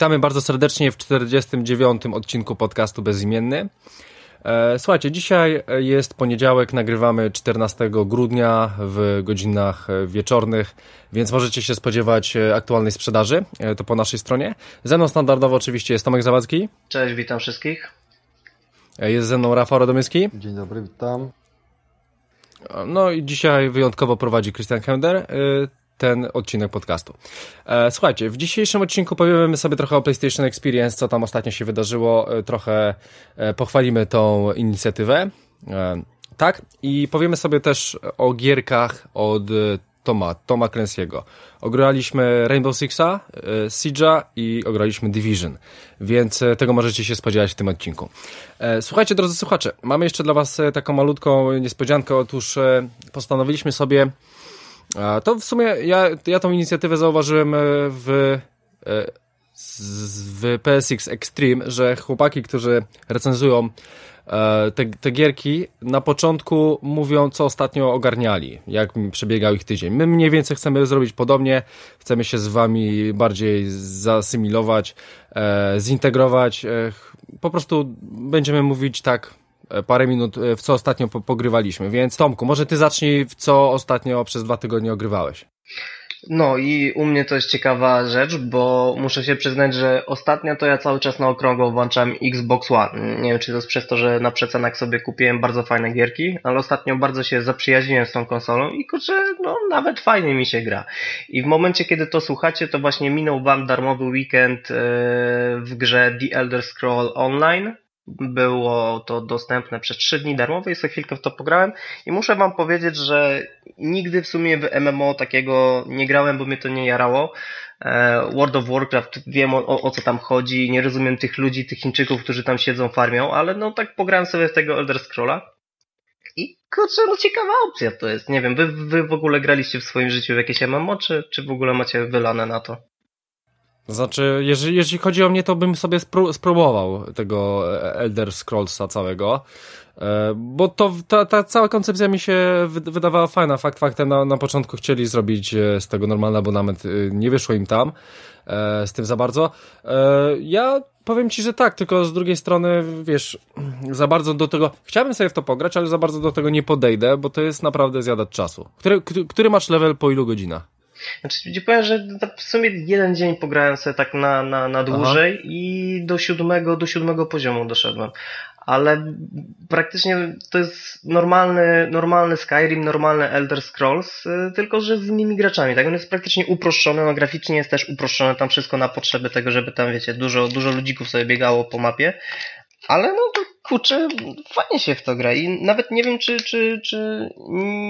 Witamy bardzo serdecznie w 49. odcinku podcastu Bezimienny. E, słuchajcie, dzisiaj jest poniedziałek, nagrywamy 14 grudnia w godzinach wieczornych, więc możecie się spodziewać aktualnej sprzedaży, e, to po naszej stronie. Ze mną standardowo oczywiście jest Tomek Zawadzki. Cześć, witam wszystkich. E, jest ze mną Rafał Radomyski. Dzień dobry, witam. No i dzisiaj wyjątkowo prowadzi Christian Hender ten odcinek podcastu. E, słuchajcie, w dzisiejszym odcinku powiemy sobie trochę o PlayStation Experience, co tam ostatnio się wydarzyło, e, trochę e, pochwalimy tą inicjatywę. Tak, i powiemy sobie też o gierkach od Toma, Toma Clancy'ego. Ograliśmy Rainbow Sixa, Siege'a i ograliśmy Division, więc tego możecie się spodziewać w tym odcinku. Słuchajcie, drodzy słuchacze, mamy jeszcze dla Was taką malutką niespodziankę. Otóż postanowiliśmy sobie to w sumie ja, ja tą inicjatywę zauważyłem e, w, e, w PSX Extreme, że chłopaki, którzy recenzują e, te, te gierki, na początku mówią, co ostatnio ogarniali, jak przebiegał ich tydzień. My mniej więcej chcemy zrobić podobnie, chcemy się z wami bardziej zasymilować, zintegrować. Po prostu będziemy mówić tak parę minut, e, w co ostatnio pogrywaliśmy. Więc Tomku, może ty zacznij, w co ostatnio przez dwa tygodnie ogrywałeś. No i u mnie to jest ciekawa rzecz, bo muszę się przyznać, że ostatnio to ja cały czas na okrągło włączam Xbox One. Nie wiem, czy to jest przez to, że na przecenach sobie kupiłem bardzo fajne gierki, ale ostatnio bardzo się zaprzyjaźniłem z tą konsolą i kurczę, no nawet fajnie mi się gra. I w momencie, kiedy to słuchacie, to właśnie minął wam darmowy weekend e, w grze The Elder Scroll Online było to dostępne przez 3 dni darmowe i sobie chwilkę w to pograłem i muszę wam powiedzieć, że nigdy w sumie w MMO takiego nie grałem, bo mnie to nie jarało. E, World of Warcraft, wiem o, o, co tam chodzi, nie rozumiem tych ludzi, tych Chińczyków, którzy tam siedzą, farmią, ale no tak pograłem sobie w tego Elder Scrolla i kurczę, no ciekawa opcja to jest. Nie wiem, wy, wy w ogóle graliście w swoim życiu w jakieś MMO, czy, czy w ogóle macie wylane na to? Znaczy, jeżeli, jeżeli chodzi o mnie, to bym sobie spró spróbował tego Elder Scrollsa całego. E, bo to, ta, ta cała koncepcja mi się wydawała fajna. Fakt faktem na, na początku chcieli zrobić e, z tego normalny abonament. E, nie wyszło im tam z tym za bardzo. Ja powiem ci, że tak, tylko z drugiej strony, wiesz, za bardzo do tego. Chciałbym sobie w to pograć, ale za bardzo do tego nie podejdę, bo to jest naprawdę zjadać czasu. Który, który masz level po ilu godzinach? Znaczy, ci powiem, że w sumie jeden dzień pograłem sobie tak na, na, na dłużej Aha. i do siódmego, do siódmego poziomu doszedłem. Ale praktycznie to jest normalny, normalny Skyrim, normalny Elder Scrolls, y, tylko że z innymi graczami. Tak, on jest praktycznie uproszczony, no graficznie jest też uproszczony, tam wszystko na potrzeby tego, żeby tam, wiecie, dużo, dużo ludzików sobie biegało po mapie. Ale no to kurczę, fajnie się w to gra i nawet nie wiem, czy, czy, czy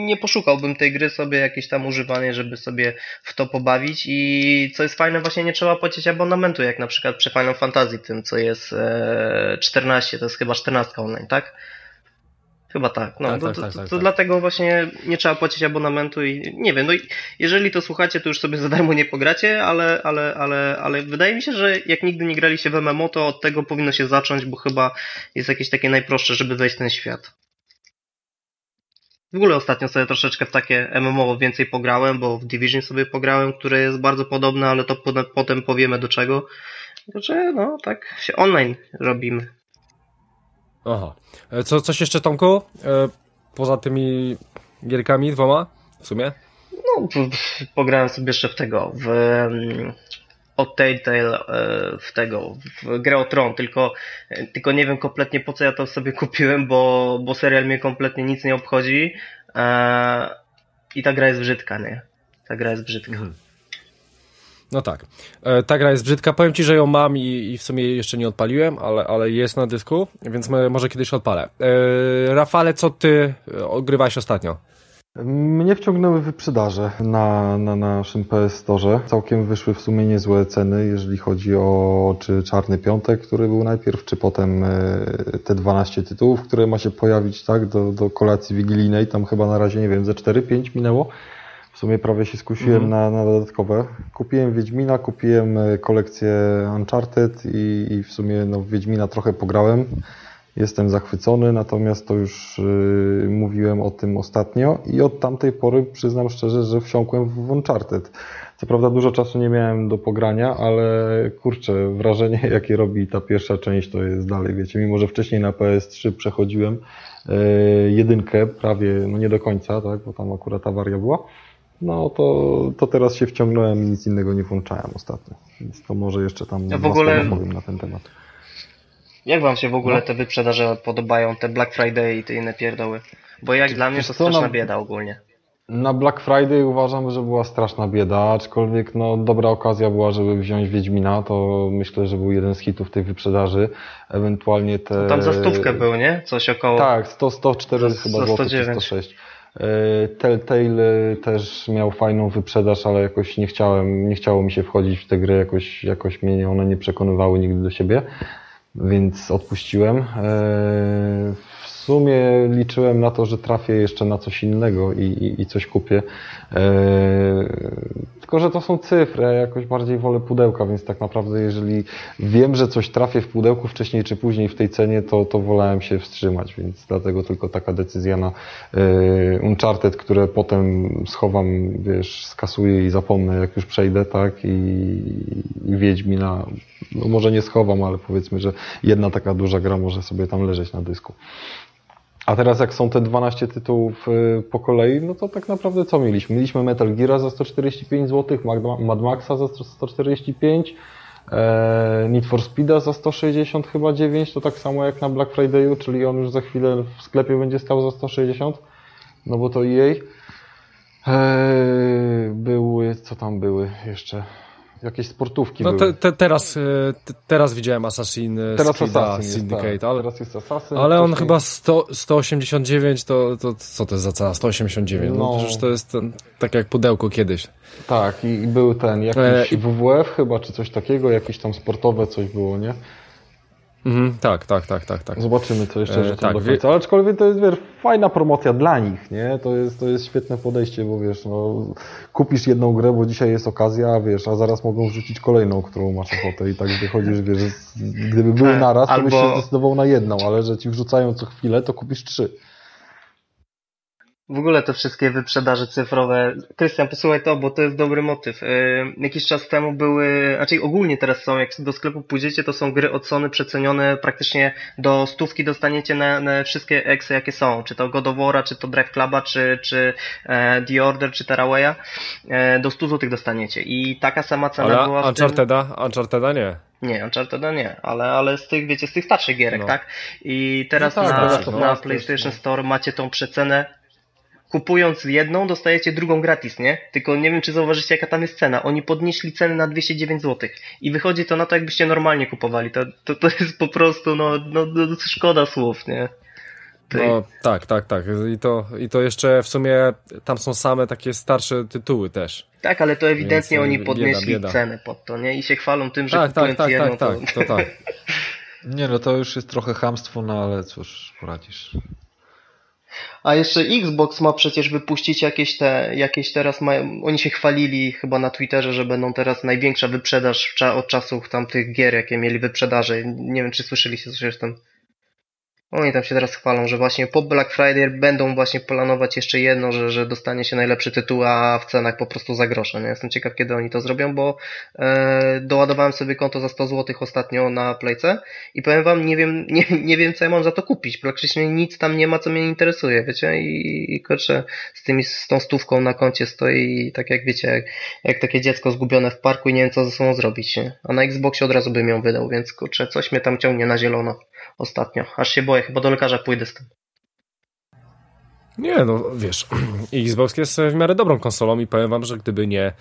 nie poszukałbym tej gry sobie jakieś tam używanie, żeby sobie w to pobawić i co jest fajne, właśnie nie trzeba płacić abonamentu, jak na przykład przy Final Fantasy tym, co jest e, 14, to jest chyba 14 online, tak? Chyba tak. No, tak, to, tak, to, tak, to, to tak. dlatego właśnie nie trzeba płacić abonamentu i nie wiem, no i jeżeli to słuchacie, to już sobie za darmo nie pogracie, ale, ale, ale, ale wydaje mi się, że jak nigdy nie graliście w MMO, to od tego powinno się zacząć, bo chyba jest jakieś takie najprostsze, żeby wejść w ten świat. W ogóle ostatnio sobie troszeczkę w takie MMO więcej pograłem, bo w Division sobie pograłem, które jest bardzo podobne, ale to potem powiemy do czego. Także no, tak się online robimy. Aha. E, co, coś jeszcze, Tomku? E, poza tymi gierkami dwoma w sumie? No, pograłem sobie jeszcze w tego, w mm, od Telltale e, w tego, w grę o Tron, tylko, tylko nie wiem kompletnie po co ja to sobie kupiłem, bo, bo serial mnie kompletnie nic nie obchodzi i ta gra jest brzydka, nie? Ta gra jest brzydka. Mhm. No tak. E, ta gra jest brzydka. Powiem ci, że ją mam i, i w sumie jeszcze nie odpaliłem, ale, ale jest na dysku, więc może kiedyś odpalę. E, Rafale, co ty ogrywałeś ostatnio? Mnie wciągnęły wyprzedaże na, na naszym PS Store. Całkiem wyszły w sumie niezłe ceny, jeżeli chodzi o czy Czarny Piątek, który był najpierw, czy potem e, te 12 tytułów, które ma się pojawić tak do, do kolacji wigilijnej. Tam chyba na razie, nie wiem, ze 4-5 minęło. W sumie prawie się skusiłem mhm. na, na dodatkowe. Kupiłem Wiedźmina, kupiłem e, kolekcję Uncharted i, i w sumie no, Wiedźmina trochę pograłem jestem zachwycony, natomiast to już yy, mówiłem o tym ostatnio i od tamtej pory przyznam szczerze, że wsiąkłem w Uncharted. Co prawda dużo czasu nie miałem do pogrania, ale kurczę, wrażenie jakie robi ta pierwsza część to jest dalej, wiecie, mimo że wcześniej na PS3 przechodziłem yy, jedynkę prawie, no nie do końca, tak, bo tam akurat awaria była, no to, to teraz się wciągnąłem i nic innego nie włączałem ostatnio, więc to może jeszcze tam ja w ogóle powiem na ten temat. Jak wam się w ogóle no. te wyprzedaże podobają, te Black Friday i te inne pierdoły? Bo jak dla mnie to straszna na, bieda ogólnie. Na Black Friday uważam, że była straszna bieda, aczkolwiek no, dobra okazja była, żeby wziąć Wiedźmina, to myślę, że był jeden z hitów tej wyprzedaży. Ewentualnie te... Tam za stówkę był, nie? Coś około... Tak, 100, 104 za, chyba złotych, 106. E, Telltale też miał fajną wyprzedaż, ale jakoś nie chciałem, nie chciało mi się wchodzić w te gry, jakoś, jakoś mnie one nie przekonywały nigdy do siebie więc odpuściłem. E, w sumie liczyłem na to, że trafię jeszcze na coś innego i, i, i coś kupię. E, tylko, że to są cyfry, ja jakoś bardziej wolę pudełka, więc tak naprawdę jeżeli wiem, że coś trafię w pudełku wcześniej czy później w tej cenie, to, to wolałem się wstrzymać, więc dlatego tylko taka decyzja na e, Uncharted, które potem schowam, wiesz, skasuję i zapomnę, jak już przejdę, tak, i, i Wiedźmina, no może nie schowam, ale powiedzmy, że jedna taka duża gra może sobie tam leżeć na dysku. A teraz jak są te 12 tytułów y, po kolei, no to tak naprawdę co mieliśmy? Mieliśmy Metal Gear za 145 zł, Mad Maxa za 145, e, Need for Speeda za 160 chyba 9, to tak samo jak na Black Friday'u, czyli on już za chwilę w sklepie będzie stał za 160, no bo to jej. E, były, co tam były jeszcze? Jakieś sportówki no te, te, teraz, e, te, teraz widziałem Assassin e, teraz Assassin Syndicate, jest, tak. ale, teraz jest Assassin, ale on chyba 100, 189 to, to co to jest za cena? 189, no, no przecież to jest ten, tak jak pudełko kiedyś. Tak i, i był ten jakiś e, WWF chyba, czy coś takiego, jakieś tam sportowe coś było, nie? Mhm, tak, tak, tak, tak, tak. Zobaczymy, co jeszcze e, tak, do końca. Ale aczkolwiek to jest wiesz, fajna promocja dla nich, nie? To jest, to jest świetne podejście, bo wiesz, no, kupisz jedną grę, bo dzisiaj jest okazja, wiesz, a zaraz mogą wrzucić kolejną, którą masz ochotę i tak wychodzisz, wiesz, gdyby były tak, naraz, to Albo... byś się zdecydował na jedną, ale że ci wrzucają co chwilę, to kupisz trzy. W ogóle te wszystkie wyprzedaże cyfrowe. Krystian, posłuchaj to, bo to jest dobry motyw. Yy, jakiś czas temu były, znaczy ogólnie teraz są, jak do sklepu pójdziecie, to są gry od Sony przecenione praktycznie do stówki dostaniecie na, na wszystkie eksy, jakie są. Czy to God of War, czy to Drive Cluba, czy, czy e, The Order, czy Terrawaya. E, do 100 zł dostaniecie. I taka sama cena Ale była w Uncharteda? Tym... Uncharteda nie. Nie, Uncharteda nie, ale, ale z tych, wiecie, z tych starszych gierek, no. tak? I teraz no tak, na, tak, na, no, PlayStation Store macie tą przecenę kupując jedną, dostajecie drugą gratis, nie? Tylko nie wiem, czy zauważycie, jaka tam jest cena. Oni podnieśli ceny na 209 zł. I wychodzi to na to, jakbyście normalnie kupowali. To, to, to jest po prostu, no, no, no szkoda słów, nie? No, tak, tak, tak. I to, I to jeszcze w sumie tam są same takie starsze tytuły też. Tak, ale to ewidentnie Więc, oni podnieśli bieda, bieda. cenę pod to, nie? I się chwalą tym, że tak, tak, tak, jedną, tak, to... tak, to tak. Nie, no to już jest trochę hamstwo, no ale cóż, poradzisz. A jeszcze Xbox ma przecież wypuścić jakieś te, jakieś teraz mają, oni się chwalili chyba na Twitterze, że będą teraz największa wyprzedaż od czasów tamtych gier, jakie mieli wyprzedaże. Nie wiem, czy słyszeliście coś o tym. Oni tam się teraz chwalą, że właśnie po Black Friday będą właśnie planować jeszcze jedno, że, że dostanie się najlepszy tytuł, a w cenach po prostu za grosze. Nie? Jestem ciekaw, kiedy oni to zrobią, bo e, doładowałem sobie konto za 100 zł ostatnio na Playce i powiem wam, nie wiem, nie, nie wiem, co ja mam za to kupić. Praktycznie nic tam nie ma, co mnie interesuje, wiecie? I, i kurczę, z, tymi, z tą stówką na koncie stoi tak jak wiecie, jak, jak takie dziecko zgubione w parku i nie wiem, co ze sobą zrobić. Nie? A na Xboxie od razu bym ją wydał, więc kurczę, coś mnie tam ciągnie na zielono ostatnio. Aż się boję, chyba do lekarza pójdę z tym. Nie, no wiesz, Xbox jest w miarę dobrą konsolą i powiem wam, że gdyby nie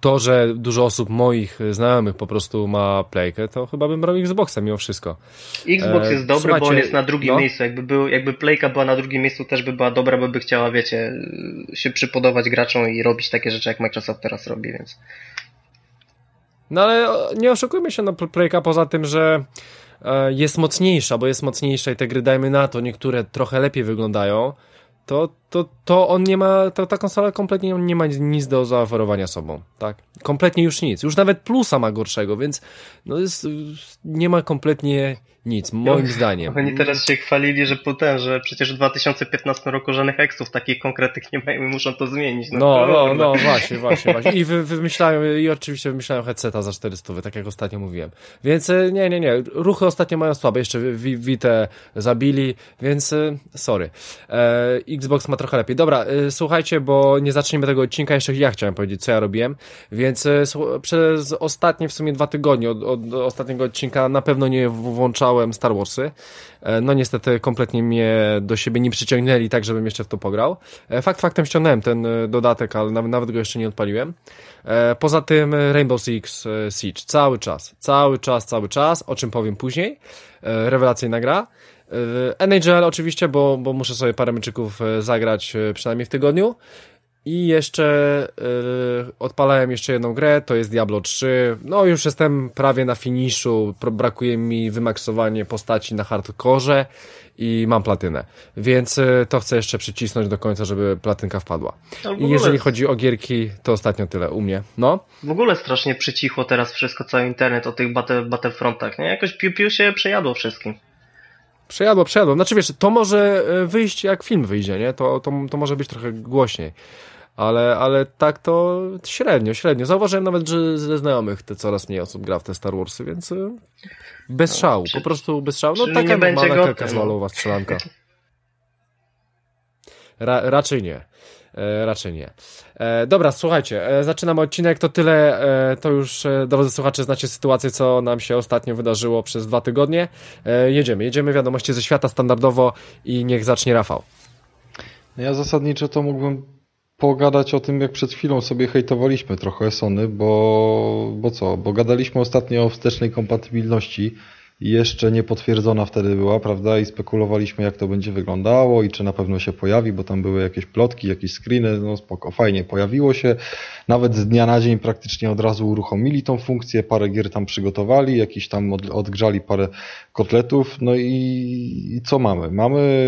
to, że dużo osób moich znajomych po prostu ma playkę, to chyba bym brał Xboxa mimo wszystko. Xbox jest dobry, Słuchajcie, bo on jest na drugim no? miejscu. Jakby, był, jakby playka była na drugim miejscu, też by była dobra, bo by chciała, wiecie, się przypodobać graczom i robić takie rzeczy, jak Microsoft teraz robi, więc... No ale nie oszukujmy się na playka poza tym, że e, jest mocniejsza, bo jest mocniejsza i te gry, dajmy na to, niektóre trochę lepiej wyglądają, to, to, to on nie ma, to, ta konsola kompletnie nie ma nic do zaoferowania sobą, tak? Kompletnie już nic. Już nawet plusa ma gorszego, więc no jest, nie ma kompletnie nic, moim no, zdaniem. Oni teraz się chwalili, że potem, że przecież w 2015 roku żadnych ekstów takich konkretnych nie mają i muszą to zmienić. No, no, no, no, właśnie, właśnie, właśnie. I wy, wymyślają, i oczywiście wymyślają headseta za 400, tak jak ostatnio mówiłem. Więc e, nie, nie, nie. Ruchy ostatnio mają słabe, jeszcze Vite zabili, więc e, sorry. E, Xbox ma trochę lepiej. Dobra, e, słuchajcie, bo nie zaczniemy tego odcinka, jeszcze ja chciałem powiedzieć, co ja robiłem, więc e, przez ostatnie w sumie dwa tygodnie od, od ostatniego odcinka na pewno nie włączałem Star Warsy. E, no niestety kompletnie mnie do siebie nie przyciągnęli tak, żebym jeszcze w to pograł. E, fakt faktem ściągnąłem ten e, dodatek, ale nawet go jeszcze nie odpaliłem. Poza tym Rainbow Six Siege. Cały czas, cały czas, cały czas, o czym powiem później. Rewelacyjna gra. NHL oczywiście, bo, bo muszę sobie parę meczyków zagrać przynajmniej w tygodniu. I jeszcze yy, odpalałem jeszcze jedną grę, to jest Diablo 3. No już jestem prawie na finiszu, brakuje mi wymaksowanie postaci na hardkorze i mam platynę. Więc yy, to chcę jeszcze przycisnąć do końca, żeby platynka wpadła. No, I jeżeli chodzi o gierki, to ostatnio tyle u mnie. No. W ogóle strasznie przycichło teraz wszystko, cały internet o tych battle, Battlefrontach, nie? Jakoś piu, piu się przejadło wszystkim. Przejadło, przejadło. Znaczy wiesz, to może e, wyjść jak film wyjdzie, nie? To, to, to może być trochę głośniej ale, ale tak to średnio, średnio. Zauważyłem nawet, że ze znajomych te coraz mniej osób gra w te Star Warsy, więc y, bez no, szału, po prostu bez szału. No taka normalna casualowa strzelanka. Ra, raczej nie. E, raczej nie. E, dobra, słuchajcie, e, zaczynamy odcinek, to tyle, e, to już, e, drodzy słuchacze, znacie sytuację, co nam się ostatnio wydarzyło przez dwa tygodnie. Jedziemy, jedziemy, wiadomości ze świata standardowo i niech zacznie Rafał. Ja zasadniczo to mógłbym pogadać o tym, jak przed chwilą sobie hejtowaliśmy trochę Sony, bo, bo co? Bo gadaliśmy ostatnio o wstecznej kompatybilności jeszcze nie potwierdzona wtedy była, prawda? I spekulowaliśmy, jak to będzie wyglądało i czy na pewno się pojawi, bo tam były jakieś plotki, jakieś screeny, no spoko, fajnie, pojawiło się. Nawet z dnia na dzień praktycznie od razu uruchomili tą funkcję, parę gier tam przygotowali, jakiś tam odgrzali parę kotletów, no i, i co mamy? Mamy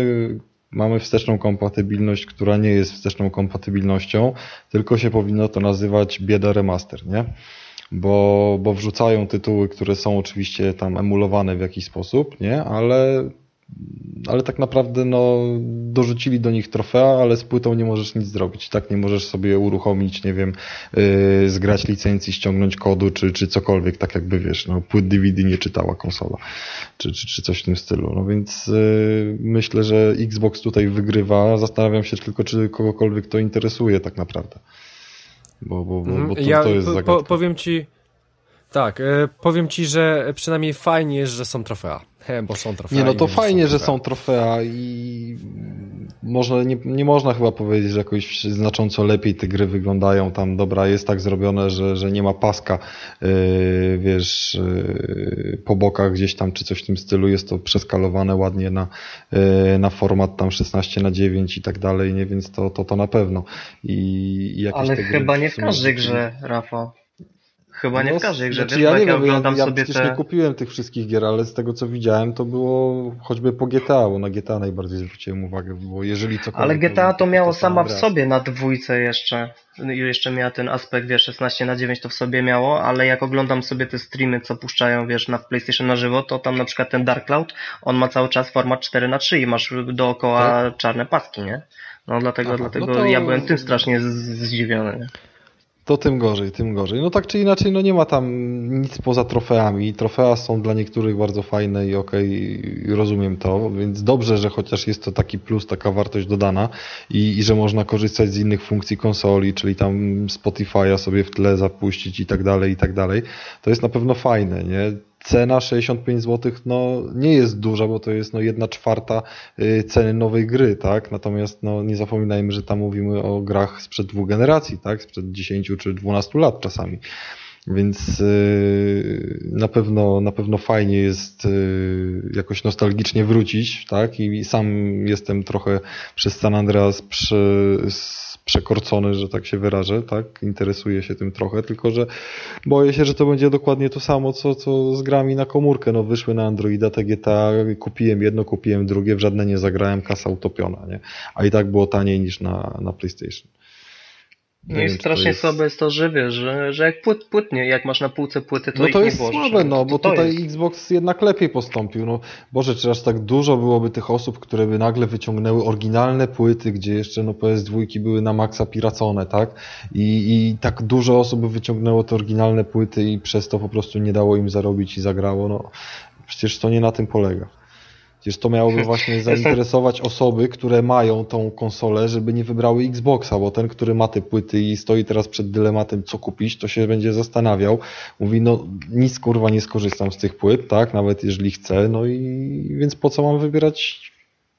mamy wsteczną kompatybilność, która nie jest wsteczną kompatybilnością, tylko się powinno to nazywać bieda remaster, nie? Bo, bo wrzucają tytuły, które są oczywiście tam emulowane w jakiś sposób, nie? Ale ale tak naprawdę no, dorzucili do nich trofea, ale z płytą nie możesz nic zrobić. Tak nie możesz sobie uruchomić, nie wiem, yy, zgrać licencji, ściągnąć kodu, czy, czy cokolwiek, tak jakby wiesz, no, płyt DVD nie czytała konsola, czy, czy, czy coś w tym stylu. No więc yy, myślę, że Xbox tutaj wygrywa. Zastanawiam się tylko, czy kogokolwiek to interesuje tak naprawdę. Bo, bo, bo, bo mhm. to, ja to jest zagadka. Po, powiem ci, tak, yy, powiem ci, że przynajmniej fajnie jest, że są trofea. He, bo są trofea. Nie, no to fajnie, że są trofea i można, nie, nie można chyba powiedzieć, że jakoś znacząco lepiej te gry wyglądają. Tam dobra, jest tak zrobione, że, że nie ma paska, yy, wiesz, yy, po bokach gdzieś tam, czy coś w tym stylu. Jest to przeskalowane ładnie na, yy, na format tam 16 na 9 i tak dalej, nie? Więc to, to, to na pewno. I, i Ale chyba nie w każdej grze, Rafa. Chyba nie no, w każdej grze. Znaczy, ja nie wiem, ja, ja sobie te... nie kupiłem tych wszystkich gier, ale z tego co widziałem, to było choćby po GTA, bo na GTA najbardziej zwróciłem uwagę, bo jeżeli cokolwiek... Ale GTA to, to miało sama w sobie na dwójce jeszcze. Jeszcze miała ten aspekt, wiesz, 16 na 9 to w sobie miało, ale jak oglądam sobie te streamy, co puszczają, wiesz, na PlayStation na żywo, to tam na przykład ten Dark Cloud, on ma cały czas format 4 na 3 i masz dookoła tak? czarne paski, nie? No dlatego, Aha, dlatego no to... ja byłem tym strasznie zdziwiony. To tym gorzej, tym gorzej. No tak czy inaczej, no nie ma tam nic poza trofeami. Trofea są dla niektórych bardzo fajne i okej, okay, rozumiem to, więc dobrze, że chociaż jest to taki plus, taka wartość dodana i, i że można korzystać z innych funkcji konsoli, czyli tam Spotify'a sobie w tle zapuścić i tak dalej, i tak dalej. To jest na pewno fajne, nie? Cena 65 zł no, nie jest duża, bo to jest no, jedna czwarta y, ceny nowej gry, tak? Natomiast no, nie zapominajmy, że tam mówimy o grach sprzed dwóch generacji, tak? Sprzed 10 czy 12 lat czasami. Więc y, na pewno, na pewno fajnie jest y, jakoś nostalgicznie wrócić, tak? I sam jestem trochę przez San Andreas przy, przekorcony, że tak się wyrażę, tak? Interesuję się tym trochę, tylko że boję się, że to będzie dokładnie to samo, co, co z grami na komórkę. No wyszły na Androida te GTA, kupiłem jedno, kupiłem drugie, w żadne nie zagrałem, kasa utopiona, nie? A i tak było taniej niż na, na PlayStation. No i strasznie jest... słabe jest to, że wiesz, że, że jak płyt, płytnie, jak masz na półce płyty, to No to jest słabe, no, bo tutaj jest. Xbox jednak lepiej postąpił. No, Boże, czy aż tak dużo byłoby tych osób, które by nagle wyciągnęły oryginalne płyty, gdzie jeszcze no PS2 były na maksa piracone, tak? I, I tak dużo osób by wyciągnęło te oryginalne płyty i przez to po prostu nie dało im zarobić i zagrało. No, przecież to nie na tym polega. Przecież to miałoby właśnie zainteresować osoby, które mają tą konsolę, żeby nie wybrały Xboxa, bo ten, który ma te płyty i stoi teraz przed dylematem, co kupić, to się będzie zastanawiał. Mówi, no nic kurwa nie skorzystam z tych płyt, tak, nawet jeżeli chcę, no i więc po co mam wybierać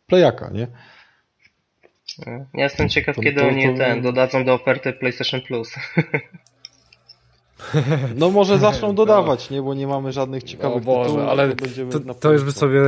playaka, nie? Ja jestem ciekaw, to, kiedy to, oni to... ten dodadzą do oferty PlayStation Plus. No może zaczną dodawać, nie? Bo nie mamy żadnych ciekawych o Boże, tytułów. ale to, to już by sobie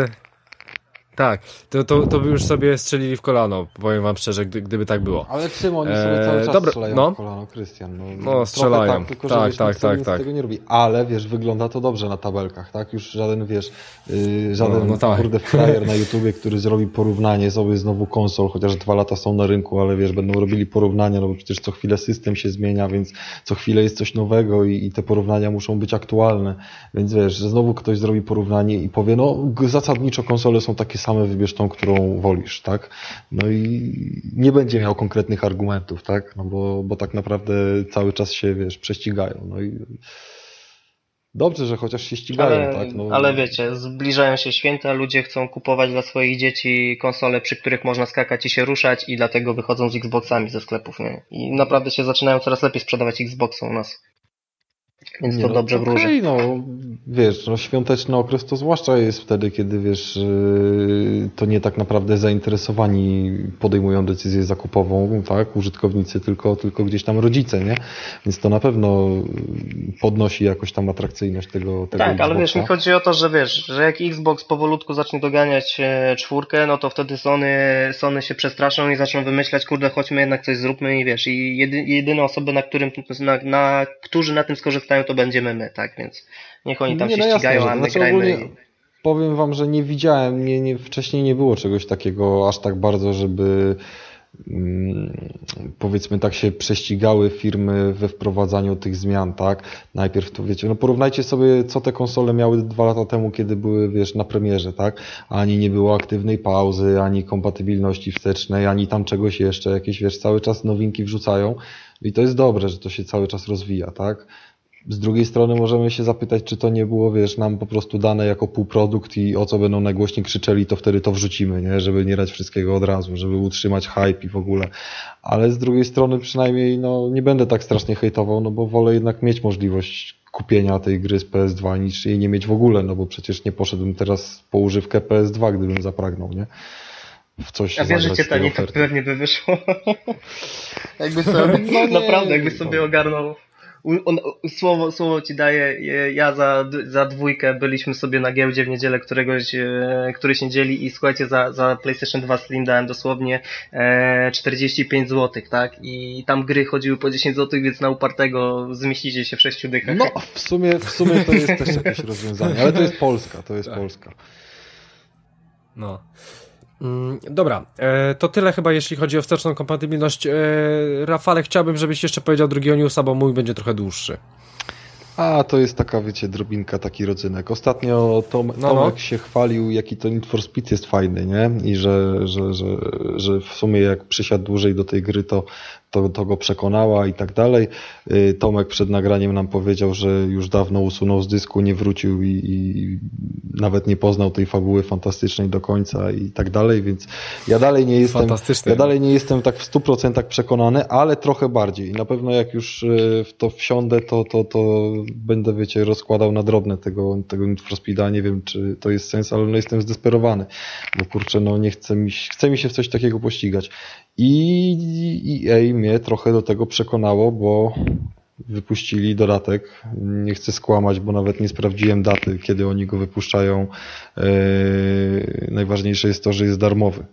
tak, to, to, to by już sobie strzelili w kolano, powiem wam szczerze, gdy, gdyby tak było. Ale czym oni sobie cały czas Dobra, strzelają no. w kolano, Krystian? No, no strzelają. Tak, tylko, tak, tak, tak, tak. tego nie robi. Ale wiesz, wygląda to dobrze na tabelkach, tak? Już żaden, wiesz, yy, żaden no, no tak. kurde frajer na YouTubie, który zrobi porównanie sobie znowu konsol, chociaż dwa lata są na rynku, ale wiesz, będą robili porównania, no bo przecież co chwilę system się zmienia, więc co chwilę jest coś nowego i, i te porównania muszą być aktualne. Więc wiesz, że znowu ktoś zrobi porównanie i powie, no zasadniczo konsole są takie same, wybierz tą, którą wolisz, tak? No i nie będzie miał konkretnych argumentów, tak? No bo, bo tak naprawdę cały czas się, wiesz, prześcigają. No i Dobrze, że chociaż się ścigają, ale, tak? No. Ale wiecie, zbliżają się święta, ludzie chcą kupować dla swoich dzieci konsole, przy których można skakać i się ruszać i dlatego wychodzą z Xboxami ze sklepów, nie? I naprawdę się zaczynają coraz lepiej sprzedawać Xboxy u nas. Więc nie, to no, dobrze okay, wróży. no, wiesz, no, świąteczny okres to zwłaszcza jest wtedy, kiedy wiesz, y, to nie tak naprawdę zainteresowani podejmują decyzję zakupową, tak, użytkownicy, tylko, tylko gdzieś tam rodzice, nie? Więc to na pewno podnosi jakoś tam atrakcyjność tego, tego Tak, Xboxa. ale wiesz, mi chodzi o to, że wiesz, że jak Xbox powolutku zacznie doganiać e, czwórkę, no to wtedy Sony, Sony się przestraszą i zaczną wymyślać, kurde, chodźmy jednak coś zróbmy i wiesz, i jedy, jedyne osoby, na którym, na, na, którzy na tym skorzystają, to będziemy my, tak? Więc niech oni tam nie, się no ścigają, jasne, a my znaczy grajmy. Ogólnie... Powiem wam, że nie widziałem, nie, nie, wcześniej nie było czegoś takiego aż tak bardzo, żeby mm, powiedzmy tak się prześcigały firmy we wprowadzaniu tych zmian, tak? Najpierw to wiecie, no porównajcie sobie, co te konsole miały dwa lata temu, kiedy były, wiesz, na premierze, tak? Ani nie było aktywnej pauzy, ani kompatybilności wstecznej, ani tam czegoś jeszcze, jakieś, wiesz, cały czas nowinki wrzucają i to jest dobre, że to się cały czas rozwija, tak? Z drugiej strony możemy się zapytać, czy to nie było, wiesz, nam po prostu dane jako półprodukt i o co będą najgłośniej krzyczeli, to wtedy to wrzucimy, nie? Żeby nie dać wszystkiego od razu, żeby utrzymać hype i w ogóle. Ale z drugiej strony przynajmniej, no, nie będę tak strasznie hejtował, no bo wolę jednak mieć możliwość kupienia tej gry z PS2 niż jej nie mieć w ogóle, no bo przecież nie poszedłbym teraz po używkę PS2, gdybym zapragnął, nie? W coś A wiesz, że cię taniej to pewnie by wyszło. jakby sobie, no nie, naprawdę, jakby sobie ogarnął on, słowo, słowo ci daję, ja za, za dwójkę byliśmy sobie na giełdzie w niedzielę któregoś, e, któryś niedzieli i słuchajcie, za, za PlayStation 2 Slim dałem dosłownie e, 45 zł, tak? I tam gry chodziły po 10 zł, więc na upartego zmieścicie się w sześciu dykach. No, w sumie, w sumie to jest też jakieś rozwiązanie, ale to jest Polska, to jest tak. Polska. No. Mm, dobra, e, to tyle chyba jeśli chodzi o wsteczną kompatybilność. E, Rafale, chciałbym, żebyś jeszcze powiedział drugiego newsa, bo mój będzie trochę dłuższy. A, to jest taka, wiecie, drobinka, taki rodzynek. Ostatnio Tom, no, Tomek no. się chwalił, jaki to Need for Speed jest fajny, nie? I że, że, że, że w sumie jak przysiadł dłużej do tej gry, to to, to go przekonała i tak dalej. Y, Tomek przed nagraniem nam powiedział, że już dawno usunął z dysku, nie wrócił i, i, nawet nie poznał tej fabuły fantastycznej do końca i tak dalej, więc ja dalej nie jestem, ja dalej nie jestem tak w 100% przekonany, ale trochę bardziej. I na pewno jak już y, w to wsiądę, to, to, to będę, wiecie, rozkładał na drobne tego, tego Need for Speeda, nie wiem, czy to jest sens, ale no jestem zdesperowany, bo kurczę, no nie chcę mi, chce mi się w coś takiego pościgać. I EA mnie trochę do tego przekonało, bo wypuścili dodatek. Nie chcę skłamać, bo nawet nie sprawdziłem daty, kiedy oni go wypuszczają. Eee, najważniejsze jest to, że jest darmowy.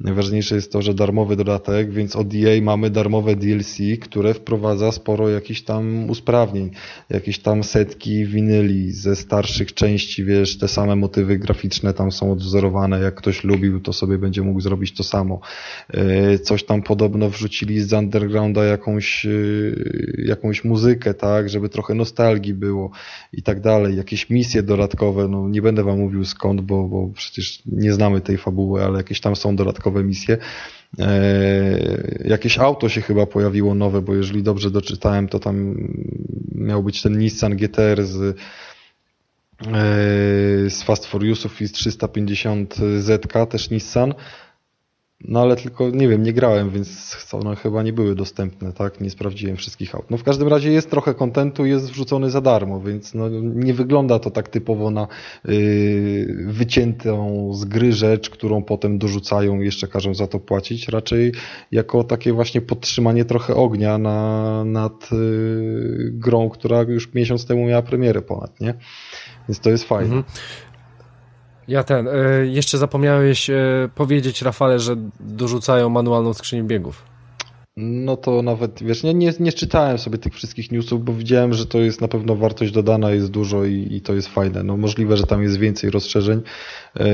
Najważniejsze jest to, że darmowy dodatek, więc od EA mamy darmowe DLC, które wprowadza sporo jakichś tam usprawnień, jakieś tam setki winyli ze starszych części, wiesz, te same motywy graficzne tam są odwzorowane, jak ktoś lubił, to sobie będzie mógł zrobić to samo. E, coś tam podobno wrzucili z undergrounda jakąś, e, jakąś muzykę, tak, żeby trochę nostalgii było i tak dalej. Jakieś misje dodatkowe, no nie będę wam mówił skąd, bo, bo przecież nie znamy tej fabuły, ale jakieś tam są dodatkowe dodatkowe misje. E, jakieś auto się chyba pojawiło nowe, bo jeżeli dobrze doczytałem, to tam miał być ten Nissan GTR z, e, z Fast Furiousów i z 350 ZK, też Nissan. No ale tylko, nie wiem, nie grałem, więc one chyba nie były dostępne, tak? Nie sprawdziłem wszystkich aut. No w każdym razie jest trochę kontentu, jest wrzucony za darmo, więc no, nie wygląda to tak typowo na yy, wyciętą z gry rzecz, którą potem dorzucają i jeszcze każą za to płacić. Raczej jako takie właśnie podtrzymanie trochę ognia na, nad yy, grą, która już miesiąc temu miała premierę ponad, nie? Więc to jest fajne. Mhm. Ja ten, y, jeszcze zapomniałeś y, powiedzieć Rafale, że dorzucają manualną skrzynię biegów. No to nawet, wiesz, nie, nie, nie czytałem sobie tych wszystkich newsów, bo widziałem, że to jest na pewno wartość dodana, jest dużo i, i to jest fajne. No możliwe, że tam jest więcej rozszerzeń yy,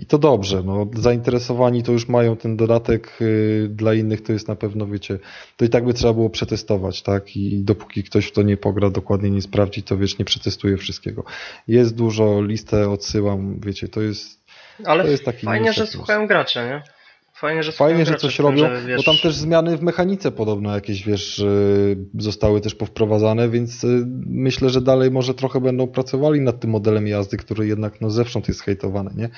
i to dobrze. No, zainteresowani to już mają ten dodatek, yy, dla innych to jest na pewno, wiecie, to i tak by trzeba było przetestować, tak? I dopóki ktoś w to nie pogra, dokładnie nie sprawdzi, to wiesz, nie przetestuje wszystkiego. Jest dużo, listę odsyłam, wiecie, to jest ale to jest taki fajnie, że słuchają gracze, nie? Fajnie, że, Fajnie, że coś robią, że, wiesz... bo tam też zmiany w mechanice podobno jakieś, wiesz, zostały też powprowadzane, więc y, myślę, że dalej może trochę będą pracowali nad tym modelem jazdy, który jednak no zewsząd jest hejtowany, nie?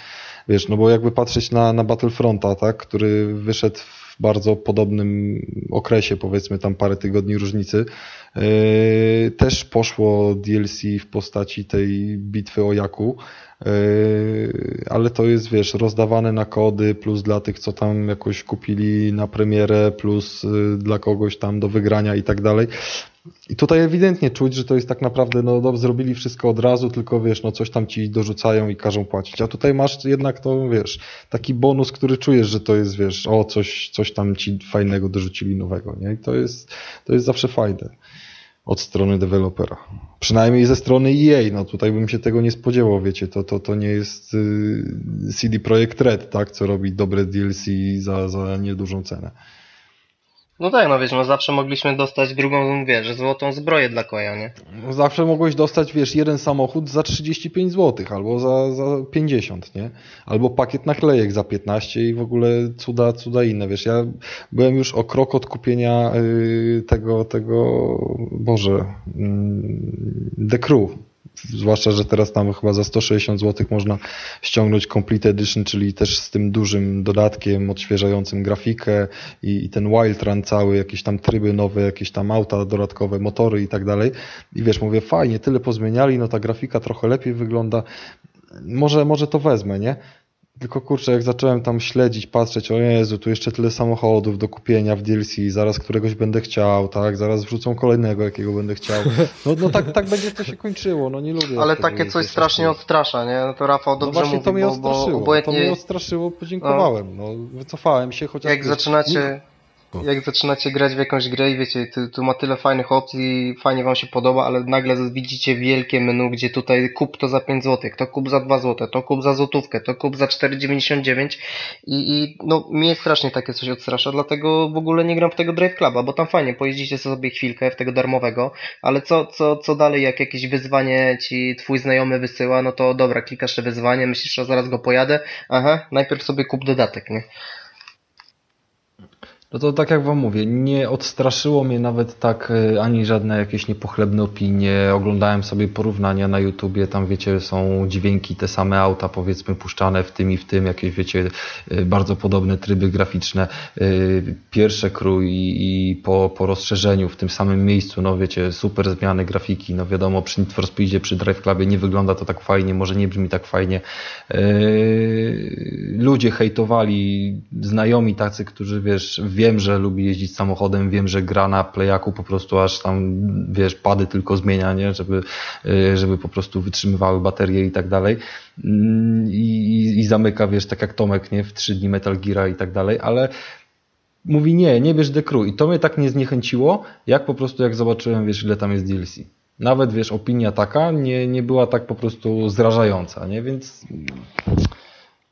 Wiesz, no bo jakby patrzeć na, na Battlefronta, tak, który wyszedł w bardzo podobnym okresie, powiedzmy tam parę tygodni różnicy, yy, też poszło DLC w postaci tej bitwy o Jaku, Yy, ale to jest, wiesz, rozdawane na kody, plus dla tych, co tam jakoś kupili na premierę, plus y, dla kogoś tam do wygrania i tak dalej. I tutaj ewidentnie czuć, że to jest tak naprawdę, no, no zrobili wszystko od razu, tylko wiesz, no coś tam ci dorzucają i każą płacić. A tutaj masz jednak to, wiesz, taki bonus, który czujesz, że to jest, wiesz, o, coś, coś tam ci fajnego dorzucili nowego, nie? I to jest, to jest zawsze fajne od strony dewelopera. Przynajmniej ze strony EA, no tutaj bym się tego nie spodziewał, wiecie, to, to, to nie jest y, CD Projekt Red, tak, co robi dobre DLC za, za niedużą cenę. No tak, no wiesz, no zawsze mogliśmy dostać drugą, wiesz, złotą zbroję dla koja, nie? No zawsze mogłeś dostać, wiesz, jeden samochód za 35 zł albo za, za 50, nie? Albo pakiet naklejek za 15 i w ogóle cuda, cuda inne, wiesz, ja byłem już o krok od kupienia yy, tego, tego, Boże, yy, The Crew, Zwłaszcza, że teraz tam chyba za 160 zł można ściągnąć Complete Edition, czyli też z tym dużym dodatkiem odświeżającym grafikę i, i ten Wild Run cały, jakieś tam tryby nowe, jakieś tam auta dodatkowe, motory i tak dalej. I wiesz, mówię, fajnie, tyle pozmieniali, no ta grafika trochę lepiej wygląda. Może, może to wezmę, nie? Tylko kurczę, jak zacząłem tam śledzić, patrzeć, o Jezu, tu jeszcze tyle samochodów do kupienia w DLC, zaraz któregoś będę chciał, tak, zaraz wrzucą kolejnego, jakiego będę chciał. No, no tak, tak będzie to się kończyło, no nie lubię. Ale takie coś strasznie odstrasza, nie? No to Rafał no dobrze no właśnie mówi, to mnie odstraszyło, bo, bo to mnie odstraszyło, podziękowałem, no, wycofałem się, chociaż... Jak zaczynacie jak zaczynacie grać w jakąś grę i wiecie, tu, tu ma tyle fajnych opcji, fajnie wam się podoba, ale nagle widzicie wielkie menu, gdzie tutaj kup to za 5 zł, to kup za 2 zł, to kup za złotówkę, to kup za 4,99 i, i no mnie strasznie takie coś odstrasza, dlatego w ogóle nie gram w tego Drive Cluba, bo tam fajnie, pojeździcie sobie chwilkę w tego darmowego, ale co, co, co dalej, jak jakieś wyzwanie ci twój znajomy wysyła, no to dobra, klikasz te wyzwanie, myślisz, że zaraz go pojadę, aha, najpierw sobie kup dodatek, nie? No to tak jak wam mówię, nie odstraszyło mnie nawet tak e, ani żadne jakieś niepochlebne opinie. Oglądałem sobie porównania na YouTubie, tam wiecie, są dźwięki, te same auta powiedzmy puszczane w tym i w tym, jakieś wiecie, e, bardzo podobne tryby graficzne. E, pierwsze krój i, po, po rozszerzeniu w tym samym miejscu, no wiecie, super zmiany grafiki, no wiadomo przy Need for Speedzie, przy Drive Clubie nie wygląda to tak fajnie, może nie brzmi tak fajnie. Ludzie hejtowali, znajomi tacy, którzy wiesz, wiem, że lubi jeździć samochodem, wiem, że gra na playaku po prostu aż tam, wiesz, pady tylko zmienia, nie? Żeby, y, żeby po prostu wytrzymywały baterie i tak dalej. Mm, I, i zamyka, wiesz, tak jak Tomek, nie? W 3 dni Metal Gear i tak dalej, ale mówi nie, nie bierz The Crew. I to mnie tak nie zniechęciło, jak po prostu jak zobaczyłem, wiesz, ile tam jest DLC. Nawet, wiesz, opinia taka nie, nie była tak po prostu zrażająca, nie? Więc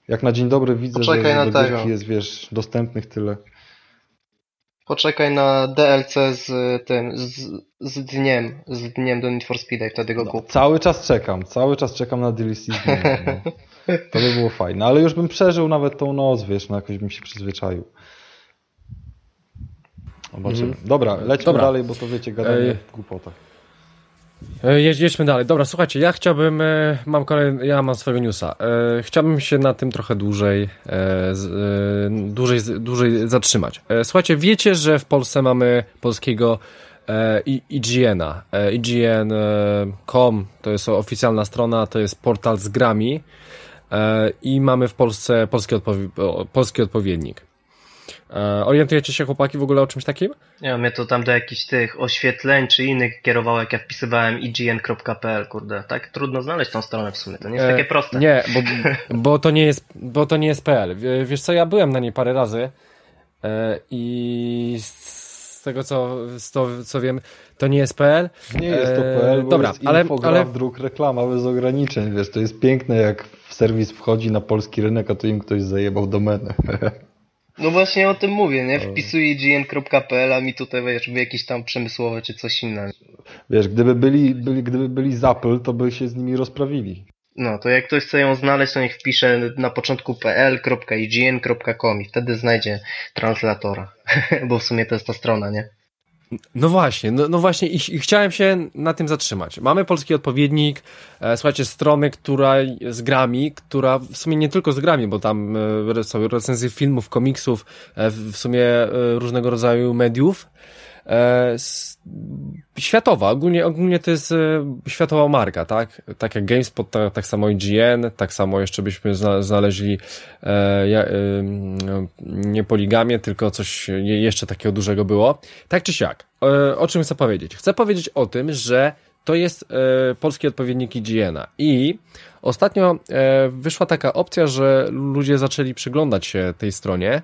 jak na dzień dobry widzę, Poczekaj że do gierki jest, wiesz, dostępnych tyle. Poczekaj na DLC z tym, z, z dniem, z dniem do Need for Speed i wtedy go no, kup. Cały czas czekam, cały czas czekam na DLC z dniem. No. To by było fajne, ale już bym przeżył nawet tą noc, wiesz, no jakoś bym się przyzwyczaił. Zobaczymy. Mm. Dobra, lećmy Dobra. dalej, bo to wiecie, gadanie w głupotach. E, jedźmy dalej. Dobra, słuchajcie, ja chciałbym, e, mam kolejny, ja mam swojego newsa. E, chciałbym się na tym trochę dłużej, dłużej, dłużej zatrzymać. Słuchajcie, wiecie, że w Polsce mamy polskiego IGN-a. IGN.com to jest oficjalna strona, to jest portal z grami i mamy w Polsce polski, odpowi polski odpowiednik. E, orientujecie się chłopaki w ogóle o czymś takim? Nie, mnie to tam do jakichś tych oświetleń czy innych kierowało, jak ja wpisywałem ign.pl, kurde. Tak trudno znaleźć tą stronę w sumie, to nie jest e, takie proste. Nie, bo, bo, to nie jest, bo to nie jest PL. Wiesz co, ja byłem na niej parę razy e, i z tego co, z to, co wiem, to nie jest PL. Nie jest to PL, bo Dobra, jest ale, ale... druk, reklama bez ograniczeń, wiesz, to jest piękne jak w serwis wchodzi na polski rynek, a to im ktoś zajebał domenę. No właśnie o tym mówię, nie? Wpisuję gn.pl, a mi tutaj wiesz, jakieś tam przemysłowe czy coś innego. Wiesz, gdyby byli, byli, gdyby byli z Apple, to by się z nimi rozprawili. No, to jak ktoś chce ją znaleźć, to niech wpisze na początku pl.ign.com i wtedy znajdzie translatora. Bo w sumie to jest ta strona, nie? No właśnie, no, no właśnie i, i, chciałem się na tym zatrzymać. Mamy polski odpowiednik, e, słuchajcie, strony, która z grami, która w sumie nie tylko z grami, bo tam e, są recenzje filmów, komiksów, e, w sumie e, różnego rodzaju mediów. E, światowa, ogólnie, ogólnie to jest e, światowa marka, tak? Tak jak GameSpot, tak, tak samo IGN, tak samo jeszcze byśmy znaleźli e, e, nie poligamię, tylko coś jeszcze takiego dużego było. Tak czy siak, e, o czym chcę powiedzieć? Chcę powiedzieć o tym, że to jest e, polski odpowiednik IGN-a i ostatnio e, wyszła taka opcja, że ludzie zaczęli przyglądać się tej stronie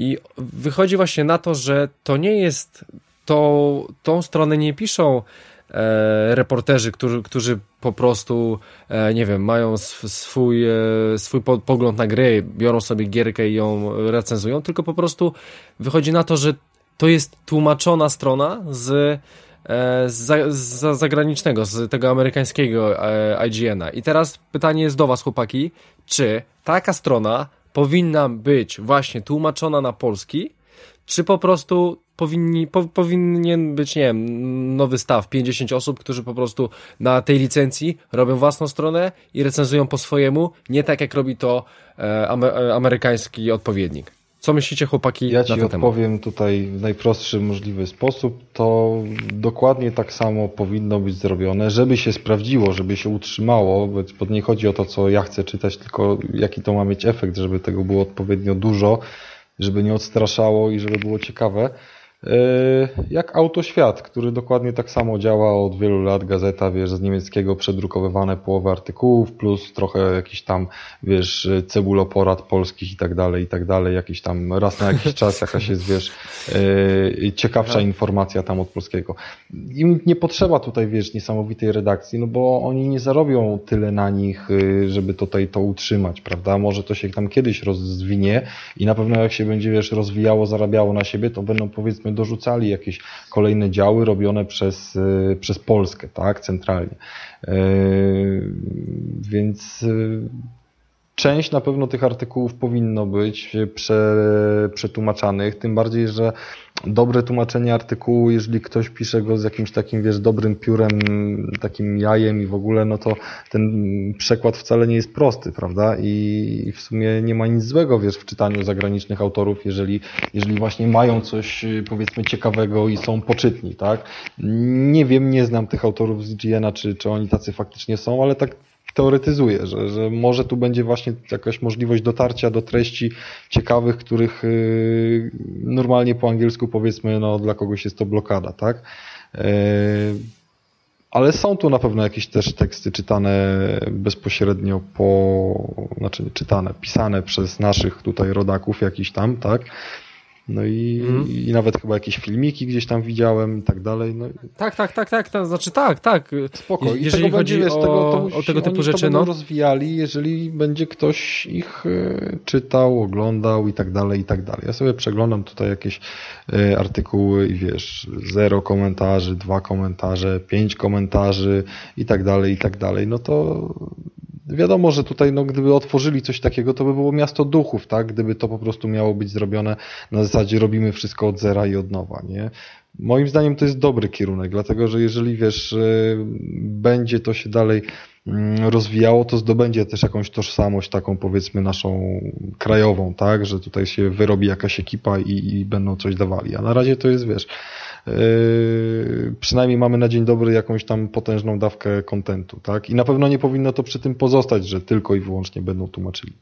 i wychodzi właśnie na to, że to nie jest, to, tą stronę nie piszą e, reporterzy, którzy, którzy po prostu, e, nie wiem, mają swój, e, swój po, pogląd na gry, biorą sobie gierkę i ją recenzują, tylko po prostu wychodzi na to, że to jest tłumaczona strona z e, z, z zagranicznego, z tego amerykańskiego e, IGN-a. I teraz pytanie jest do Was, chłopaki, czy taka strona powinna być właśnie tłumaczona na polski, czy po prostu powinni, po, powinien być, nie wiem, nowy staw, 50 osób, którzy po prostu na tej licencji robią własną stronę i recenzują po swojemu, nie tak jak robi to e, amerykański odpowiednik. Co myślicie, chłopaki, ja ci odpowiem tutaj w najprostszy możliwy sposób. To dokładnie tak samo powinno być zrobione, żeby się sprawdziło, żeby się utrzymało, bo nie chodzi o to, co ja chcę czytać, tylko jaki to ma mieć efekt, żeby tego było odpowiednio dużo, żeby nie odstraszało i żeby było ciekawe. E, jak Autoświat, który dokładnie tak samo działa od wielu lat. Gazeta, wiesz, z niemieckiego przedrukowywane połowę artykułów, plus trochę jakiś tam, wiesz, cebuloporad polskich i tak dalej, i tak dalej. Jakiś tam raz na jakiś czas jakaś jest, wiesz, e, ciekawsza tak. informacja tam od polskiego. Im nie potrzeba tutaj, wiesz, niesamowitej redakcji, no bo oni nie zarobią tyle na nich, y, żeby tutaj to utrzymać, prawda? Może to się tam kiedyś rozwinie i na pewno jak się będzie, wiesz, rozwijało, zarabiało na siebie, to będą powiedzmy dorzucali jakieś kolejne działy robione przez, y, przez Polskę, tak, centralnie. Y, więc y, część na pewno tych artykułów powinno być prze, przetłumaczanych, tym bardziej, że dobre tłumaczenie artykułu, jeżeli ktoś pisze go z jakimś takim, wiesz, dobrym piórem, takim jajem i w ogóle, no to ten przekład wcale nie jest prosty, prawda? I w sumie nie ma nic złego, wiesz, w czytaniu zagranicznych autorów, jeżeli, jeżeli właśnie mają coś, powiedzmy, ciekawego i są poczytni, tak? Nie wiem, nie znam tych autorów z IGN-a, czy, czy oni tacy faktycznie są, ale tak teoretyzuję, że, że może tu będzie właśnie jakaś możliwość dotarcia do treści ciekawych, których y, normalnie po angielsku powiedzmy, no dla kogoś jest to blokada, tak? Y, ale są tu na pewno jakieś też teksty czytane bezpośrednio po, znaczy czytane, pisane przez naszych tutaj rodaków jakiś tam, tak? No i, mm. i nawet chyba jakieś filmiki gdzieś tam widziałem i tak dalej. No. Tak, tak, tak, tak, to znaczy tak, tak. Spoko. I jeżeli chodzi będzie, o, tego, o tego typu rzeczy, to no. rozwijali, jeżeli będzie ktoś ich y, czytał, oglądał i tak dalej, i tak dalej. Ja sobie przeglądam tutaj jakieś y, artykuły i wiesz, zero komentarzy, dwa komentarze, pięć komentarzy i tak dalej, i tak dalej. No to Wiadomo, że tutaj, no, gdyby otworzyli coś takiego, to by było miasto duchów, tak? Gdyby to po prostu miało być zrobione na zasadzie robimy wszystko od zera i od nowa, nie? Moim zdaniem to jest dobry kierunek, dlatego że jeżeli wiesz, będzie to się dalej mm, rozwijało, to zdobędzie też jakąś tożsamość taką powiedzmy naszą krajową, tak, że tutaj się wyrobi jakaś ekipa i, i będą coś dawali, a na razie to jest, wiesz, przynajmniej mamy na dzień dobry jakąś tam potężną dawkę kontentu, tak? I na pewno nie powinno to przy tym pozostać, że tylko i wyłącznie będą tłumaczyli.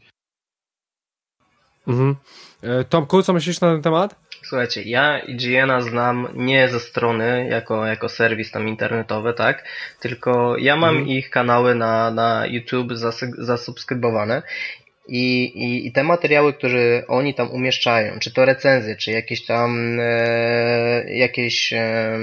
Mhm. E, Tomku, co myślisz na ten temat? Słuchajcie, ja IGN-a znam nie ze strony jako, jako serwis tam internetowy, tak? Tylko ja mam mhm. ich kanały na, na YouTube zasubskrybowane i, i, I te materiały, które oni tam umieszczają, czy to recenzje, czy jakieś tam e, jakieś e,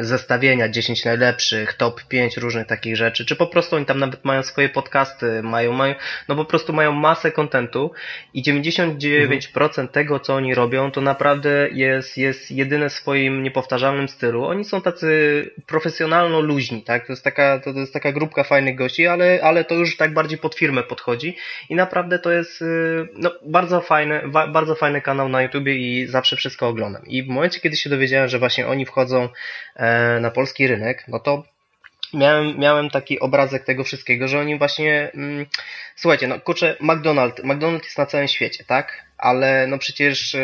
zestawienia 10 najlepszych, top 5 różnych takich rzeczy, czy po prostu oni tam nawet mają swoje podcasty, mają, mają no po prostu mają masę kontentu i 99% mhm. tego, co oni robią, to naprawdę jest, jest jedyne w swoim niepowtarzalnym stylu. Oni są tacy profesjonalno luźni, tak? To jest taka, to, to jest taka grupka fajnych gości, ale, ale to już tak bardziej pod firmę podchodzi i naprawdę naprawdę to jest y, no, bardzo, fajny, bardzo fajny kanał na YouTubie i zawsze wszystko oglądam. I w momencie, kiedy się dowiedziałem, że właśnie oni wchodzą e, na polski rynek, no to miałem, miałem taki obrazek tego wszystkiego, że oni właśnie, mm, słuchajcie, no kurczę, McDonald's, McDonald's jest na całym świecie, tak? Ale no przecież e,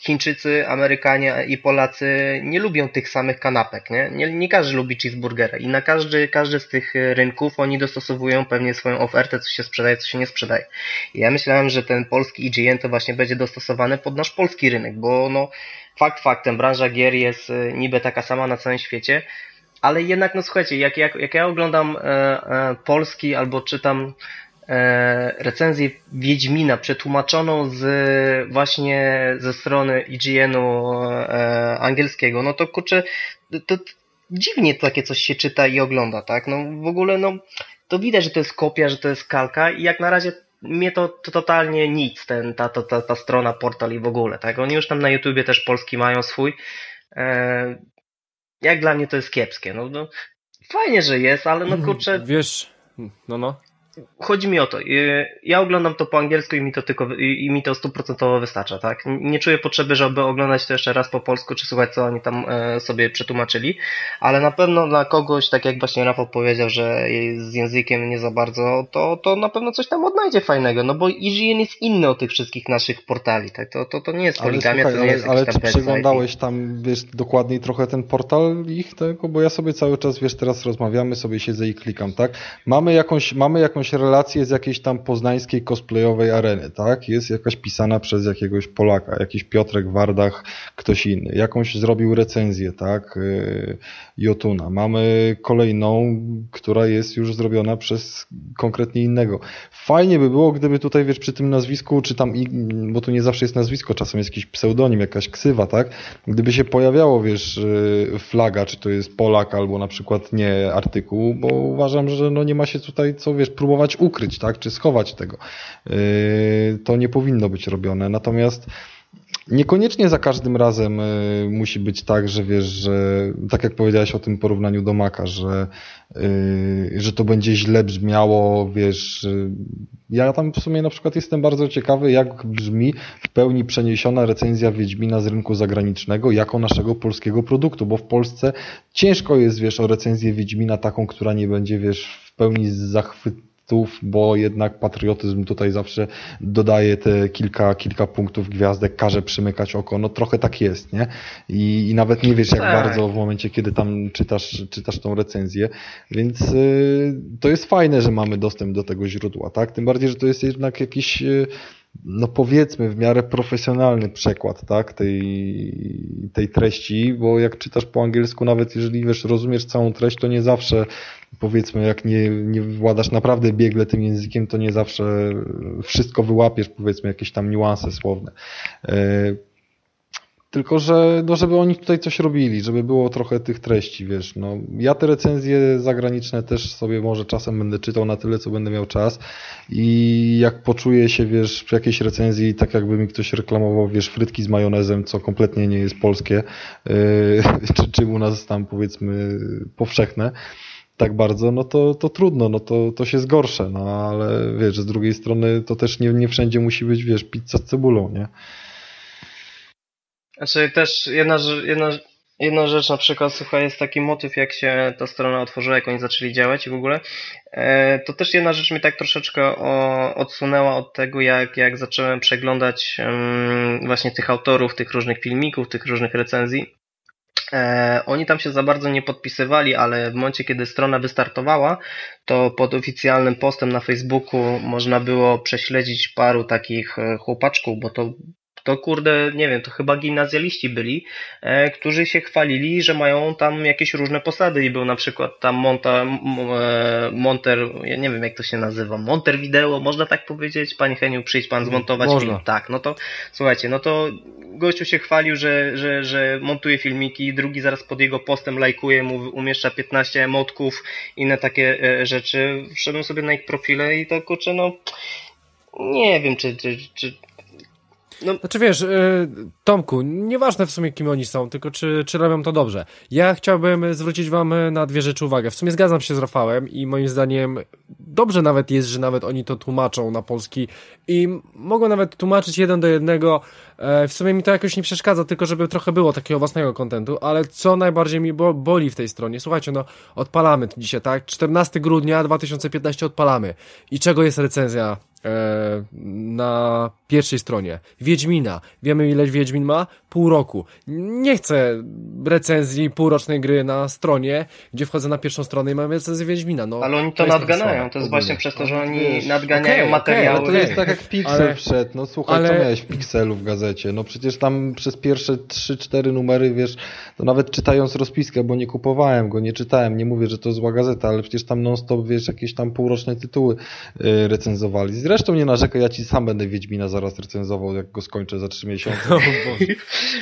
Chińczycy, Amerykanie i Polacy nie lubią tych samych kanapek, nie? Nie, nie każdy lubi cheeseburgera i na każdy, każdy z tych rynków oni dostosowują pewnie swoją ofertę, co się sprzedaje, co się nie sprzedaje. I ja myślałem, że ten polski IGN to właśnie będzie dostosowany pod nasz polski rynek, bo no fakt faktem, branża gier jest e, niby taka sama na całym świecie, ale jednak no słuchajcie, jak, jak, jak ja oglądam e, e, polski albo czytam E, recenzję Wiedźmina przetłumaczoną z właśnie ze strony IGN-u e, angielskiego, no to kurczę, to, to dziwnie takie coś się czyta i ogląda, tak? No w ogóle no to widać, że to jest kopia, że to jest kalka i jak na razie mnie to, to totalnie nic, ten, ta, ta, ta, ta strona, portal i w ogóle, tak? Oni już tam na YouTubie też polski mają swój. E, jak dla mnie to jest kiepskie, no, no fajnie, że jest, ale no kurczę... Wiesz, no no chodzi mi o to. Y, ja oglądam to po angielsku i mi to tylko i mi to stuprocentowo wystarcza, tak? Nie czuję potrzeby, żeby oglądać to jeszcze raz po polsku, czy słuchać, co oni tam e, sobie przetłumaczyli, ale na pewno dla kogoś, tak jak właśnie Rafał powiedział, że z językiem nie za bardzo, to, to na pewno coś tam odnajdzie fajnego, no bo IGN jest inny od tych wszystkich naszych portali, tak? To, to, to nie jest poligamia, to nie jest Ale, ale czy przeglądałeś tam, wiesz, dokładniej trochę ten portal ich tego? Bo ja sobie cały czas, wiesz, teraz rozmawiamy, sobie siedzę i klikam, tak? Mamy jakąś, mamy jakąś jakąś relację z jakiejś tam poznańskiej cosplayowej areny, tak? Jest jakaś pisana przez jakiegoś Polaka, jakiś Piotrek Wardach, ktoś inny. Jakąś zrobił recenzję, tak? Y, Jotuna. Mamy kolejną, która jest już zrobiona przez konkretnie innego. Fajnie by było, gdyby tutaj, wiesz, przy tym nazwisku, czy tam, bo tu nie zawsze jest nazwisko, czasem jest jakiś pseudonim, jakaś ksywa, tak? Gdyby się pojawiało, wiesz, y, flaga, czy to jest Polak, albo na przykład nie artykuł, bo uważam, że no nie ma się tutaj co, wiesz, próbować ukryć, tak? Czy schować tego. Yy, to nie powinno być robione. Natomiast Niekoniecznie za każdym razem y, musi być tak, że wiesz, że tak jak powiedziałeś o tym porównaniu do Maka, że, y, że to będzie źle brzmiało, wiesz. Ja tam w sumie na przykład jestem bardzo ciekawy, jak brzmi w pełni przeniesiona recenzja Wiedźmina z rynku zagranicznego jako naszego polskiego produktu, bo w Polsce ciężko jest, wiesz, o recenzję Wiedźmina taką, która nie będzie, wiesz, w pełni zachwyt bo jednak patriotyzm tutaj zawsze dodaje te kilka, kilka punktów gwiazdek, każe przymykać oko. No trochę tak jest, nie? I, i nawet nie wiesz jak tak. bardzo w momencie, kiedy tam czytasz, czytasz tą recenzję. Więc y, to jest fajne, że mamy dostęp do tego źródła, tak? Tym bardziej, że to jest jednak jakiś y, no powiedzmy w miarę profesjonalny przekład tak, tej, tej treści, bo jak czytasz po angielsku, nawet jeżeli wiesz, rozumiesz całą treść, to nie zawsze powiedzmy, jak nie, nie władasz naprawdę biegle tym językiem, to nie zawsze wszystko wyłapiesz, powiedzmy, jakieś tam niuanse słowne. E, tylko, że no, żeby oni tutaj coś robili, żeby było trochę tych treści, wiesz. No, ja te recenzje zagraniczne też sobie może czasem będę czytał na tyle, co będę miał czas i jak poczuję się, wiesz, przy jakiejś recenzji, tak jakby mi ktoś reklamował, wiesz, frytki z majonezem, co kompletnie nie jest polskie, yy, czy, czy u nas tam, powiedzmy, powszechne, tak bardzo, no to, to trudno, no to, to się zgorsze, no ale wiesz, z drugiej strony to też nie, nie wszędzie musi być, wiesz, pizza z cebulą, nie? Znaczy też jedna, jedna, jedna rzecz na przykład, słuchaj, jest taki motyw, jak się ta strona otworzyła, jak oni zaczęli działać i w ogóle, e, to też jedna rzecz mi tak troszeczkę odsunęła od tego, jak, jak zacząłem przeglądać właśnie tych autorów, tych różnych filmików, tych różnych recenzji. E, oni tam się za bardzo nie podpisywali, ale w momencie, kiedy strona wystartowała, to pod oficjalnym postem na Facebooku można było prześledzić paru takich e, chłopaczków, bo to to kurde, nie wiem, to chyba gimnazjaliści byli, e, którzy się chwalili, że mają tam jakieś różne posady i był na przykład tam monta, e, monter, ja nie wiem jak to się nazywa, monter wideo, można tak powiedzieć? Panie Heniu, przyjdź pan zmontować można. film. Tak, no to słuchajcie, no to gościu się chwalił, że, że, że montuje filmiki, drugi zaraz pod jego postem lajkuje, mu umieszcza 15 emotków, inne takie e, rzeczy. Wszedłem sobie na ich profile i to kurczę, no nie wiem, czy, czy, czy no. Znaczy wiesz, y, Tomku, nieważne w sumie kim oni są, tylko czy, czy robią to dobrze. Ja chciałbym zwrócić wam na dwie rzeczy uwagę. W sumie zgadzam się z Rafałem i moim zdaniem dobrze nawet jest, że nawet oni to tłumaczą na polski i mogą nawet tłumaczyć jeden do jednego. E, w sumie mi to jakoś nie przeszkadza, tylko żeby trochę było takiego własnego kontentu, ale co najbardziej mi boli w tej stronie, słuchajcie, no odpalamy dzisiaj, tak? 14 grudnia 2015 odpalamy. I czego jest recenzja E, na pierwszej stronie. Wiedźmina. Wiemy ile Wiedźmin ma? Pół roku. Nie chcę recenzji półrocznej gry na stronie, gdzie wchodzę na pierwszą stronę i mam recenzję Wiedźmina. No, ale oni to, to nadganiają. To jest właśnie przez to, że oni nadganiają okay, materiały. Okay, to jest tak jak Pixel ale... wszedł. No słuchaj, ale... co miałeś Pixelu w gazecie? No przecież tam przez pierwsze 3-4 numery, wiesz, to nawet czytając rozpiskę, bo nie kupowałem go, nie czytałem, nie mówię, że to zła gazeta, ale przecież tam non stop, wiesz, jakieś tam półroczne tytuły yy, recenzowali. Zresztą nie narzekaj, ja ci sam będę Wiedźmina zaraz recenzował, jak go skończę za trzy miesiące.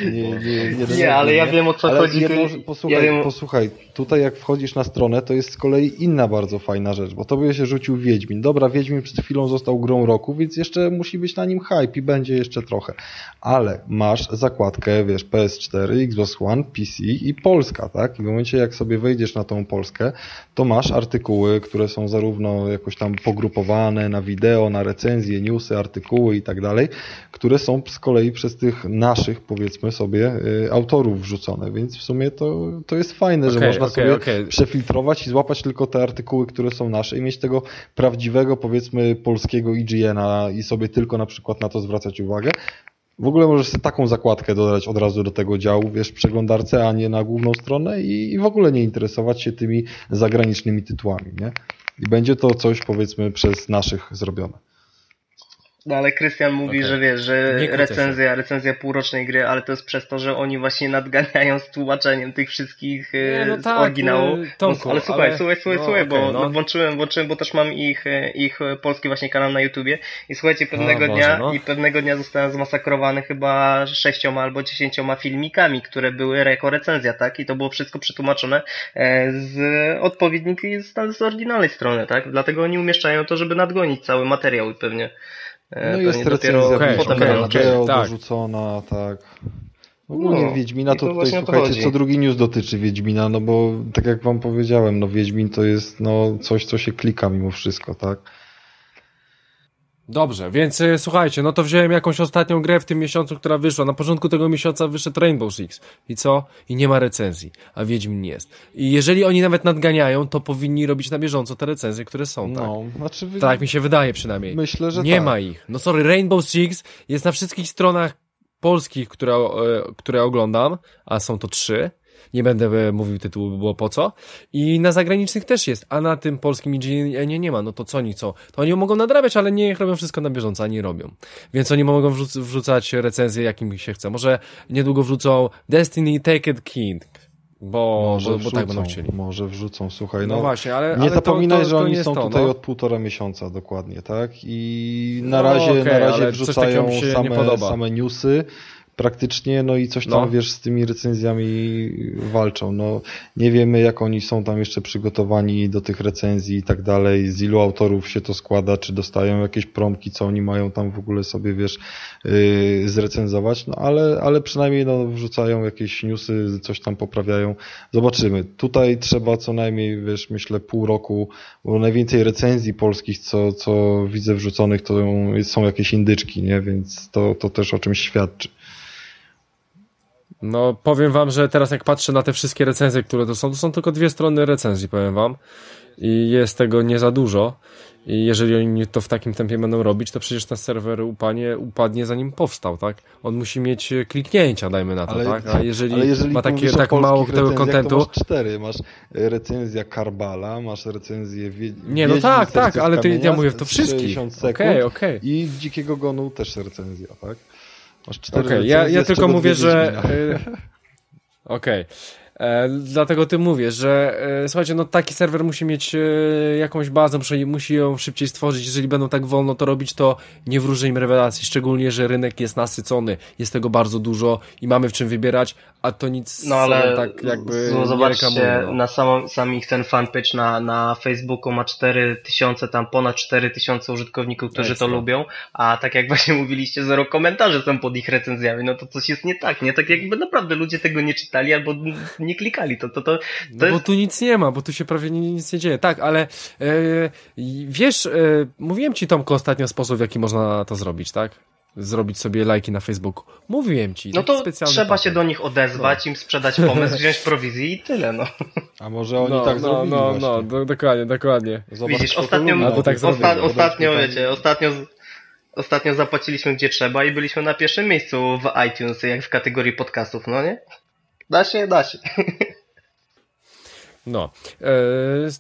nie, nie, nie, nie, ale ja wiem o co chodzi. Posłuchaj, posłuchaj, tutaj jak wchodzisz na stronę, to jest z kolei inna bardzo fajna rzecz, bo tobie się rzucił Wiedźmin. Dobra, Wiedźmin przed chwilą został grą roku, więc jeszcze musi być na nim hype i będzie jeszcze trochę. Ale masz zakładkę, wiesz, PS4, Xbox One, PC i Polska, tak? I w momencie jak sobie wejdziesz na tą Polskę, to masz artykuły, które są zarówno jakoś tam pogrupowane na wideo, na recenzje, newsy, artykuły i tak dalej, które są z kolei przez tych naszych, powiedzmy sobie, y, autorów wrzucone, więc w sumie to, to jest fajne, okay, że można okay, sobie okay. przefiltrować i złapać tylko te artykuły, które są nasze i mieć tego prawdziwego, powiedzmy, polskiego IGN-a i sobie tylko na przykład na to zwracać uwagę, w ogóle możesz sobie taką zakładkę dodać od razu do tego działu, wiesz, przeglądarce, a nie na główną stronę i, i w ogóle nie interesować się tymi zagranicznymi tytułami, nie? I będzie to coś, powiedzmy, przez naszych zrobione. No ale Krystian mówi, okay. że wiesz, że recenzja, recenzja półrocznej gry, ale to jest przez to, że oni właśnie nadganiają z tłumaczeniem tych wszystkich nie, no z tak, oryginału. Y, Tomku, ale słuchaj, ale... słuchaj, słuchaj, no, słuchaj, okay, bo no. włączyłem, włączyłem, bo też mam ich, ich polski właśnie kanał na YouTubie i słuchajcie, pewnego dnia no. i pewnego dnia zostałem zmasakrowany chyba sześcioma albo dziesięcioma filmikami, które były jako recenzja, tak? I to było wszystko przetłumaczone e, z odpowiedniki z, z oryginalnej strony, tak? Dlatego oni umieszczają to, żeby nadgonić cały materiał i pewnie no jest recenzja okay, potem okay, okay, tak. dorzucona, tak. Ogólnie no, Wiedźmina to, to tutaj, słuchajcie, co drugi news dotyczy Wiedźmina, no bo tak jak wam powiedziałem, no Wiedźmin to jest no coś, co się klika mimo wszystko, tak? Dobrze, więc y, słuchajcie, no to wziąłem jakąś ostatnią grę w tym miesiącu, która wyszła. Na początku tego miesiąca wyszedł Rainbow Six. I co? I nie ma recenzji, a Wiedźmin jest. I jeżeli oni nawet nadganiają, to powinni robić na bieżąco te recenzje, które są, tak? No, znaczy... Tak mi się wydaje przynajmniej. Myślę, że Nie tak. ma ich. No sorry, Rainbow Six jest na wszystkich stronach polskich, które, e, które oglądam, a są to trzy nie będę e, mówił tytułu, by było po co. I na zagranicznych też jest, a na tym polskim IGN nie, ma. No to co oni co? To oni mogą nadrabiać, ale nie robią wszystko na bieżąco, a nie robią. Więc oni mogą wrzuc wrzucać recenzje, jakim się chce. Może niedługo wrzucą Destiny Take King, bo, może bo, bo wrzucą, tak będą chcieli. Może wrzucą, słuchaj. No, no właśnie, ale. Nie ale zapominaj, to, to, że oni są to, tutaj no. od półtora miesiąca dokładnie, tak? I na razie, no, okay, na razie wrzucają same, same newsy praktycznie, no i coś tam, no. wiesz, z tymi recenzjami walczą. No, nie wiemy, jak oni są tam jeszcze przygotowani do tych recenzji i tak dalej, z ilu autorów się to składa, czy dostają jakieś promki, co oni mają tam w ogóle sobie, wiesz, yy, zrecenzować, no ale, ale przynajmniej no, wrzucają jakieś newsy, coś tam poprawiają. Zobaczymy. Tutaj trzeba co najmniej, wiesz, myślę pół roku, bo najwięcej recenzji polskich, co, co widzę wrzuconych, to są jakieś indyczki, nie? Więc to, to też o czymś świadczy. No, powiem wam, że teraz jak patrzę na te wszystkie recenzje, które to są, to są tylko dwie strony recenzji, powiem wam. I jest tego nie za dużo. I jeżeli oni to w takim tempie będą robić, to przecież ten serwer upanie, upadnie zanim powstał, tak? On musi mieć kliknięcia, dajmy na to, ale, tak? A jeżeli, jeżeli ma takie, tak mało tego kontentu... masz cztery, masz recenzja Karbala, masz recenzję wie, Nie, no tak, tak, ale ty, ja mówię to wszystkich. Okej, okej. Okay, okay. I Dzikiego Gonu też recenzja, tak? Masz cztery Okej, okay, ja, ja tylko mówię, że... Y, okej. Okay. E, dlatego ty mówię, że e, słuchajcie, no taki serwer musi mieć e, jakąś bazę, musi, musi ją szybciej stworzyć. Jeżeli będą tak wolno to robić, to nie wróży im rewelacji. Szczególnie, że rynek jest nasycony, jest tego bardzo dużo i mamy w czym wybierać, a to nic no, ale tak jakby no, zobaczcie, no. na samą, sam ich ten fanpage na, na Facebooku ma 4000, tam ponad 4000 użytkowników, którzy to lubią, a tak jak właśnie mówiliście, zero komentarzy są pod ich recenzjami, no to coś jest nie tak, nie? Tak jakby naprawdę ludzie tego nie czytali albo nie klikali, to, to, to, to no jest... bo tu nic nie ma, bo tu się prawie nic nie dzieje, tak, ale e, wiesz, e, mówiłem ci Tomko ostatnio sposób, w jaki można to zrobić, tak? Zrobić sobie lajki na Facebooku. Mówiłem ci. No to trzeba patent. się do nich odezwać, no. im sprzedać pomysł, wziąć prowizję i tyle, no. A może oni no, tak no, zrobili No, właśnie. no, do, dokładnie, dokładnie. Zobacz, Widzisz, ostatnio, Albo tak osta ostatnio, wiecie, ostatnio, ostatnio zapłaciliśmy gdzie trzeba i byliśmy na pierwszym miejscu w iTunes, jak w kategorii podcastów, no nie? Da się, da się. No. E,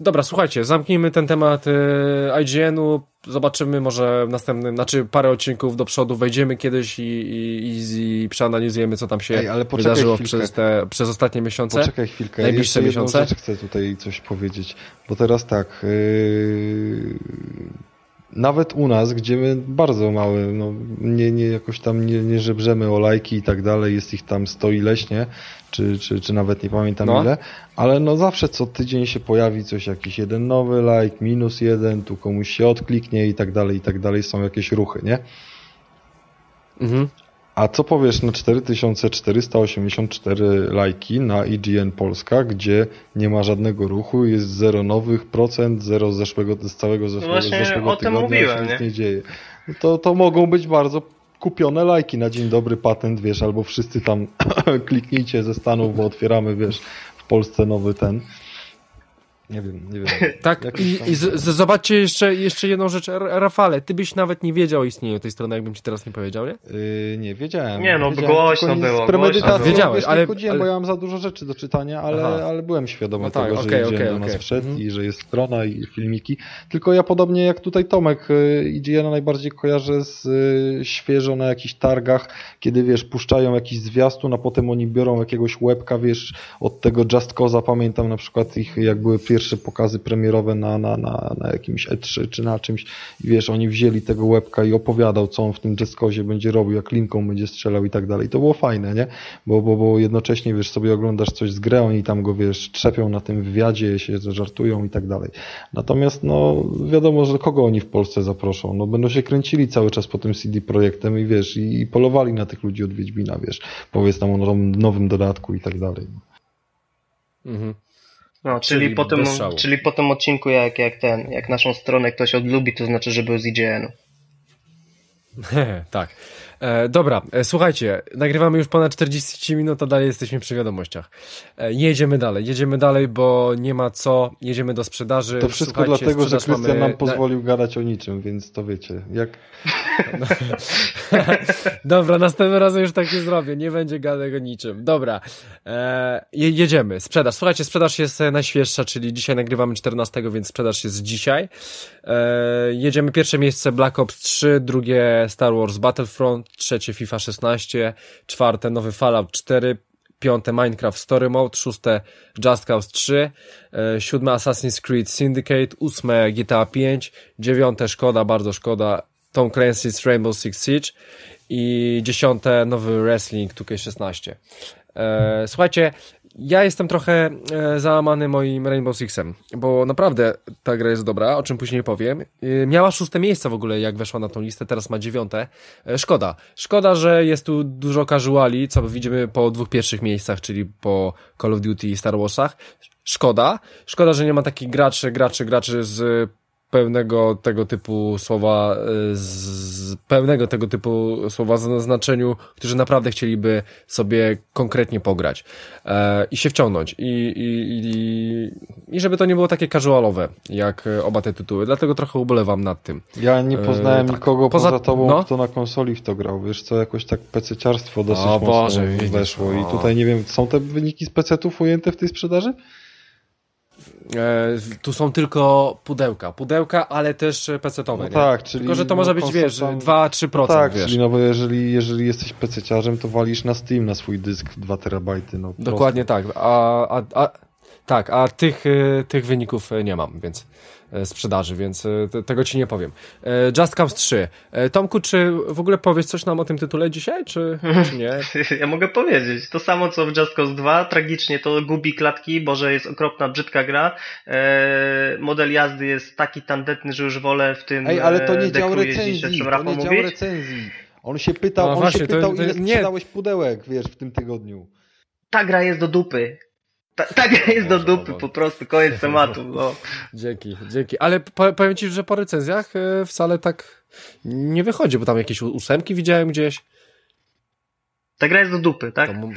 dobra, słuchajcie, zamknijmy ten temat e, IGN-u. Zobaczymy może w następnym, znaczy parę odcinków do przodu wejdziemy kiedyś i, i, i przeanalizujemy, co tam się Ej, wydarzyło przez, te, przez ostatnie miesiące. Poczekaj chwilkę. Najbliższe Jeszcze miesiące. Rzecz chcę tutaj coś powiedzieć, bo teraz tak. Yy nawet u nas, gdzie my bardzo małe, no, nie, nie jakoś tam nie, nie żebrzemy o lajki i tak dalej, jest ich tam sto ileś, nie? Czy, czy, czy nawet nie pamiętam no. ile, ale no zawsze co tydzień się pojawi coś, jakiś jeden nowy like, minus jeden, tu komuś się odkliknie i tak dalej, i tak dalej, są jakieś ruchy, nie? Mhm. A co powiesz na 4484 lajki na IGN Polska, gdzie nie ma żadnego ruchu, jest zero nowych procent, zero z zeszłego, z całego zeszłego, Właśnie zeszłego o tym mówiłem, nic nie? nie dzieje. To, to mogą być bardzo kupione lajki na dzień dobry patent, wiesz, albo wszyscy tam kliknijcie ze Stanów, bo otwieramy, wiesz, w Polsce nowy ten. Nie wiem, nie wiem. Tak, i, i z, z, zobaczcie jeszcze, jeszcze jedną rzecz, Rafale, ty byś nawet nie wiedział o istnieniu tej strony, jakbym ci teraz nie powiedział, nie? Yy, nie, wiedziałem. Nie, no wiedziałem, głośno było. Z premedytacją, głośno. wiedziałeś, ale... chodziłem, ale... bo ja mam za dużo rzeczy do czytania, ale, ale byłem świadomy no tak, tego, okay, że idzie okay, na nas okay. wszedł mhm. i że jest strona i filmiki. Tylko ja podobnie jak tutaj Tomek, y, idzie ja najbardziej kojarzę z y, świeżo na jakichś targach, kiedy wiesz, puszczają jakiś zwiastun, a potem oni biorą jakiegoś łebka, wiesz, od tego Just Cause'a, pamiętam na przykład ich, jak były pierwsze pierwsze pokazy premierowe na, na, na, na jakimś E3 czy na czymś i wiesz, oni wzięli tego łebka i opowiadał, co on w tym Jescozie będzie robił, jak linką będzie strzelał i tak dalej. To było fajne, nie? Bo, bo, bo jednocześnie, wiesz, sobie oglądasz coś z grę, oni tam go, wiesz, trzepią na tym wywiadzie, się żartują i tak dalej. Natomiast, no, wiadomo, że kogo oni w Polsce zaproszą? No, będą się kręcili cały czas po tym CD Projektem i wiesz, i, i polowali na tych ludzi od Wiedźmina, wiesz, powiedz tam o nowym dodatku i tak dalej. Mhm. No, czyli, czyli, po tym, czyli po tym odcinku, jak, jak ten, jak naszą stronę ktoś odlubi, to znaczy, że był z IGN-u. tak. E, dobra, e, słuchajcie, nagrywamy już ponad 40 minut, a dalej jesteśmy przy wiadomościach. E, jedziemy dalej, jedziemy dalej, bo nie ma co, jedziemy do sprzedaży. To wszystko słuchajcie, dlatego, że Krystian mamy... nam pozwolił gadać o niczym, więc to wiecie. Jak... Dobra, następnym razem już tak nie zrobię, nie będzie gadać o niczym. Dobra, e, jedziemy. Sprzedaż. Słuchajcie, sprzedaż jest e, najświeższa, czyli dzisiaj nagrywamy 14, więc sprzedaż jest dzisiaj. E, jedziemy pierwsze miejsce Black Ops 3, drugie Star Wars Battlefront, trzecie FIFA 16, czwarte nowy Fallout 4, piąte Minecraft Story Mode, szóste Just Cause 3, e, siódme Assassin's Creed Syndicate, ósme GTA 5, dziewiąte szkoda, bardzo szkoda, Tom Clancy's Rainbow Six Siege i dziesiąte nowy Wrestling 2K16. E, słuchajcie, ja jestem trochę e, załamany moim Rainbow Sixem, bo naprawdę ta gra jest dobra, o czym później powiem. E, miała szóste miejsce w ogóle, jak weszła na tą listę, teraz ma dziewiąte. E, szkoda. Szkoda, że jest tu dużo casuali, co widzimy po dwóch pierwszych miejscach, czyli po Call of Duty i Star Warsach. Szkoda. Szkoda, że nie ma takich graczy, graczy, graczy z pełnego tego typu słowa, e, z pełnego tego typu słowa znaczeniu, którzy naprawdę chcieliby sobie konkretnie pograć e, i się wciągnąć i, i, i, i żeby to nie było takie casualowe, jak oba te tytuły, dlatego trochę ubolewam nad tym. Ja nie e, poznałem e, tak. nikogo poza, poza tobą, no? kto na konsoli w to grał, wiesz co, jakoś tak pececiarstwo dosyć o, mocno Boże, weszło i tutaj nie wiem, są te wyniki z pecetów ujęte w tej sprzedaży? E, tu są tylko pudełka. Pudełka, ale też pecetowe. No tak, czyli. Tylko, że to może być, wiesz, tam... 2-3%. No tak, wiesz. czyli no bo jeżeli, jeżeli jesteś pececiarzem, to walisz na Steam na swój dysk 2 terabajty. No, Dokładnie tak. A, a, a, tak, a tych, e, tych wyników nie mam, więc. E, sprzedaży, więc e, tego ci nie powiem. E, Just Cause 3. Tomku, czy w ogóle powiesz coś nam o tym tytule dzisiaj, czy, czy nie? Ja mogę powiedzieć. To samo co w Just Cause 2. Tragicznie to gubi klatki, bo że jest okropna, brzydka gra. Model jazdy jest taki tandetny, że już wolę w tym Ej, ale to nie dział recenzji. To nie dział recenzji. On się pytał, no, on właśnie, się pytał to, to, ile sprzedałeś nie... pudełek, wiesz, w tym tygodniu. Ta gra jest do dupy. Ta, tak jest do dupy, po prostu, koniec tematu. No. Dzięki, dzięki. Ale powiem Ci, że po recenzjach e, wcale tak nie wychodzi, bo tam jakieś ósemki widziałem gdzieś. Ta gra jest do dupy, tak? To,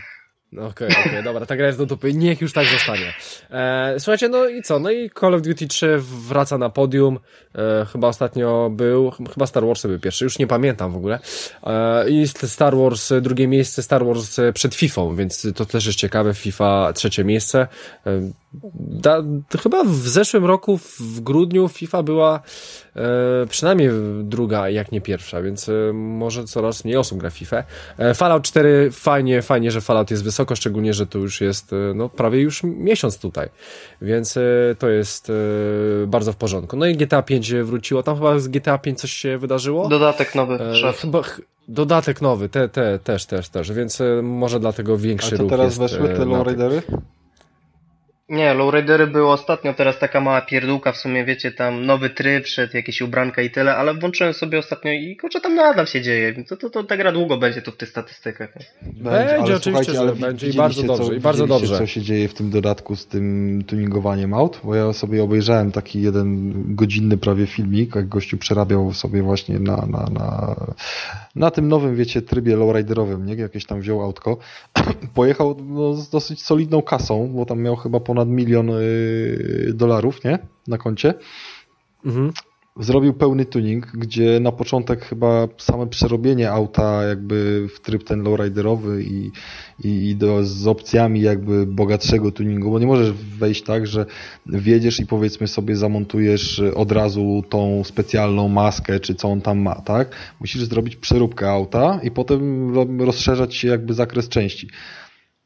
Okej, okay, okej, okay, dobra, ta gra jest do dupy. Niech już tak zostanie. E, słuchajcie, no i co? No i Call of Duty 3 wraca na podium. E, chyba ostatnio był, chyba Star Wars był pierwszy, już nie pamiętam w ogóle. E, I Star Wars, drugie miejsce, Star Wars przed FIFA, więc to też jest ciekawe. FIFA trzecie miejsce. E, da, chyba w zeszłym roku, w grudniu, FIFA była e, przynajmniej druga, jak nie pierwsza, więc e, może coraz mniej osób gra FIFA. E, Fallout 4, fajnie, fajnie, że Fallout jest wysoko, szczególnie, że to już jest e, no, prawie już miesiąc tutaj, więc e, to jest e, bardzo w porządku. No i GTA 5 wróciło, tam chyba z GTA 5 coś się wydarzyło. Dodatek nowy, szef. Chyba, Dodatek nowy, te, te, też, też, też, więc może dlatego większy A ruch teraz jest, weszły te lowridery? Nie, lowridery było ostatnio, teraz taka mała pierdółka, w sumie wiecie, tam nowy tryb, przed jakieś ubranka i tyle, ale włączyłem sobie ostatnio i kurczę, tam nadal się dzieje, więc to, to, to ta gra długo będzie tu w tych statystykach. Będzie, będzie oczywiście, ale będzie i bardzo dobrze, co, i bardzo dobrze. co się dzieje w tym dodatku z tym tuningowaniem aut, bo ja sobie obejrzałem taki jeden godzinny prawie filmik, jak gościu przerabiał sobie właśnie na, na, na, na tym nowym, wiecie, trybie lowriderowym, nie? Jakieś tam wziął autko, pojechał no, z dosyć solidną kasą, bo tam miał chyba ponad milion y, dolarów, nie? Na koncie. Mhm. Zrobił pełny tuning, gdzie na początek chyba same przerobienie auta jakby w tryb ten lowriderowy i, i, i do, z opcjami jakby bogatszego tuningu, bo nie możesz wejść tak, że wjedziesz i powiedzmy sobie zamontujesz od razu tą specjalną maskę, czy co on tam ma, tak? Musisz zrobić przeróbkę auta i potem rozszerzać się jakby zakres części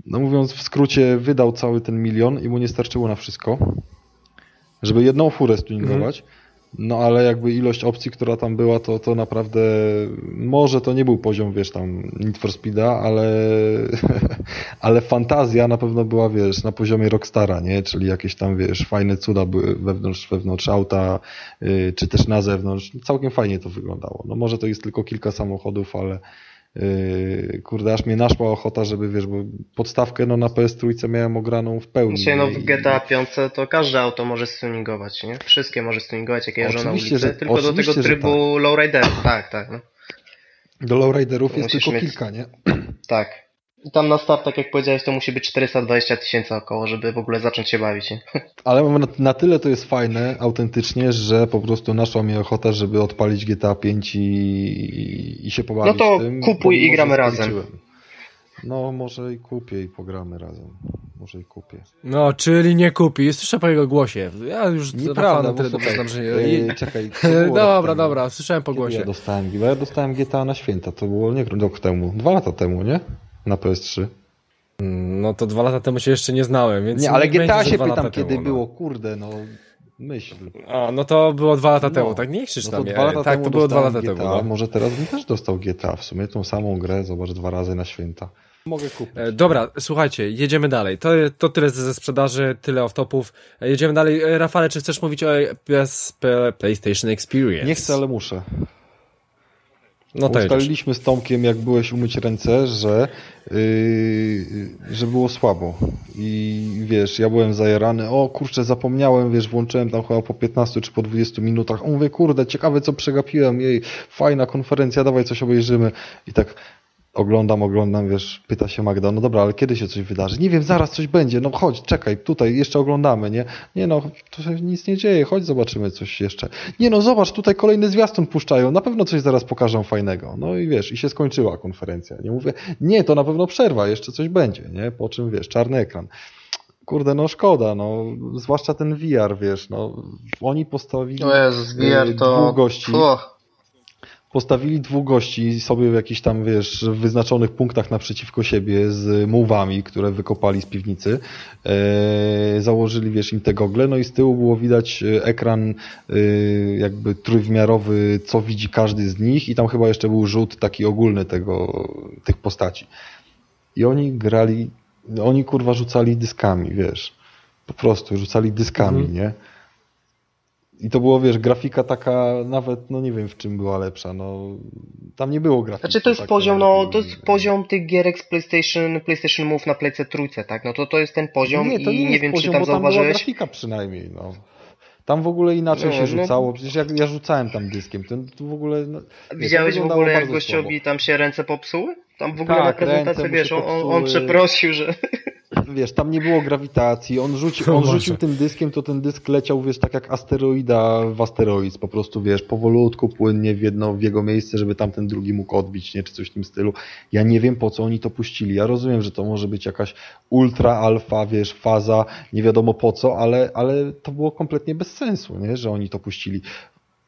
no mówiąc w skrócie, wydał cały ten milion i mu nie starczyło na wszystko. żeby jedną furę stuningować. Mhm. No ale jakby ilość opcji, która tam była, to, to naprawdę może to nie był poziom, wiesz, tam Need for Speeda, ale, ale fantazja na pewno była, wiesz, na poziomie Rockstara, nie? Czyli jakieś tam, wiesz, fajne cuda były wewnątrz, wewnątrz auta, yy, czy też na zewnątrz. Całkiem fajnie to wyglądało. No może to jest tylko kilka samochodów, ale, kurde, aż mnie naszła ochota, żeby wiesz, bo podstawkę no, na PS3 miałem ograną w pełni. Dzisiaj no w GTA 5 to każde auto może stuningować, nie? Wszystkie może stuningować, jak jeżdżą na ulicy, że, tylko do tego trybu tak. lowriderów, tak, tak. No. Do lowriderów jest tylko mieć... kilka, nie? Tak. I tam na start, tak jak powiedziałeś, to musi być 420 tysięcy około, żeby w ogóle zacząć się bawić. Nie? Ale na, na, tyle to jest fajne, autentycznie, że po prostu naszła mi ochota, żeby odpalić GTA 5 i, i się pobawić No to tym, kupuj i gramy razem. No, może i kupię i pogramy razem. Może i kupię. No, czyli nie kupi. Słyszę po jego głosie. Ja już Nieprawda, tyle dobrze znam, że... Yy, czekaj. dobra, dobra, słyszałem po głosie. ja dostałem, ja dostałem GTA na święta. To było nie rok temu, dwa lata temu, nie? Na PS3. No to dwa lata temu się jeszcze nie znałem, więc... Nie, ale GTA się pytam, kiedy temu, no. było, kurde, no... Myśl. A, no to było dwa lata no, temu, tak nie krzycz no to dwa lata tak, temu to było dwa lata GTA, temu. No. Może teraz bym też dostał GTA, w sumie tą samą grę, zobacz, dwa razy na święta. Mogę kupić. E, dobra, słuchajcie, jedziemy dalej. To, to tyle ze sprzedaży, tyle off-topów. E, jedziemy dalej. E, Rafale, czy chcesz mówić o PlayStation Experience? Nie chcę, ale muszę. No Ustaliliśmy z Tomkiem, jak byłeś umyć ręce, że, yy, że było słabo. I wiesz, ja byłem zajerany, o kurczę, zapomniałem, wiesz, włączyłem tam chyba po 15 czy po 20 minutach. On mówi, kurde, ciekawe co przegapiłem, jej, fajna konferencja, dawaj coś obejrzymy. I tak oglądam, oglądam, wiesz, pyta się Magda, no dobra, ale kiedy się coś wydarzy? Nie wiem, zaraz coś będzie, no chodź, czekaj, tutaj jeszcze oglądamy, nie? Nie no, to się nic nie dzieje, chodź zobaczymy coś jeszcze. Nie no, zobacz, tutaj kolejny zwiastun puszczają, na pewno coś zaraz pokażą fajnego. No i wiesz, i się skończyła konferencja. Nie mówię, nie, to na pewno przerwa, jeszcze coś będzie, nie? Po czym, wiesz, czarny ekran. Kurde, no szkoda, no, zwłaszcza ten VR, wiesz, no, oni postawili o Jezus, VR to... dwóch gości. Postawili dwóch gości sobie w jakichś tam, wiesz, wyznaczonych punktach naprzeciwko siebie z mułwami, które wykopali z piwnicy. E, założyli, wiesz, im te gogle, no i z tyłu było widać e, ekran e, jakby trójwymiarowy, co widzi każdy z nich i tam chyba jeszcze był rzut taki ogólny tego, tych postaci. I oni grali, oni kurwa rzucali dyskami, wiesz. Po prostu rzucali dyskami, mhm. nie? I to było, wiesz, grafika taka nawet, no nie wiem w czym była lepsza, no tam nie było grafiki. Znaczy to jest poziom, no to jest poziom tych gierek z PlayStation, PlayStation Move na Playce trójce, tak? No to to jest ten poziom nie, to nie i nie wiem poziom, czy tam zauważyłeś. Tam była grafika przynajmniej, no. Tam w ogóle inaczej no, się no. rzucało, przecież ja, ja rzucałem tam dyskiem, to w ogóle... No, Widziałeś w ogóle jak gościowi słabo. tam się ręce popsuły? Tam w ogóle tak, na prezentacji, wiesz, on, on przeprosił, że wiesz, tam nie było grawitacji, on rzucił, on rzucił tym dyskiem, to ten dysk leciał, wiesz, tak jak asteroida w asteroid, po prostu, wiesz, powolutku, płynnie w jedno, w jego miejsce, żeby tamten drugi mógł odbić, nie, czy coś w tym stylu. Ja nie wiem, po co oni to puścili. Ja rozumiem, że to może być jakaś ultra alfa, wiesz, faza, nie wiadomo po co, ale, ale to było kompletnie bez sensu, nie, że oni to puścili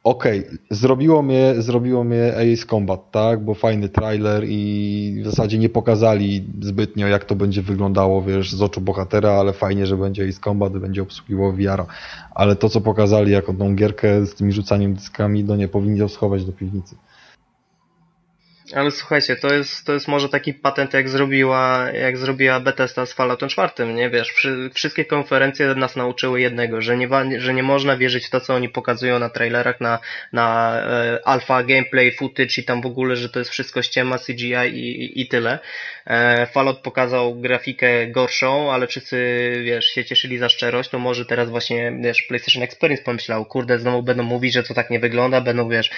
okej, okay, zrobiło mnie, zrobiło mnie Ace Combat, tak, bo fajny trailer i w zasadzie nie pokazali zbytnio jak to będzie wyglądało, wiesz, z oczu bohatera, ale fajnie, że będzie Ace Combat, będzie obsługiwał VR, ale to co pokazali jako tą gierkę z tymi rzucaniem dyskami, no nie powinni to schować do piwnicy. Ale słuchajcie, to jest, to jest może taki patent, jak zrobiła, jak zrobiła Bethesda z Falloutem 4, nie wiesz? Wszy, wszystkie konferencje nas nauczyły jednego, że nie, że nie można wierzyć w to, co oni pokazują na trailerach, na, na e, alpha gameplay, footage i tam w ogóle, że to jest wszystko ściema, CGI i, i, i tyle. E, Fallout pokazał grafikę gorszą, ale wszyscy, wiesz, się cieszyli za szczerość, to może teraz właśnie, wiesz, PlayStation Experience pomyślał, kurde, znowu będą mówić, że to tak nie wygląda, będą, wiesz,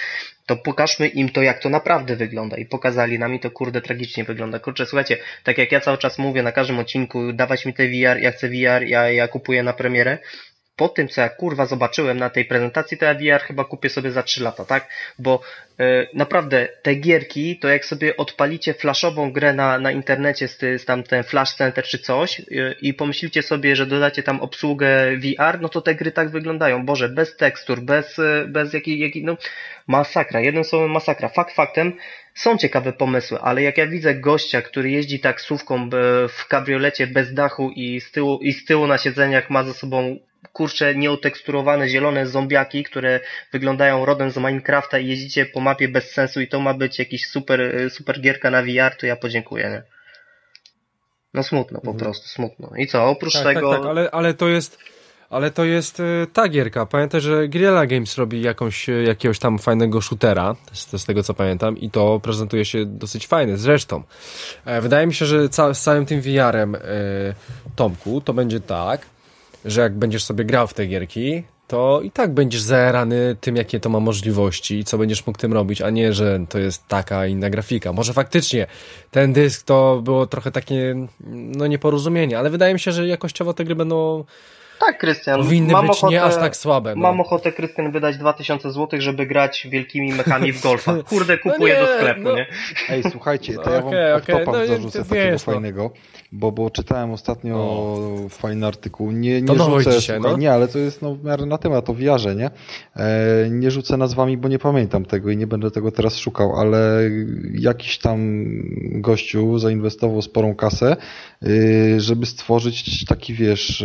to pokażmy im to, jak to naprawdę wygląda. I pokazali nam i to kurde tragicznie wygląda. Kurczę, słuchajcie, tak jak ja cały czas mówię na każdym odcinku, dawać mi te VR, ja chcę VR, ja, ja kupuję na premierę, po tym, co ja kurwa zobaczyłem na tej prezentacji, to ja VR chyba kupię sobie za 3 lata, tak? Bo e, naprawdę te gierki, to jak sobie odpalicie flashową grę na, na internecie z, z tam ten Flash Center czy coś e, i pomyślicie sobie, że dodacie tam obsługę VR, no to te gry tak wyglądają. Boże, bez tekstur, bez, e, bez jakiej, jakiej no masakra. Jednym słowem masakra. Fakt faktem, są ciekawe pomysły, ale jak ja widzę gościa, który jeździ taksówką w kabriolecie bez dachu i z tyłu, i z tyłu na siedzeniach ma ze sobą kurcze nieoteksturowane zielone zombiaki, które wyglądają rodem z Minecrafta i jeździcie po mapie bez sensu i to ma być jakiś super, super gierka na VR, to ja podziękuję, nie? No smutno po mhm. prostu, smutno. I co, oprócz tak, tego... Tak, tak, ale, ale to jest... Ale to jest y, ta gierka. Pamiętaj, że Guerrilla Games robi jakąś, y, jakiegoś tam fajnego shootera, z, z tego co pamiętam, i to prezentuje się dosyć fajnie. Zresztą, e, wydaje mi się, że ca z całym tym VR-em, e, Tomku, to będzie tak, że jak będziesz sobie grał w te gierki, to i tak będziesz zaerany tym, jakie to ma możliwości i co będziesz mógł tym robić, a nie, że to jest taka inna grafika. Może faktycznie ten dysk to było trochę takie, no nieporozumienie, ale wydaje mi się, że jakościowo te gry będą tak, Krystian. Powinny mam być ochotę, nie aż tak słabe. No. Mam ochotę, Krystian, wydać 2000 zł, żeby grać wielkimi mechami w golfa. Kurde, kupuję no nie, do sklepu, no. nie? Ej, słuchajcie, to ja wam okay, okay. no, zarzucę takiego no. fajnego, bo, bo czytałem ostatnio o. fajny artykuł. Nie, nie to rzucę, dzisiaj, no? nie, ale to jest no, w miarę na temat, o wiarze, nie? E, nie rzucę nazwami, bo nie pamiętam tego i nie będę tego teraz szukał, ale jakiś tam gościu zainwestował sporą kasę, y, żeby stworzyć taki, wiesz,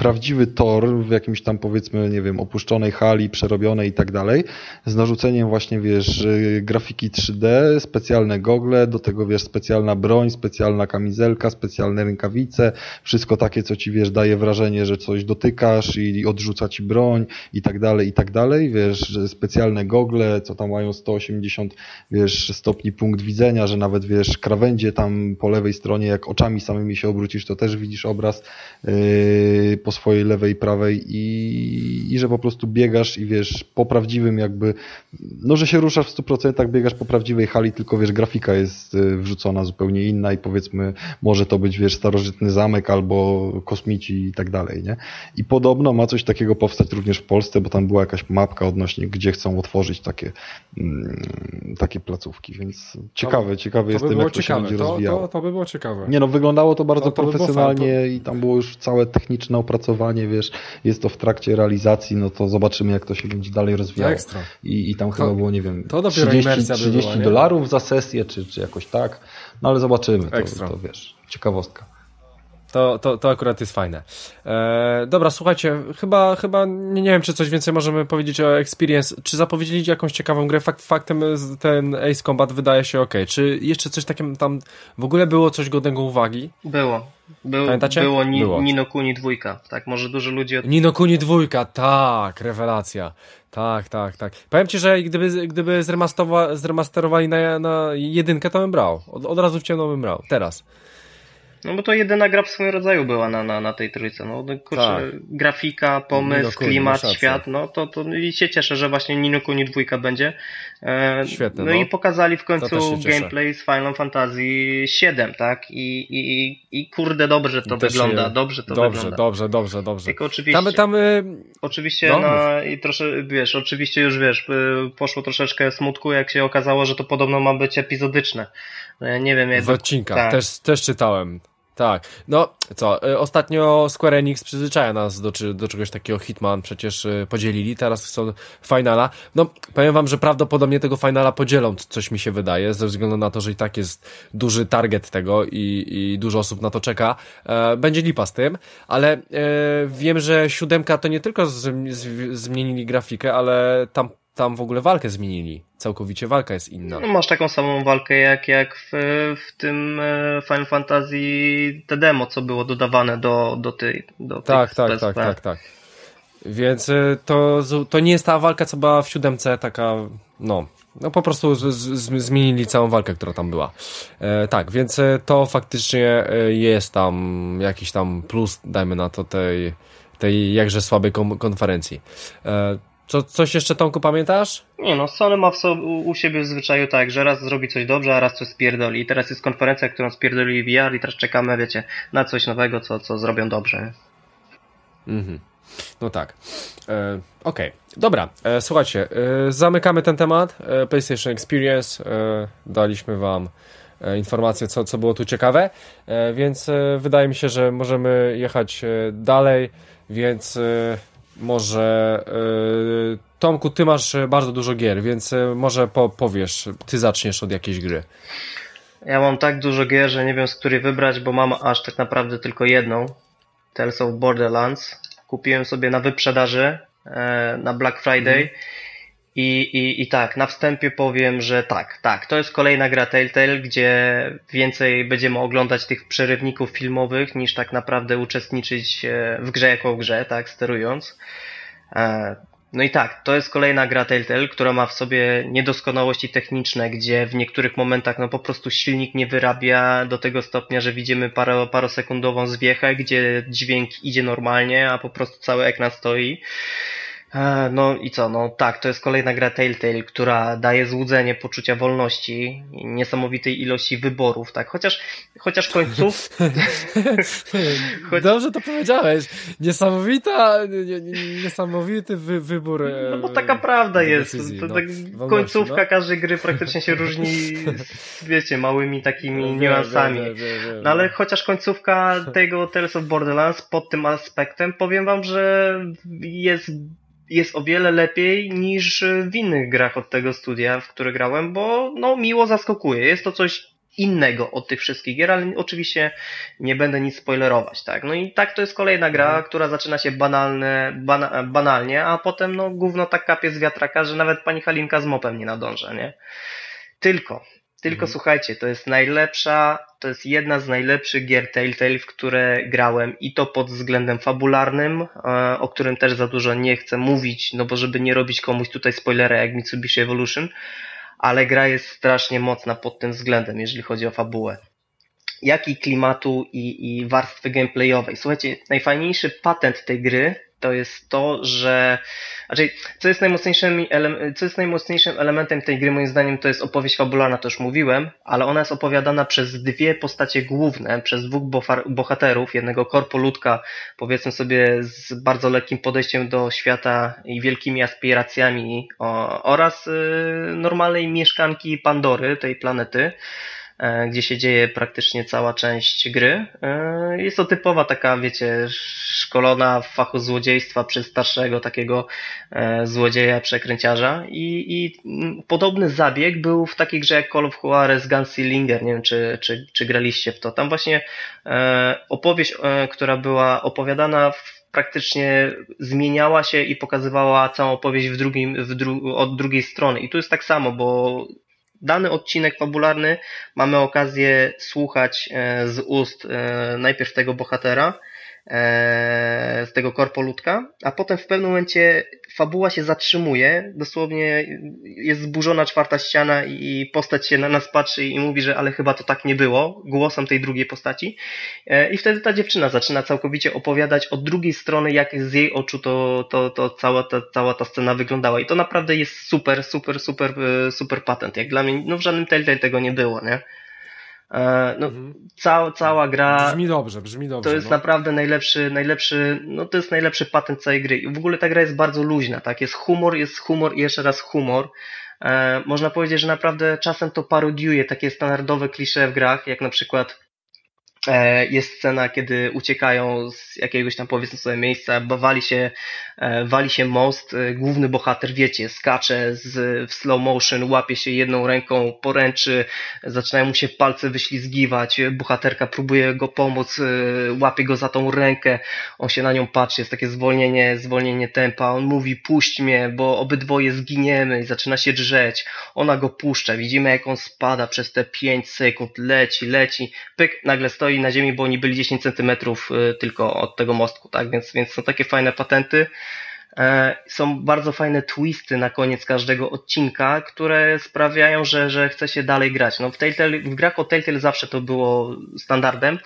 prawdziwy tor w jakimś tam powiedzmy, nie wiem, opuszczonej hali, przerobionej i tak dalej, z narzuceniem właśnie, wiesz, grafiki 3D, specjalne gogle, do tego, wiesz, specjalna broń, specjalna kamizelka, specjalne rękawice, wszystko takie, co ci, wiesz, daje wrażenie, że coś dotykasz i odrzuca ci broń i tak dalej, i tak dalej, wiesz, specjalne gogle, co tam mają 180, wiesz, stopni punkt widzenia, że nawet, wiesz, krawędzie tam po lewej stronie, jak oczami samymi się obrócisz, to też widzisz obraz, yy, po swojej lewej, prawej i, i że po prostu biegasz i wiesz, po prawdziwym jakby, no że się ruszasz w 100%, biegasz po prawdziwej hali, tylko wiesz, grafika jest y, wrzucona zupełnie inna i powiedzmy, może to być, wiesz, starożytny zamek albo kosmici i tak dalej, nie? I podobno ma coś takiego powstać również w Polsce, bo tam była jakaś mapka odnośnie, gdzie chcą otworzyć takie, mm, takie placówki, więc ciekawe, ciekawe to jestem, by jak to ciekawe. się będzie to, rozwijało. To, to by było ciekawe. Nie no, wyglądało to bardzo to, to profesjonalnie i tam było już całe techniczne opracowanie wiesz, jest to w trakcie realizacji, no to zobaczymy, jak to się będzie dalej rozwijało. Ekstra. I, i tam to, chyba było, nie wiem, to 30, 30 była, dolarów za sesję, czy, czy jakoś tak, no ale zobaczymy, to, to wiesz, ciekawostka. To, to, to akurat jest fajne. E, dobra, słuchajcie, chyba, chyba nie, nie wiem, czy coś więcej możemy powiedzieć o Experience. Czy zapowiedzieli jakąś ciekawą grę? Fakt, faktem ten Ace Combat wydaje się ok. Czy jeszcze coś takiego tam w ogóle było coś godnego uwagi? Było. Był, Pamiętacie? Było, ni, było Nino Kuni dwójka. Tak, może dużo ludzi... Od... Nino Kuni dwójka, tak, rewelacja. Tak, tak, tak. Powiem ci, że gdyby, gdyby zremasterowali na, na jedynkę, to bym brał. Od, od razu w ciemno bym brał. Teraz. No bo to jedyna gra w swoim rodzaju była na, na, na tej trójce. No, no kurczę, tak. grafika, pomysł, klimat, świat, no to, to i się cieszę, że właśnie Nino Kuni dwójka będzie. E, Świetne, no, no, i pokazali w końcu gameplay z Final Fantasy VII, tak? I, i, i kurde, dobrze to wygląda, je... dobrze to dobrze, wygląda. Dobrze, dobrze, dobrze. Tylko oczywiście, tam, tam, y... oczywiście no, na, i trosze, wiesz, oczywiście już wiesz, y, poszło troszeczkę smutku, jak się okazało, że to podobno ma być epizodyczne. No, nie wiem, jak... W odcinkach, tak. też, też czytałem. Tak, no co, y, ostatnio Square Enix przyzwyczaja nas do, do czegoś takiego, Hitman przecież y, podzielili, teraz chcą Finala. No, powiem wam, że prawdopodobnie tego Finala podzielą, coś mi się wydaje, ze względu na to, że i tak jest duży target tego i, i dużo osób na to czeka. E, będzie lipa z tym, ale e, wiem, że siódemka to nie tylko zmienili grafikę, ale tam tam w ogóle walkę zmienili. Całkowicie walka jest inna. No, masz taką samą walkę jak, jak w, w tym e, Final Fantasy te demo, co było dodawane do, do tej. Do tak, tak, tak, tak, tak. Więc e, to, to nie jest ta walka, co była w siódemce, taka, no, no po prostu z, z, zmienili całą walkę, która tam była. E, tak, więc e, to faktycznie jest tam jakiś tam plus, dajmy na to, tej, tej jakże słabej konferencji. E, co, coś jeszcze, Tomku, pamiętasz? Nie no, Sony ma w sobie, u, siebie w zwyczaju tak, że raz zrobi coś dobrze, a raz coś spierdoli. I teraz jest konferencja, którą spierdoli VR i teraz czekamy, wiecie, na coś nowego, co, co zrobią dobrze. Mhm. No tak. E, Okej, okay. dobra. E, słuchajcie, e, zamykamy ten temat. E, PlayStation Experience. E, daliśmy wam e, informacje, co, co było tu ciekawe, więc wydaje mi się, że możemy jechać dalej, więc może yy, Tomku, ty masz bardzo dużo gier, więc yy, może po, powiesz, ty zaczniesz od jakiejś gry. Ja mam tak dużo gier, że nie wiem z której wybrać, bo mam aż tak naprawdę tylko jedną. Tales of Borderlands. Kupiłem sobie na wyprzedaży e, na Black Friday. Mhm. I, i, I tak, na wstępie powiem, że tak, tak, to jest kolejna gra Telltale, gdzie więcej będziemy oglądać tych przerywników filmowych niż tak naprawdę uczestniczyć e, w grze jako grze, tak, sterując. E, no i tak, to jest kolejna gra Telltale, która ma w sobie niedoskonałości techniczne, gdzie w niektórych momentach no po prostu silnik nie wyrabia do tego stopnia, że widzimy parę, parosekundową zwiechę, gdzie dźwięk idzie normalnie, a po prostu cały ekran stoi. E, no i co, no tak, to jest kolejna gra Telltale, która daje złudzenie poczucia wolności, niesamowitej ilości wyborów, tak, chociaż, chociaż końców... Choć... Dobrze to powiedziałeś, niesamowita, niesamowity wy, wybór No bo taka prawda jest, to, no, tak, końcówka no? każdej gry praktycznie się różni, wiecie, małymi takimi niuansami, no ale chociaż końcówka tego Tales of Borderlands pod tym aspektem, powiem wam, że jest jest o wiele lepiej niż w innych grach od tego studia, w które grałem, bo no miło zaskakuje. Jest to coś innego od tych wszystkich gier, ale oczywiście nie będę nic spoilerować, tak. No i tak to jest kolejna gra, mhm. która zaczyna się banalne, bana, banalnie, a potem no gówno tak kapie z wiatraka, że nawet pani Halinka z mopem nie nadąża, nie? Tylko tylko mhm. słuchajcie, to jest najlepsza, to jest jedna z najlepszych gier Telltale, w które grałem i to pod względem fabularnym, e, o którym też za dużo nie chcę mówić, no bo żeby nie robić komuś tutaj spoilera jak Mitsubishi Evolution, ale gra jest strasznie mocna pod tym względem, jeżeli chodzi o fabułę. Jak i klimatu i, i warstwy gameplayowej. Słuchajcie, najfajniejszy patent tej gry to jest to, że znaczy, co jest najmocniejszym, co jest najmocniejszym elementem tej gry moim zdaniem to jest opowieść fabularna, to już mówiłem, ale ona jest opowiadana przez dwie postacie główne, przez dwóch bohaterów, jednego korpolutka, powiedzmy sobie z bardzo lekkim podejściem do świata i wielkimi aspiracjami oraz y, normalnej mieszkanki Pandory, tej planety, gdzie się dzieje praktycznie cała część gry. E, jest to typowa taka, wiecie, szkolona w fachu złodziejstwa przez starszego takiego e, złodzieja, przekręciarza i, i podobny zabieg był w takiej grze jak Call of Juarez Gunslinger, nie wiem czy, czy, czy graliście w to. Tam właśnie opowieść, która była opowiadana w praktycznie zmieniała się i pokazywała całą opowieść w drugim, w dru od drugiej strony. I tu jest tak samo, bo dany odcinek fabularny mamy okazję słuchać e, z ust e, najpierw tego bohatera, z tego korpolutka, a potem w pewnym momencie fabuła się zatrzymuje, dosłownie jest zburzona czwarta ściana i postać się na nas patrzy i mówi, że ale chyba to tak nie było, głosem tej drugiej postaci. I wtedy ta dziewczyna zaczyna całkowicie opowiadać od drugiej strony, jak z jej oczu to, to, to cała, ta, cała ta scena wyglądała. I to naprawdę jest super, super, super, super patent. Jak dla mnie, no w żadnym Telltale tego nie było, nie? E, no, mhm. cała, cała gra. Brzmi dobrze, brzmi dobrze. To jest no. naprawdę najlepszy, najlepszy, no to jest najlepszy patent całej gry. I w ogóle ta gra jest bardzo luźna, tak? Jest humor, jest humor i jeszcze raz humor. E, można powiedzieć, że naprawdę czasem to parodiuje takie standardowe klisze w grach, jak na przykład jest scena, kiedy uciekają z jakiegoś tam powiedzmy sobie miejsca, wali się, e, wali się most, e, główny bohater, wiecie, skacze z, w slow motion, łapie się jedną ręką poręczy, zaczynają mu się palce wyślizgiwać, bohaterka próbuje go pomóc, łapie go za tą rękę, on się na nią patrzy, jest takie zwolnienie, zwolnienie tempa, on mówi puść mnie, bo obydwoje zginiemy i zaczyna się drzeć, ona go puszcza, widzimy jak on spada przez te 5 sekund, leci, leci, pyk, nagle stoi stoi na ziemi, bo oni byli 10 centymetrów y, tylko od tego mostku, tak? Więc, więc są takie fajne patenty. E, są bardzo fajne twisty na koniec każdego odcinka, które sprawiają, że, że chce się dalej grać. No w, Telltale, w grach o Telltale zawsze to było standardem,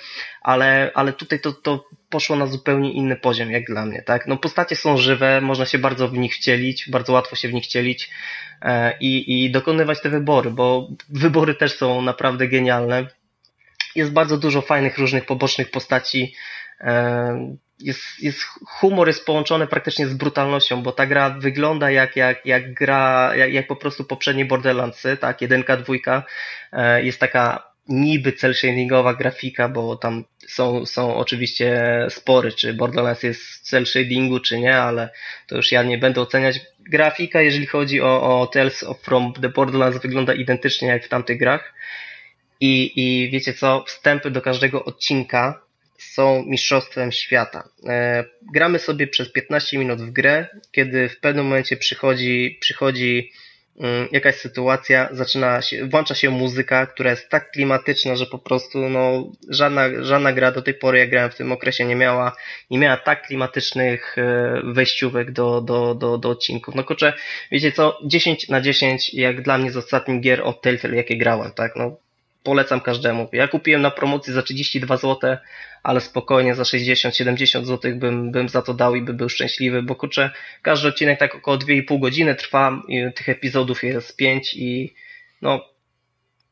ale, ale tutaj to, to poszło na zupełnie inny poziom, jak dla mnie. Tak? No postacie są żywe, można się bardzo w nich wcielić, bardzo łatwo się w nich wcielić e, i, i dokonywać te wybory, bo wybory też są naprawdę genialne jest bardzo dużo fajnych, różnych pobocznych postaci. E, jest, jest, humor jest połączony praktycznie z brutalnością, bo ta gra wygląda jak, jak, jak gra, jak, jak po prostu poprzednie Borderlandsy, tak, jedynka, dwójka, e, jest taka niby cel shadingowa grafika, bo tam są, są oczywiście spory, czy Borderlands jest cel shadingu, czy nie, ale to już ja nie będę oceniać. Grafika, jeżeli chodzi o, o Tales from the Borderlands, wygląda identycznie jak w tamtych grach. I, I wiecie co, wstępy do każdego odcinka są mistrzostwem świata. E, gramy sobie przez 15 minut w grę, kiedy w pewnym momencie przychodzi, przychodzi mm, jakaś sytuacja, zaczyna się, włącza się muzyka, która jest tak klimatyczna, że po prostu no, żadna, żadna gra do tej pory, jak grałem w tym okresie, nie miała, nie miała tak klimatycznych e, wejściówek do, do, do, do odcinków. No kurczę, wiecie co, 10 na 10 jak dla mnie z ostatnich gier od Telltale, jakie grałem, tak? No, polecam każdemu. Ja kupiłem na promocji za 32 zł, ale spokojnie za 60-70 zł bym, bym za to dał i by był szczęśliwy, bo kurczę, każdy odcinek tak około 2,5 godziny trwa, tych epizodów jest 5 i no,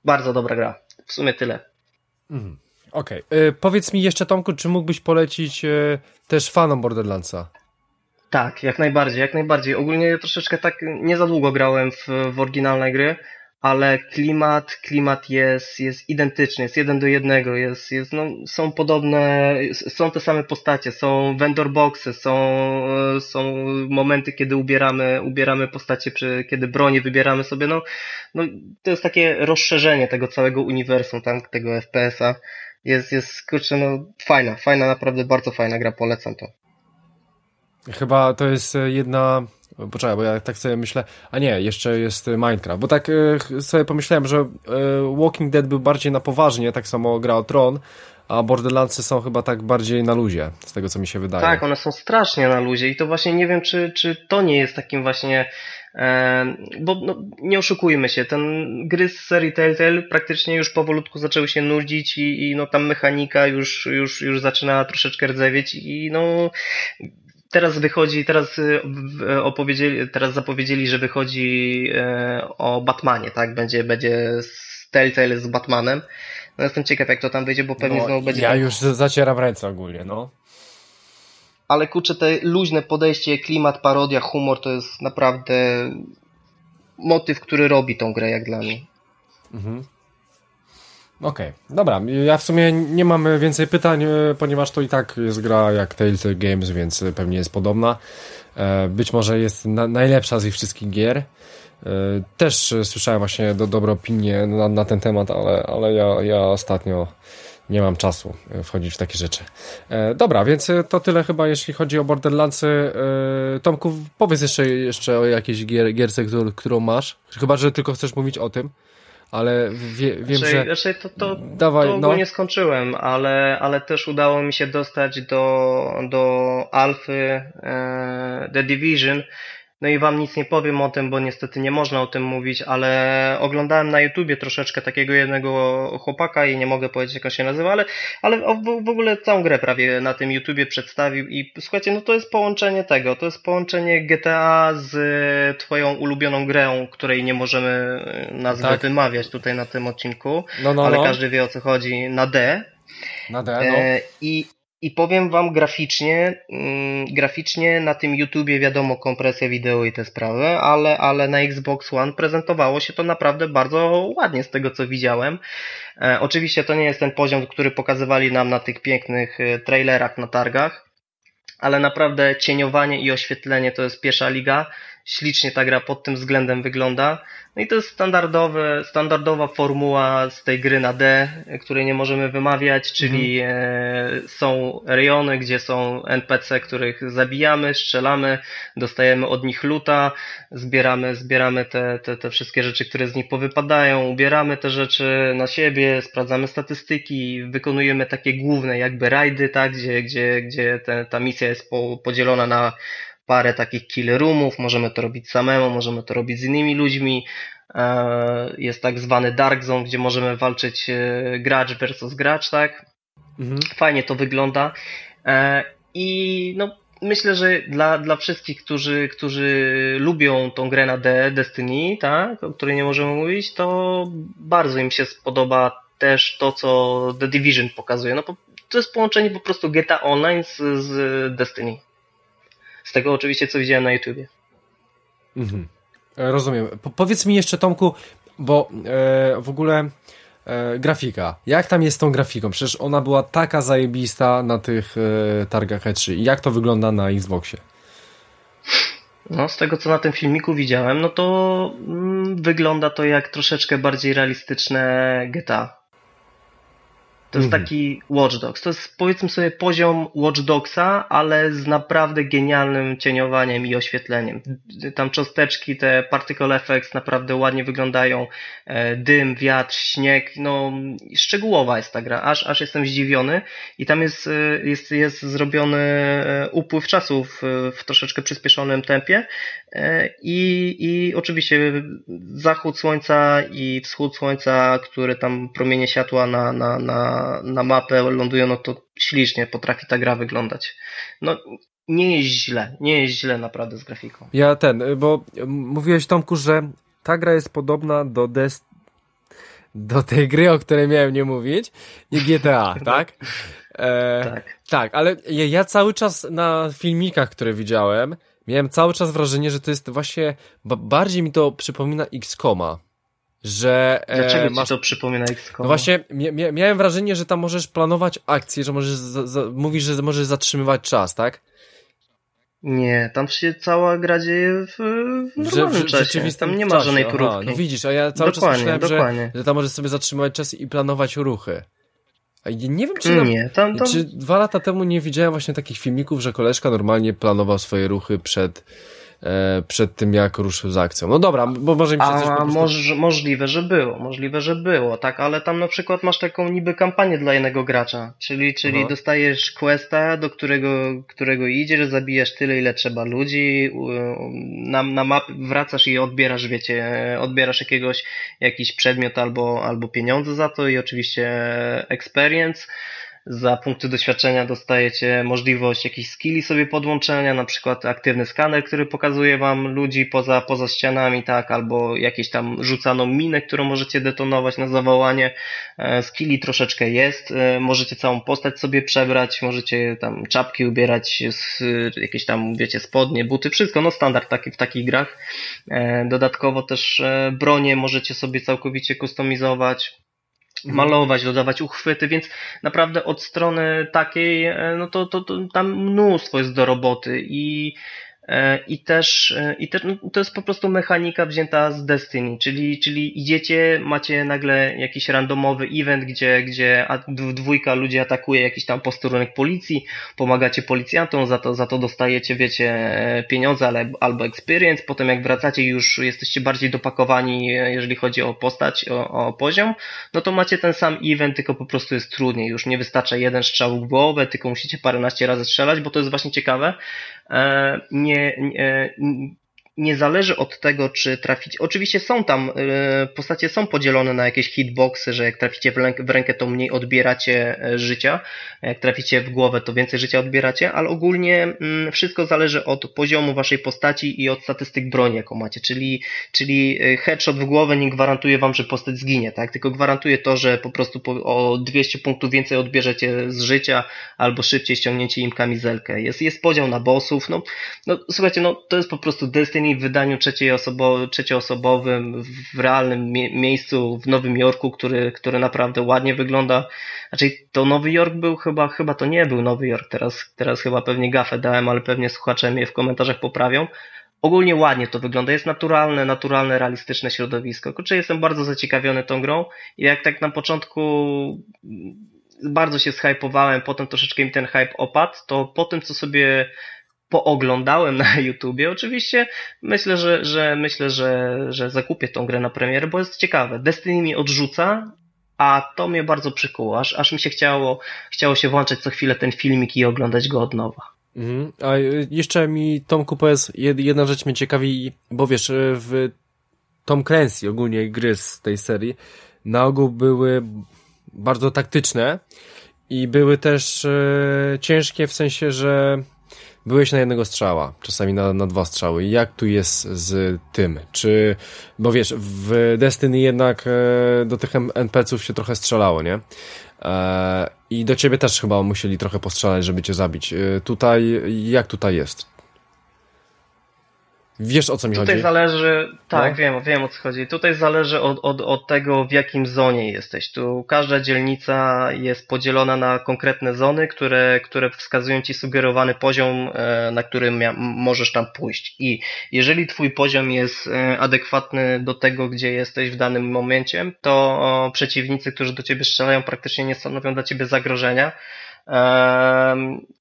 bardzo dobra gra. W sumie tyle. Mhm. Okej. Okay. Powiedz mi jeszcze, Tomku, czy mógłbyś polecić y, też fanom Borderlandsa? Tak, jak najbardziej, jak najbardziej. Ogólnie troszeczkę tak nie za długo grałem w, w oryginalne gry, ale klimat, klimat jest, jest identyczny, jest jeden do jednego, jest, jest, no, są podobne, są te same postacie, są vendor boxy, są, są momenty, kiedy ubieramy, ubieramy postacie, przy, kiedy broni wybieramy sobie, no, no, to jest takie rozszerzenie tego całego uniwersum, tego FPS-a. Jest, jest, kurczę, no, fajna, fajna, naprawdę bardzo fajna gra, polecam to. Chyba to jest jedna Poczekaj, bo ja tak sobie myślę, a nie, jeszcze jest Minecraft, bo tak e, sobie pomyślałem, że e, Walking Dead był bardziej na poważnie, tak samo gra o Tron, a Borderlandsy są chyba tak bardziej na luzie, z tego co mi się wydaje. Tak, one są strasznie na luzie i to właśnie nie wiem, czy, czy to nie jest takim właśnie e, bo no, nie oszukujmy się, ten gry z serii Telltale praktycznie już powolutku zaczęły się nudzić i, i no tam mechanika już, już, już zaczyna troszeczkę rdzewieć i no teraz wychodzi, teraz y, opowiedzieli, teraz zapowiedzieli, że wychodzi e, o Batmanie, tak? Będzie, będzie Telltale z Batmanem. No jestem ciekaw, jak to tam wyjdzie, bo pewnie no, znowu będzie. Ja tam... już zacieram ręce ogólnie, no. Ale kurczę, te luźne podejście, klimat, parodia, humor to jest naprawdę motyw, który robi tą grę, jak dla mnie. Mhm. Okej, okay. dobra. Ja w sumie nie mam więcej pytań, e, ponieważ to i tak jest gra jak Telltale Games, więc pewnie jest podobna. E, być może jest na, najlepsza z ich wszystkich gier. E, też słyszałem właśnie do, dobre opinie na, na ten temat, ale, ale ja, ja ostatnio nie mam czasu wchodzić w takie rzeczy. Dobra, więc to tyle chyba, jeśli chodzi o Borderlandsy. Tomku, powiedz jeszcze, jeszcze o jakiejś gier, gierce, którą masz. Chyba, że tylko chcesz mówić o tym ale wie, wiem, znaczy, że... Znaczy to, to, Dawaj, to no. nie skończyłem, ale, ale też udało mi się dostać do, do Alfy e, The Division no i wam nic nie powiem o tym, bo niestety nie można o tym mówić, ale oglądałem na YouTubie troszeczkę takiego jednego chłopaka i nie mogę powiedzieć jak on się nazywa, ale, ale w, ogóle całą grę prawie na tym YouTubie przedstawił i słuchajcie, no to jest połączenie tego, to jest połączenie GTA z twoją ulubioną grą, której nie możemy e, nazwy tak. wymawiać tutaj na tym odcinku, no, no, ale no. każdy wie o co chodzi, na D. Na D, no. E, I i powiem wam graficznie, mm, graficznie na tym YouTubie wiadomo kompresja wideo i te sprawy, ale, ale na Xbox One prezentowało się to naprawdę bardzo ładnie z tego co widziałem. E, oczywiście to nie jest ten poziom, który pokazywali nam na tych pięknych e, trailerach na targach, ale naprawdę cieniowanie i oświetlenie to jest pierwsza liga. Ślicznie ta gra pod tym względem wygląda. No i to jest standardowe, standardowa formuła z tej gry na D, której nie możemy wymawiać, czyli mhm. są rejony, gdzie są NPC, których zabijamy, strzelamy, dostajemy od nich luta, zbieramy, zbieramy te, te, te wszystkie rzeczy, które z nich powypadają, ubieramy te rzeczy na siebie, sprawdzamy statystyki, wykonujemy takie główne jakby rajdy, tak, gdzie, gdzie, gdzie te, ta misja jest po, podzielona na parę takich kill roomów, możemy to robić samemu, możemy to robić z innymi ludźmi. E, jest tak zwany Dark Zone, gdzie możemy walczyć e, gracz versus gracz, tak? Mhm. Fajnie to wygląda. E, I no, myślę, że dla, dla wszystkich, którzy, którzy lubią tą grę na D, Destiny, tak, o której nie możemy mówić, to bardzo im się spodoba też to, co The Division pokazuje. No, to jest połączenie po prostu GTA Online z, z Destiny. Z tego oczywiście, co widziałem na YouTubie. Mhm. Rozumiem. Po powiedz mi jeszcze, Tomku, bo e, w ogóle e, grafika. Jak tam jest z tą grafiką? Przecież ona była taka zajebista na tych e, targach E3. Jak to wygląda na Xboxie? No, z tego co na tym filmiku widziałem, no to mm, wygląda to jak troszeczkę bardziej realistyczne GTA. To jest mhm. taki Watch Dogs. To jest powiedzmy sobie poziom Watch Dogsa, ale z naprawdę genialnym cieniowaniem i oświetleniem. Tam cząsteczki, te particle effects naprawdę ładnie wyglądają. E, dym, wiatr, śnieg, no szczegółowa jest ta gra, aż, aż jestem zdziwiony. I tam jest, e, jest, jest zrobiony e, upływ czasu w, w troszeczkę przyspieszonym tempie. I, I oczywiście zachód słońca i wschód słońca, które tam promienie światła na, na, na na, mapę lądują, no to ślicznie potrafi ta gra wyglądać. No nie jest źle, nie jest źle naprawdę z grafiką. Ja ten, bo mówiłeś Tomku, że ta gra jest podobna do Des do tej gry, o której miałem nie mówić, nie GTA, tak? E, tak. Tak, ale ja, ja, cały czas na filmikach, które widziałem, miałem cały czas wrażenie, że to jest właśnie, bardziej mi to przypomina X-Koma że... E, Dlaczego masz... ci to przypomina XCOM? No właśnie, mia miałem wrażenie, że tam możesz planować akcje, że możesz, mówisz, że możesz zatrzymywać czas, tak? Nie, tam się cała gra dzieje w, w normalnym że, w, czasie. Tam nie ma czasie. żadnej próbki. no widzisz, a ja cały dokładnie, czas myślałem, że, że tam możesz sobie zatrzymywać czas i planować ruchy. Nie wiem, czy, nie, tam, tam... czy dwa lata temu nie widziałem właśnie takich filmików, że koleżka normalnie planował swoje ruchy przed przed tym, jak ruszył z akcją. No dobra, bo może mi się A coś prostu... moż, możliwe, że było, możliwe, że było, tak, ale tam na przykład masz taką niby kampanię dla jednego gracza, czyli, czyli dostajesz questa, do którego, którego idziesz, zabijasz tyle, ile trzeba ludzi, na, na map wracasz i odbierasz, wiecie, odbierasz jakiegoś, jakiś przedmiot albo, albo pieniądze za to i oczywiście experience, za punkty doświadczenia dostajecie możliwość jakichś skilli sobie podłączenia, na przykład aktywny skaner, który pokazuje wam ludzi poza, poza ścianami, tak, albo jakieś tam rzucaną minę, którą możecie detonować na zawołanie. E, skilli troszeczkę jest, e, możecie całą postać sobie przebrać, możecie tam czapki ubierać, jakieś tam, wiecie, spodnie, buty, wszystko, no standard taki w takich grach. E, dodatkowo też bronie możecie sobie całkowicie kustomizować malować, dodawać uchwyty, więc naprawdę od strony takiej, e, no to, to, to tam mnóstwo jest do roboty i I też, e, i też no, to jest po prostu mechanika wzięta z Destiny, czyli, czyli idziecie, macie nagle jakiś randomowy event, gdzie, gdzie dwójka ludzi atakuje jakiś tam posterunek policji, pomagacie policjantom, za to, za to dostajecie, wiecie, e, pieniądze ale, albo experience, potem jak wracacie już jesteście bardziej dopakowani, jeżeli chodzi o postać, o, o poziom, no to macie ten sam event, tylko po prostu jest trudniej, już nie wystarcza jeden strzał w głowę, tylko musicie paręnaście razy strzelać, bo to jest właśnie ciekawe, nie, nie, nie zależy od tego, czy traficie. Oczywiście są tam, e, postacie są podzielone na jakieś hitboxy, że jak traficie w rękę, to mniej odbieracie e, życia, jak traficie w głowę, to więcej życia odbieracie, ale ogólnie mm, wszystko zależy od poziomu waszej postaci i od statystyk broni, jaką macie. Czyli, czyli e, headshot w głowę nie gwarantuje wam, że postać zginie, tak? Tylko gwarantuje to, że po prostu o 200 punktów więcej odbierzecie z życia, albo szybciej ściągnięcie im kamizelkę. Jest, jest podział na bossów. No, no słuchajcie, no to jest po prostu Destiny w wydaniu trzeciej osobo, trzecioosobowym w realnym mie miejscu w Nowym Jorku, który, który naprawdę ładnie wygląda. Znaczy to Nowy Jork był chyba, chyba to nie był Nowy Jork, teraz, teraz chyba pewnie gafę dałem, ale pewnie słuchacze mnie w komentarzach poprawią. Ogólnie ładnie to wygląda, jest naturalne, naturalne, realistyczne środowisko. Kurczę, jestem bardzo zaciekawiony tą grą i jak tak na początku bardzo się zhypowałem, potem troszeczkę mi ten hype opadł, to po tym, co sobie pooglądałem na YouTubie. Oczywiście myślę, że, że myślę, że, że zakupię tą grę na premierę, bo jest ciekawe. Destiny mi odrzuca, a to mnie bardzo przykuło, aż, aż mi się chciało, chciało się włączać co chwilę ten filmik i oglądać go od nowa. Mhm. A jeszcze mi, Tomku, powiedz, jedna rzecz mnie ciekawi, bo wiesz, w Tom Clancy, ogólnie gry z tej serii, na ogół były bardzo taktyczne i były też e, ciężkie w sensie, że byłeś na jednego strzała, czasami na, na dwa strzały. Jak tu jest z tym? Czy, bo wiesz, w Destiny jednak e, do tych NPC-ów się trochę strzelało, nie? E, I do ciebie też chyba musieli trochę postrzelać, żeby cię zabić. E, tutaj, jak tutaj jest? Wiesz o co mi Tutaj chodzi? Tutaj zależy, tak, no. wiem, wiem o co chodzi. Tutaj zależy od, od, od tego, w jakim zonie jesteś. Tu każda dzielnica jest podzielona na konkretne zony, które, które wskazują ci sugerowany poziom, e, na którym możesz tam pójść. I jeżeli twój poziom jest e, adekwatny do tego, gdzie jesteś w danym momencie, to przeciwnicy, którzy do ciebie strzelają, praktycznie nie stanowią dla ciebie zagrożenia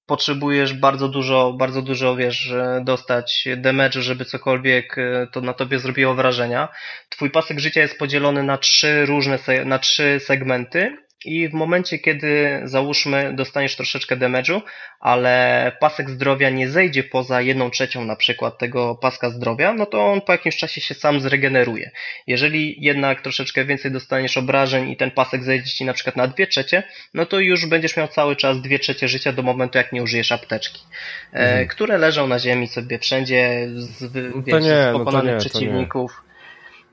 potrzebujesz bardzo dużo, bardzo dużo, wiesz, dostać damage, żeby cokolwiek e, to na tobie zrobiło wrażenia. Twój pasek życia jest podzielony na trzy różne, na trzy segmenty i w momencie, kiedy załóżmy dostaniesz troszeczkę damage'u, ale pasek zdrowia nie zejdzie poza jedną trzecią na przykład tego paska zdrowia, no to on po jakimś czasie się sam zregeneruje. Jeżeli jednak troszeczkę więcej dostaniesz obrażeń i ten pasek zejdzie ci na przykład na dwie trzecie, no to już będziesz miał cały czas dwie trzecie życia do momentu, jak nie użyjesz apteczki, e, mhm. które leżą na ziemi sobie wszędzie z, wiesz, nie, z pokonanych no przeciwników.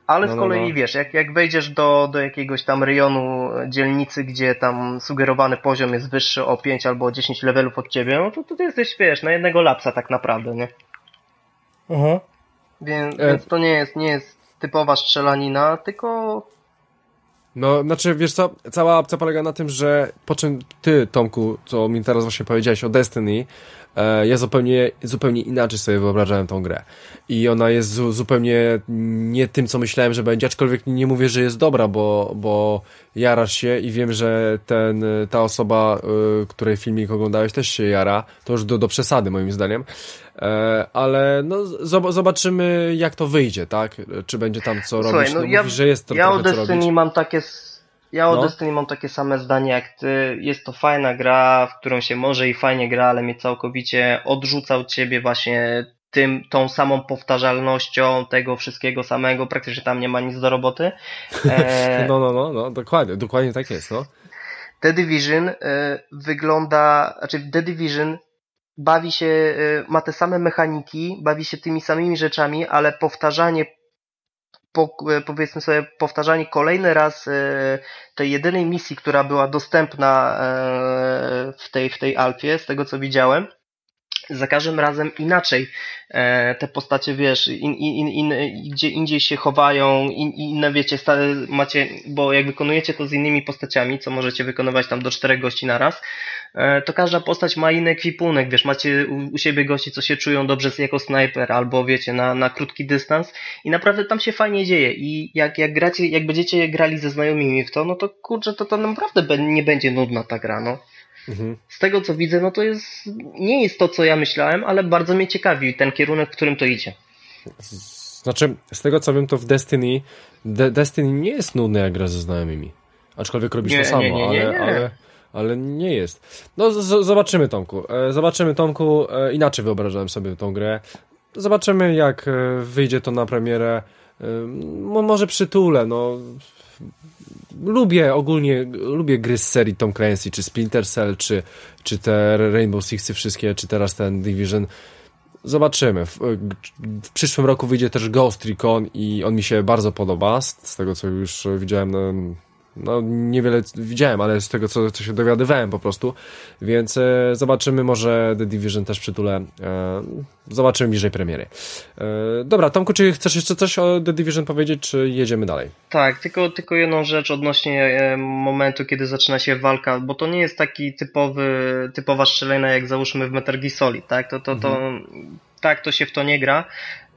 Ale no, z no, kolei no, no. wiesz, jak, jak wejdziesz do, do jakiegoś tam rejonu dzielnicy, gdzie tam sugerowany poziom jest wyższy o 5 albo o 10 levelów od ciebie, no to, to ty jesteś, wiesz, na jednego lapsa tak naprawdę, nie? Mhm. Więc, e... więc to nie jest, nie jest typowa strzelanina, tylko no, znaczy, wiesz co, cała opcja polega na tym, że po czym ty, Tomku, co mi teraz właśnie powiedziałeś o Destiny, e, ja zupełnie, zupełnie inaczej sobie wyobrażałem tą grę. I ona jest zu, zupełnie nie tym, co myślałem, że będzie, aczkolwiek nie mówię, że jest dobra, bo, bo jarasz się i wiem, że ten, ta osoba, y, której filmik oglądałeś, też się jara. To już do, do przesady, moim zdaniem. E, ale no, zobaczymy, jak to wyjdzie, tak? Czy będzie tam co Słuchaj, robić. No, no ja, mówisz, że jest to ja trochę o Destiny mam takie ja o no. Destiny mam takie same zdanie jak ty. Jest to fajna gra, w którą się może i fajnie gra, ale mnie całkowicie odrzuca od ciebie właśnie tym, tą samą powtarzalnością tego wszystkiego samego. Praktycznie tam nie ma nic do roboty. E... no, no, no, no, dokładnie, dokładnie tak jest, no. The Division y, wygląda, znaczy The Division bawi się, y, ma te same mechaniki, bawi się tymi samymi rzeczami, ale powtarzanie po, e, powiedzmy sobie powtarzanie kolejny raz e, tej jedynej misji, która była dostępna e, w tej, w tej alfie, z tego co widziałem, za każdym razem inaczej te postacie, wiesz, in, in, in, gdzie indziej się chowają, in, inne, wiecie, macie, bo jak wykonujecie to z innymi postaciami, co możecie wykonywać tam do czterech gości na raz, to każda postać ma inny ekwipunek, wiesz, macie u, siebie gości, co się czują dobrze jako snajper, albo wiecie, na, na krótki dystans i naprawdę tam się fajnie dzieje i jak, jak gracie, jak będziecie grali ze znajomymi w to, no to kurczę, to to naprawdę nie będzie nudna ta gra, no. Mhm. Z tego co widzę, no to jest, nie jest to, co ja myślałem, ale bardzo mnie ciekawi ten kierunek, w którym to idzie. Znaczy, z tego co wiem, to w Destiny, De Destiny nie jest nudny jak gra ze znajomymi. Aczkolwiek robisz nie, to samo, nie, nie, ale, ale, ale nie jest. No, zobaczymy, Tomku. E, zobaczymy, Tomku. E, inaczej wyobrażałem sobie tą grę. Zobaczymy, jak e, wyjdzie to na premierę. Może przytulę, no lubię ogólnie, lubię gry z serii Tom Clancy, czy Splinter Cell, czy, czy te Rainbow Sixy wszystkie, czy teraz ten Division. Zobaczymy. W, w, przyszłym roku wyjdzie też Ghost Recon i on mi się bardzo podoba, z, z tego co już widziałem na, no niewiele widziałem, ale z tego, co, co się dowiadywałem po prostu, więc e, zobaczymy, może The Division też przytulę, e, zobaczymy bliżej premiery. E, dobra, Tomku, czy chcesz jeszcze coś o The Division powiedzieć, czy jedziemy dalej? Tak, tylko, tylko jedną rzecz odnośnie e, momentu, kiedy zaczyna się walka, bo to nie jest taki typowy, typowa strzelena, jak załóżmy w Metal Gear Solid, tak, to, to, to, mhm. tak to się w to nie gra,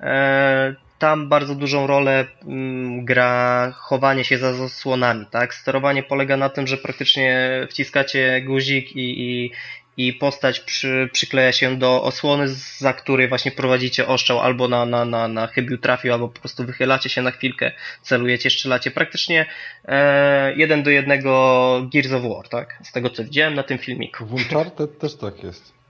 e, tam bardzo dużą rolę mm, gra chowanie się za zasłonami, tak? Sterowanie polega na tym, że praktycznie wciskacie guzik i, i, i postać przy, przykleja się do osłony, za której właśnie prowadzicie ostrzał albo na, na, na, na chybił trafił, albo po prostu wychylacie się na chwilkę, celujecie, strzelacie. Praktycznie e, jeden do jednego Gears of War, tak? Z tego co widziałem na tym filmiku. W też tak jest.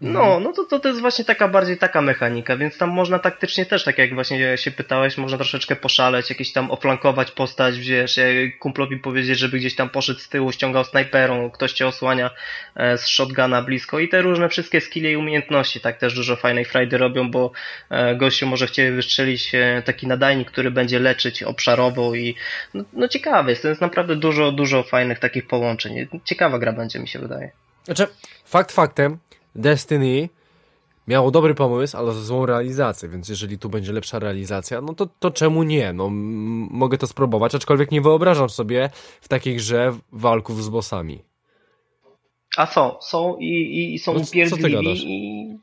No, no to, to, to jest właśnie taka bardziej taka mechanika, więc tam można taktycznie też, tak jak właśnie się pytałeś, można troszeczkę poszaleć, jakieś tam oflankować postać, wiesz, kumplowi powiedzieć, żeby gdzieś tam poszedł z tyłu, ściągał snajperą, ktoś cię osłania e, z shotguna blisko i te różne wszystkie skille i umiejętności, tak też dużo fajnej frajdy robią, bo e, gościu może chcieć wystrzelić e, taki nadajnik, który będzie leczyć obszarowo i no, no ciekawe jest, to jest naprawdę dużo, dużo fajnych takich połączeń. Ciekawa gra będzie, mi się wydaje. Znaczy, fakt faktem, Destiny miało dobry pomysł, ale złą realizację, więc jeżeli tu będzie lepsza realizacja, no to, to czemu nie? No, mogę to spróbować, aczkolwiek nie wyobrażam sobie w takiej grze walków z bossami. A są, są i, i są no, upierdliwi i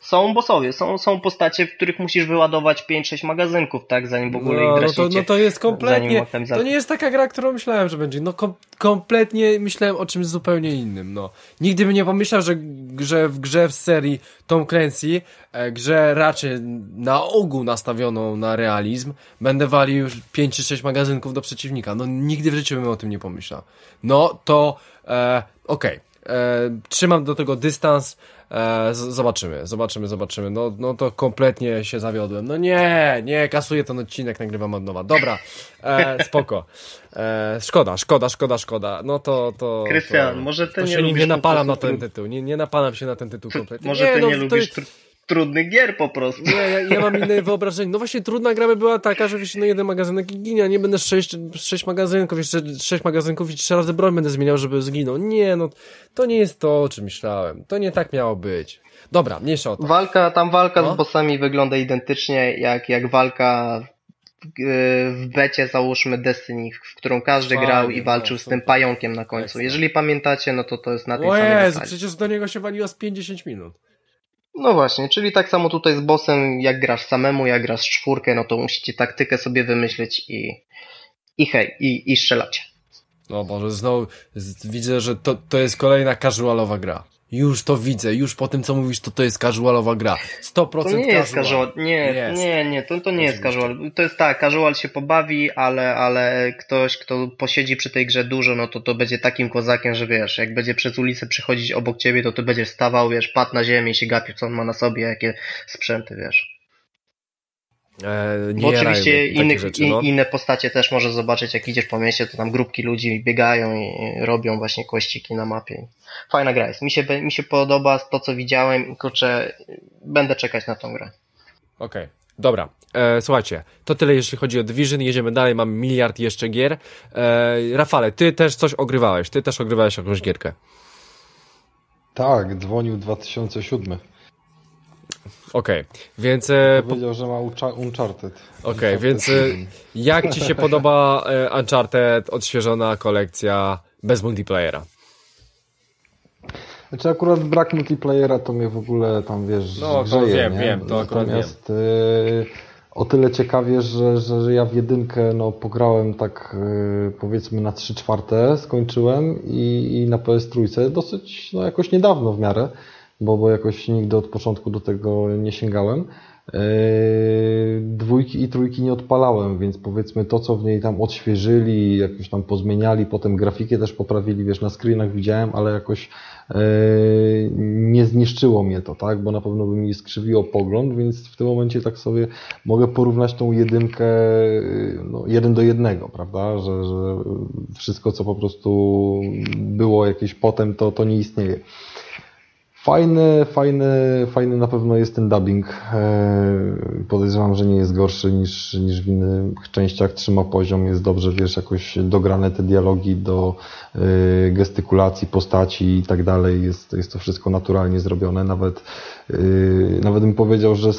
są bossowie, są, są postacie, w których musisz wyładować 5-6 magazynków, tak, zanim w ogóle no, ich no to, no to jest kompletnie, to nie jest taka gra, którą myślałem, że będzie, no kom, kompletnie myślałem o czymś zupełnie innym, no. Nigdy bym nie pomyślał, że, że w grze w serii Tom Clancy, e, grze raczej na ogół nastawioną na realizm, będę walił już 5 czy 6 magazynków do przeciwnika, no nigdy w życiu bym o tym nie pomyślał. No to, e, okej, okay. E, trzymam do tego dystans, E, zobaczymy, zobaczymy, zobaczymy. No, no to kompletnie się zawiodłem. No nie, nie, kasuję ten odcinek, nagrywam od nowa. Dobra, e, spoko. E, szkoda, szkoda, szkoda, szkoda. No to... to Krystian, może ty to nie nie, nie napalam na ten tytuł. Nie, nie napalam się na ten tytuł kompletnie. Może nie, ty no, nie lubisz... To trudnych gier po prostu. Nie, ja, ja mam inne wyobrażenie. No właśnie trudna gra by była taka, że wiesz, no jeden magazynek i ginie, a nie będę sześć, sześć magazynków, jeszcze sześć magazynków i trzy razy broń będę zmieniał, żeby zginął. Nie, no to nie jest to, o czym myślałem. To nie tak miało być. Dobra, mniejsza o to. Walka, tam walka no? z bossami wygląda identycznie jak, jak walka w becie załóżmy Destiny, w którą każdy Fajnie, grał i walczył no, z tym pająkiem na końcu. Jeżeli pamiętacie, no to to jest na tej o samej Jezu, przecież do niego się waliło z 50 minut. No właśnie, czyli tak samo tutaj z bossem, jak grasz samemu, jak grasz czwórkę, no to musicie taktykę sobie wymyślić i, i hej, i, i strzelacie. No Boże, znowu widzę, że to, to jest kolejna casualowa gra. Już to widzę, już po tym co mówisz, to to jest casualowa gra. 100% To nie jest casual, nie, jest. nie, nie, to, to nie jest casual. To jest tak, casual się pobawi, ale, ale ktoś, kto posiedzi przy tej grze dużo, no to to będzie takim kozakiem, że wiesz, jak będzie przez ulicę przychodzić obok ciebie, to ty będziesz stawał, wiesz, padł na ziemię i się gapił, co on ma na sobie, jakie sprzęty, wiesz. E, nie Bo oczywiście innych, rzeczy, no. inne postacie też możesz zobaczyć, jak idziesz po mieście, to tam grupki ludzi biegają i robią właśnie kościki na mapie. Fajna gra jest. Mi się, mi się podoba to, co widziałem i kurczę, będę czekać na tą grę. Okej. Okay. Dobra, e, słuchajcie, to tyle jeśli chodzi o Division, jedziemy dalej, mamy miliard jeszcze gier. E, Rafale, ty też coś ogrywałeś, ty też ogrywałeś jakąś gierkę. Tak, dzwonił 2007. Okej, okay, więc... E, Powiedział, że ma Uncharted. Okej, okay, więc e, jak Ci się podoba e, Uncharted, odświeżona kolekcja bez multiplayera? Znaczy akurat brak multiplayera to mnie w ogóle tam, wiesz, No, grzeje, to wiem, nie? wiem, to akurat Natomiast, wiem. o tyle ciekawie, że, że, że ja w jedynkę no, pograłem tak powiedzmy na 3 czwarte, skończyłem i, i na PS trójce dosyć no, jakoś niedawno w miarę bo, bo jakoś nigdy od początku do tego nie sięgałem. Yy, dwójki i trójki nie odpalałem, więc powiedzmy to, co w niej tam odświeżyli, jakoś tam pozmieniali, potem grafikę też poprawili, wiesz, na screenach widziałem, ale jakoś yy, nie zniszczyło mnie to, tak, bo na pewno by mi skrzywiło pogląd, więc w tym momencie tak sobie mogę porównać tą jedynkę yy, no, jeden do jednego, prawda, że, że wszystko, co po prostu było jakieś potem, to, to nie istnieje. Fajny, fajny, fajny na pewno jest ten dubbing. E, podejrzewam, że nie jest gorszy niż, niż w innych częściach. Trzyma poziom, jest dobrze, wiesz, jakoś dograne te dialogi do e, gestykulacji, postaci i tak dalej. Jest, to wszystko naturalnie zrobione. Nawet, e, nawet bym powiedział, że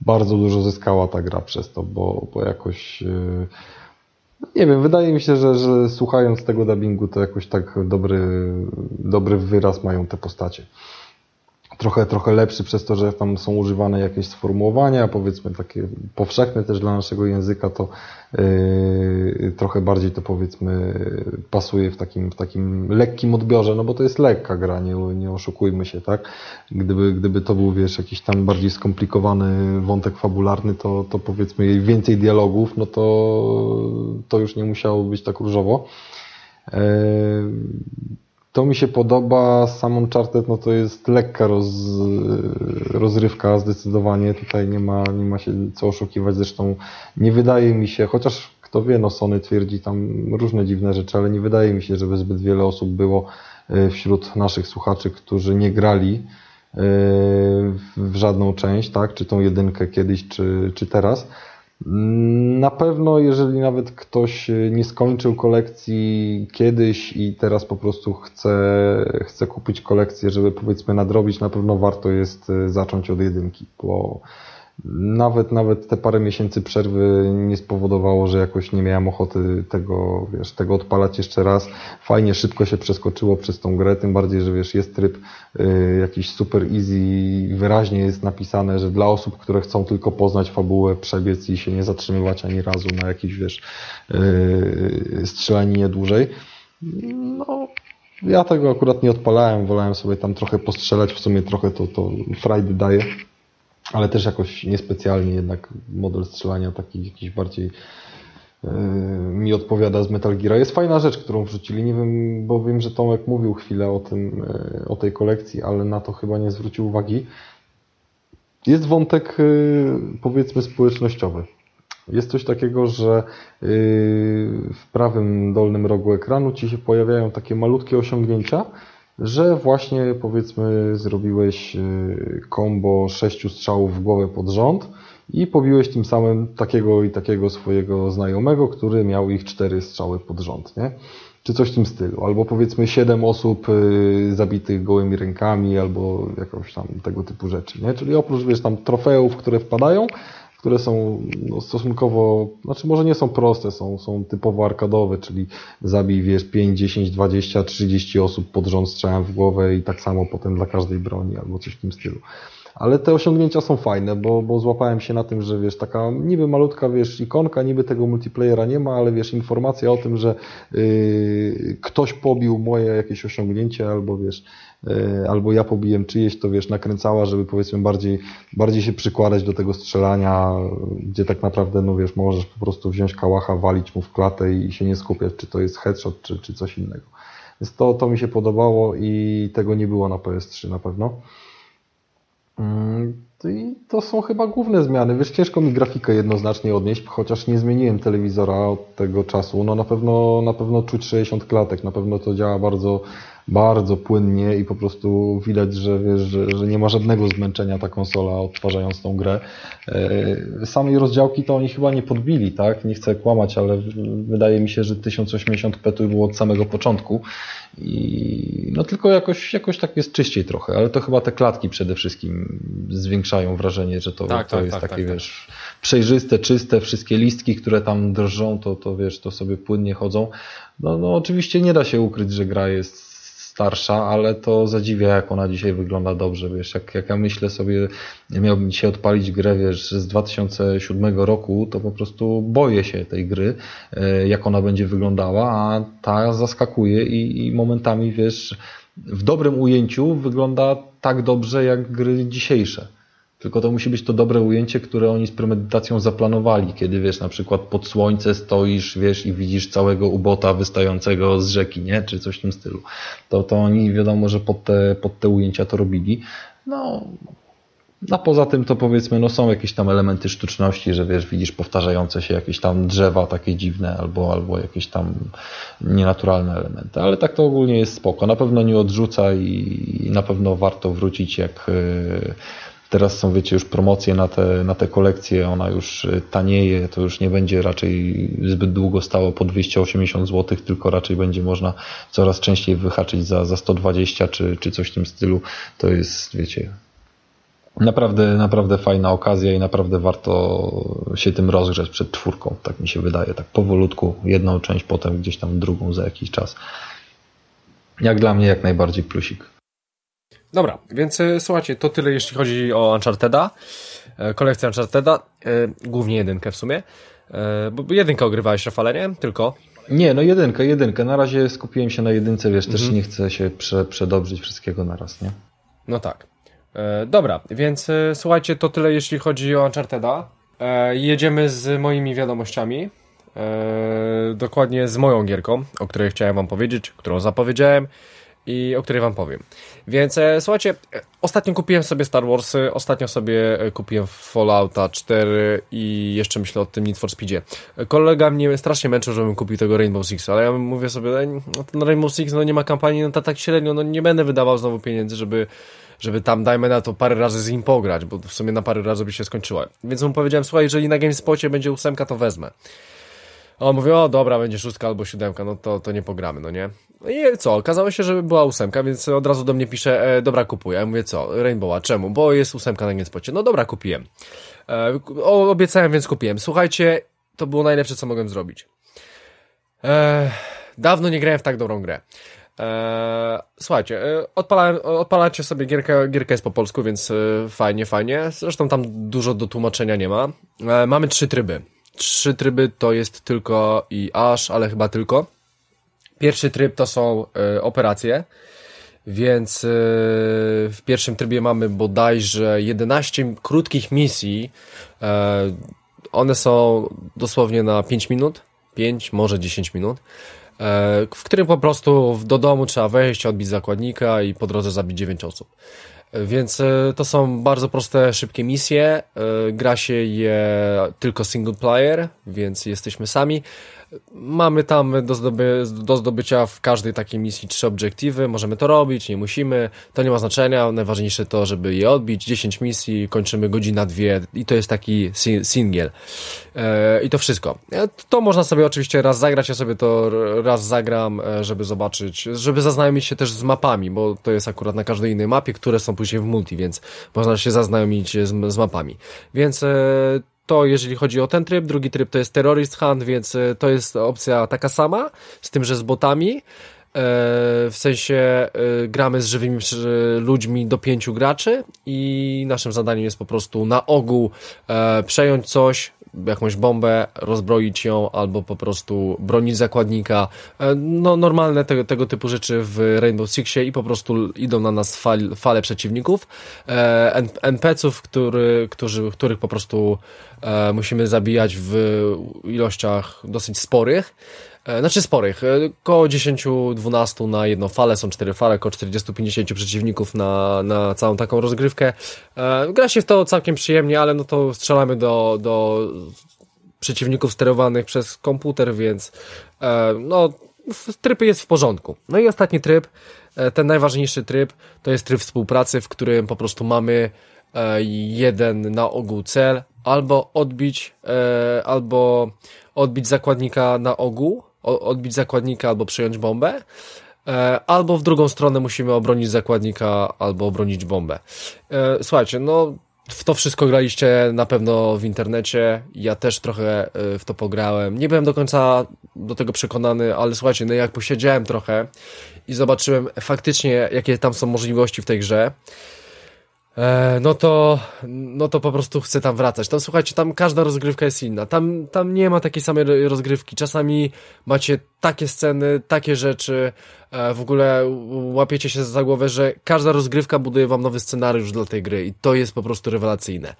bardzo dużo zyskała ta gra przez to, bo, bo jakoś nie wiem, wydaje mi się, że, że słuchając tego dubbingu, to jakoś tak dobry, dobry wyraz mają te postacie trochę, trochę lepszy przez to, że tam są używane jakieś sformułowania, powiedzmy takie powszechne też dla naszego języka, to yy, trochę bardziej to powiedzmy pasuje w takim, w takim lekkim odbiorze, no bo to jest lekka gra, nie, nie oszukujmy się, tak? Gdyby, gdyby to był, wiesz, jakiś tam bardziej skomplikowany wątek fabularny, to, to powiedzmy więcej dialogów, no to, to już nie musiało być tak różowo. Yy, to mi się podoba. Sam Uncharted no to jest lekka roz, rozrywka zdecydowanie. Tutaj nie ma, nie ma się co oszukiwać. Zresztą nie wydaje mi się, chociaż kto wie, no Sony twierdzi tam różne dziwne rzeczy, ale nie wydaje mi się, żeby zbyt wiele osób było e, wśród naszych słuchaczy, którzy nie grali e, w żadną część, tak? Czy tą jedynkę kiedyś, czy, czy teraz. Na pewno, jeżeli nawet ktoś nie skończył kolekcji kiedyś i teraz po prostu chce, chce kupić kolekcję, żeby powiedzmy nadrobić, na pewno warto jest zacząć od jedynki, bo nawet, nawet te parę miesięcy przerwy nie spowodowało, że jakoś nie miałem ochoty tego, wiesz, tego odpalać jeszcze raz. Fajnie, szybko się przeskoczyło przez tą grę, tym bardziej, że wiesz, jest tryb y, jakiś super easy, wyraźnie jest napisane, że dla osób, które chcą tylko poznać fabułę, przebiec i się nie zatrzymywać ani razu na jakiś, wiesz, y, strzelaninie dłużej. No, ja tego akurat nie odpalałem, wolałem sobie tam trochę postrzelać, w sumie trochę to, to frajdy daje ale też jakoś niespecjalnie jednak model strzelania taki jakiś bardziej yy, mi odpowiada z Metal Gear. Jest fajna rzecz, którą wrzucili. Nie wiem, bo wiem, że Tomek mówił chwilę o tym, yy, o tej kolekcji, ale na to chyba nie zwrócił uwagi. Jest wątek yy, powiedzmy społecznościowy. Jest coś takiego, że w prawym dolnym rogu ekranu ci się pojawiają takie malutkie osiągnięcia, że właśnie powiedzmy zrobiłeś kombo y, sześciu strzałów w głowę pod rząd i pobiłeś tym samym takiego i takiego swojego znajomego, który miał ich cztery strzały pod rząd, nie? Czy coś w tym stylu. Albo powiedzmy siedem osób y, zabitych gołymi rękami, albo jakoś tam tego typu rzeczy, nie? Czyli oprócz, wiesz, tam trofeów, które wpadają, które są no, stosunkowo, znaczy może nie są proste, są, są typowo arkadowe, czyli zabij, wiesz, 5, 10, 20, 30 osób pod rząd strzałem w głowę i tak samo potem dla każdej broni albo coś w tym stylu. Ale te osiągnięcia są fajne, bo, bo złapałem się na tym, że wiesz, taka niby malutka, wiesz, ikonka, niby tego multiplayera nie ma, ale wiesz, informacja o tym, że yy, ktoś pobił moje jakieś osiągnięcie albo wiesz, albo ja pobiłem czyjeś, to wiesz, nakręcała, żeby powiedzmy bardziej, bardziej się przykładać do tego strzelania, gdzie tak naprawdę, no wiesz, możesz po prostu wziąć kałacha, walić mu w klatę i się nie skupiać, czy to jest headshot, czy, czy coś innego. Więc to, to mi się podobało i tego nie było na PS3 na pewno. Mm, I to są chyba główne zmiany. Wiesz, ciężko mi grafikę jednoznacznie odnieść, chociaż nie zmieniłem telewizora od tego czasu. No na pewno, na pewno czuć 60 klatek, na pewno to działa bardzo, bardzo płynnie i po prostu widać, że, wiesz, że, że nie ma żadnego zmęczenia ta konsola odtwarzając tą grę. E, samej rozdziałki to oni chyba nie podbili, tak? Nie chcę kłamać, ale wydaje mi się, że 1080p tu było od samego początku. I no tylko jakoś, jakoś tak jest czyściej trochę, ale to chyba te klatki przede wszystkim zwiększają wrażenie, że to, tak, to tak, jest tak, takie, tak, wiesz, przejrzyste, czyste, wszystkie listki, które tam drżą, to, to wiesz, to sobie płynnie chodzą. No, no oczywiście nie da się ukryć, że gra jest starsza, ale to zadziwia, jak ona dzisiaj wygląda dobrze, wiesz, jak, jak ja myślę sobie, miałbym dzisiaj odpalić grę, wiesz, z 2007 roku, to po prostu boję się tej gry, e, jak ona będzie wyglądała, a ta zaskakuje i, i momentami, wiesz, w dobrym ujęciu wygląda tak dobrze, jak gry dzisiejsze. Tylko to musi być to dobre ujęcie, które oni z premedytacją zaplanowali, kiedy wiesz, na przykład pod słońce stoisz, wiesz, i widzisz całego ubota wystającego z rzeki, nie? Czy coś w tym stylu. To, to oni wiadomo, że pod te, pod te ujęcia to robili. No, a poza tym to powiedzmy, no są jakieś tam elementy sztuczności, że wiesz, widzisz powtarzające się jakieś tam drzewa takie dziwne albo, albo jakieś tam nienaturalne elementy, ale tak to ogólnie jest spoko. Na pewno nie odrzuca i na pewno warto wrócić jak yy, Teraz są, wiecie, już promocje na te, na te kolekcje, ona już y, tanieje, to już nie będzie raczej zbyt długo stało po 280 zł, tylko raczej będzie można coraz częściej wyhaczyć za, za 120 czy, czy coś w tym stylu. To jest, wiecie, naprawdę, naprawdę fajna okazja i naprawdę warto się tym rozgrzeć przed czwórką, tak mi się wydaje, tak powolutku, jedną część, potem gdzieś tam drugą za jakiś czas. Jak dla mnie jak najbardziej plusik. Dobra, więc e, słuchajcie, to tyle jeśli chodzi o Uncharted'a, e, kolekcję Uncharted'a, e, głównie jedynkę w sumie, bo jedynkę ogrywałeś, Rafale, nie? Tylko? Nie, no jedynkę, jedynkę. Na razie skupiłem się na jedynce, wiesz, mhm. też nie chcę się prze, przedobrzyć wszystkiego naraz, nie? No tak. Dobra, więc słuchajcie, to tyle jeśli chodzi o Uncharted'a. Jedziemy z moimi wiadomościami. Dokładnie z moją gierką, o której chciałem wam powiedzieć, którą zapowiedziałem i o której wam powiem. Więc e, słuchajcie, e, ostatnio kupiłem sobie Star Warsy, ostatnio sobie e, kupiłem Fallouta 4 i jeszcze myślę o tym Need for Speedzie. Kolega mnie strasznie męczył, żebym kupił tego Rainbow Six, ale ja mówię sobie, no ten Rainbow Six no nie ma kampanii, no to tak średnio, no nie będę wydawał znowu pieniędzy, żeby żeby tam, dajmy na to, parę razy z nim pograć, bo w sumie na parę razy by się skończyła. Więc mu powiedziałem, słuchaj, jeżeli na GameSpocie będzie ósemka, to wezmę. A on mówi, o dobra, będzie szóstka albo siódemka, no to, to nie pogramy, no nie? No i co, okazało się, że była ósemka, więc od razu do mnie pisze, e, dobra, kupuję. Ja mówię, co, Rainbowa, czemu? Bo jest ósemka na GameSpocie. No dobra, kupiłem. E, obiecałem, więc kupiłem. Słuchajcie, to było najlepsze, co mogłem zrobić. E, dawno nie grałem w tak dobrą grę. E, słuchajcie, e, odpalałem, odpalacie sobie gierkę, gierkę jest po polsku, więc e, fajnie, fajnie. Zresztą tam dużo do tłumaczenia nie ma. E, mamy trzy tryby. Trzy tryby to jest tylko i aż, ale chyba tylko. Pierwszy tryb to są y, operacje, więc y, w pierwszym trybie mamy bodajże 11 krótkich misji. Y, one są dosłownie na 5 minut, 5, może 10 minut, w którym po prostu do domu trzeba wejść, odbić zakładnika i po drodze zabić 9 osób. Więc to są bardzo proste, szybkie misje. Gra się je tylko single player, więc jesteśmy sami. Mamy tam do, zdoby, do zdobycia w każdej takiej misji trzy obiektywy, możemy to robić, nie musimy, to nie ma znaczenia, najważniejsze to, żeby je odbić, 10 misji, kończymy godzina, dwie i to jest taki singiel. E, I to wszystko. E, to można sobie oczywiście raz zagrać, ja sobie to raz zagram, e, żeby zobaczyć, żeby zaznajomić się też z mapami, bo to jest akurat na każdej innej mapie, które są później w multi, więc można się zaznajomić z, z mapami. Więc to jeżeli chodzi o ten tryb. Drugi tryb to jest Terrorist Hunt, więc e, to jest opcja taka sama, z tym, że z botami. E, w sensie e, gramy z żywymi ludźmi do pięciu graczy i naszym zadaniem jest po prostu na ogół przejąć coś, jakąś bombę, rozbroić ją albo po prostu bronić zakładnika. E, no, normalne te, tego typu rzeczy w Rainbow Sixie i po prostu idą na nas fal, fale przeciwników. E, NPC-ów, który, którzy, których po prostu e, musimy zabijać w ilościach dosyć sporych. E, znaczy sporych, e, około 10-12 na jedną falę, są cztery fale, około 40-50 przeciwników na, na całą taką rozgrywkę. E, gra się w to całkiem przyjemnie, ale no to strzelamy do, do przeciwników sterowanych przez komputer, więc no tryb jest w porządku. No i ostatni tryb, ten najważniejszy tryb, to jest tryb współpracy, w którym po prostu mamy jeden na ogół cel, albo odbić, albo odbić zakładnika na ogół, odbić zakładnika albo przejąć bombę, e, albo w drugą stronę musimy obronić zakładnika albo obronić bombę. E, słuchajcie, no w to wszystko graliście na pewno w internecie. Ja też trochę e, w to pograłem. Nie byłem do końca do tego przekonany, ale słuchajcie, no jak posiedziałem trochę i zobaczyłem faktycznie, jakie tam są możliwości w tej grze, no to, no to po prostu chcę tam wracać. Tam słuchajcie, tam każda rozgrywka jest inna. Tam, tam nie ma takiej samej rozgrywki. Czasami macie takie sceny, takie rzeczy, e, w ogóle łapiecie się za głowę, że każda rozgrywka buduje wam nowy scenariusz dla tej gry i to jest po prostu rewelacyjne.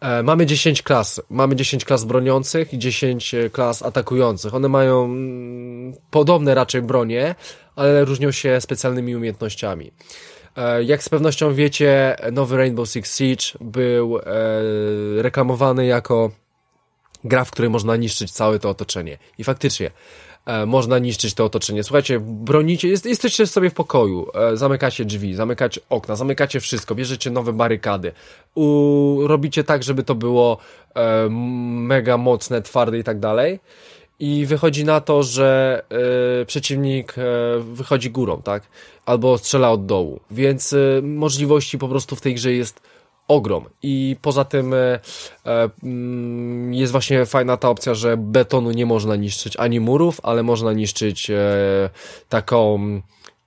E, mamy 10 klas. Mamy 10 klas broniących i 10 klas atakujących. One mają mm, podobne raczej bronie, ale różnią się specjalnymi umiejętnościami. E, jak z pewnością wiecie, nowy Rainbow Six Siege był e, reklamowany jako gra, w której można niszczyć całe to otoczenie. I faktycznie, e, można niszczyć to otoczenie. Słuchajcie, bronicie, jest, jesteście sobie w pokoju, zamykacie drzwi, zamykacie okna, zamykacie wszystko, bierzecie nowe barykady, u, robicie tak, żeby to było mega mocne, twarde i tak dalej i wychodzi na to, że y, przeciwnik y, wychodzi górą, tak? Albo strzela od dołu. Więc y, możliwości po prostu w tej grze jest ogrom. I poza tym mm, jest właśnie fajna ta opcja, że betonu nie można niszczyć ani murów, ale można niszczyć taką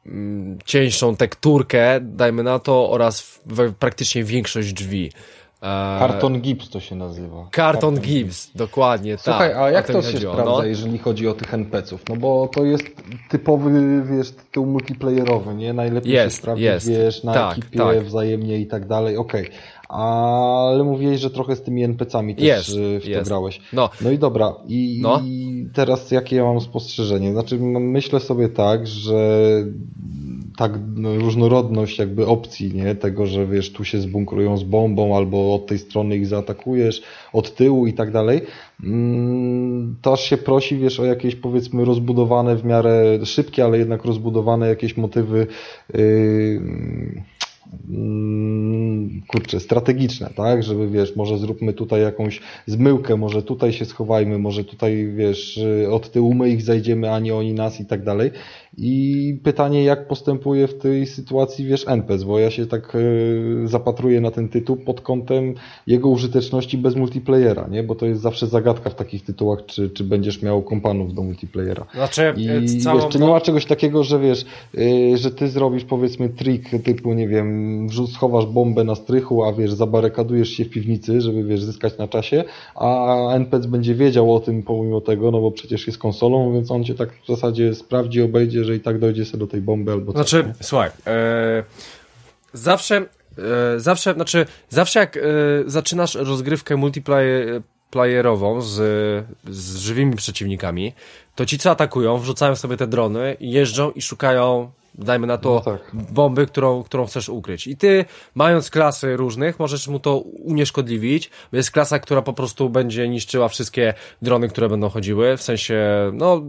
mm, cieńszą tekturkę, dajmy na to, oraz praktycznie większość drzwi. Karton Gibbs to się nazywa. Karton Gibbs, dokładnie, Słuchaj, tak. a jak to się sprawdza, no? jeżeli chodzi o tych NPC-ów? No bo to jest typowy, wiesz, tytuł multiplayerowy, nie? Najlepiej jest, się sprawdzić, jest. wiesz, na tak, ekipie tak. wzajemnie i tak dalej, okej. Okay. Ale mówiłeś, że trochę z tymi NPC-ami też jest, y, w to jest. grałeś. No. no i dobra, I, no. i teraz jakie ja mam spostrzeżenie? Znaczy myślę sobie tak, że tak no, różnorodność jakby opcji, nie? Tego, że wiesz, tu się zbunkrują z bombą, albo od tej strony ich zaatakujesz, od tyłu i tak dalej, mm, to aż się prosi, wiesz, o jakieś powiedzmy rozbudowane w miarę szybkie, ale jednak rozbudowane jakieś motywy yy, kurczę, strategiczne, tak, żeby wiesz, może zróbmy tutaj jakąś zmyłkę, może tutaj się schowajmy, może tutaj wiesz, od tyłu my ich zajdziemy, a nie oni nas i tak dalej. I pytanie, jak postępuje w tej sytuacji, wiesz, NPC, bo ja się tak e, zapatruję na ten tytuł pod kątem jego użyteczności bez multiplayera, nie? Bo to jest zawsze zagadka w takich tytułach, czy, czy będziesz miał kompanów do multiplayera. Znaczy, I całą... wiesz, czy nie ma czegoś takiego, że wiesz, e, że ty zrobisz powiedzmy trik typu, nie wiem, schowasz bombę na strychu, a wiesz, zabarykadujesz się w piwnicy, żeby wiesz, zyskać na czasie, a NPC będzie wiedział o tym pomimo tego, no bo przecież jest konsolą, więc on cię tak w zasadzie sprawdzi, obejdzie, że i tak dojdzie sobie do tej bomby albo coś. Znaczy, nie? słuchaj, e, zawsze, e, zawsze, znaczy, zawsze jak e, zaczynasz rozgrywkę multiplayerową z, z żywymi przeciwnikami, to ci, co atakują, wrzucają sobie te drony, jeżdżą i szukają dajmy na to, no tak. bomby, którą, którą chcesz ukryć. I ty, mając klasy różnych, możesz mu to unieszkodliwić. Jest klasa, która po prostu będzie niszczyła wszystkie drony, które będą chodziły, w sensie, no,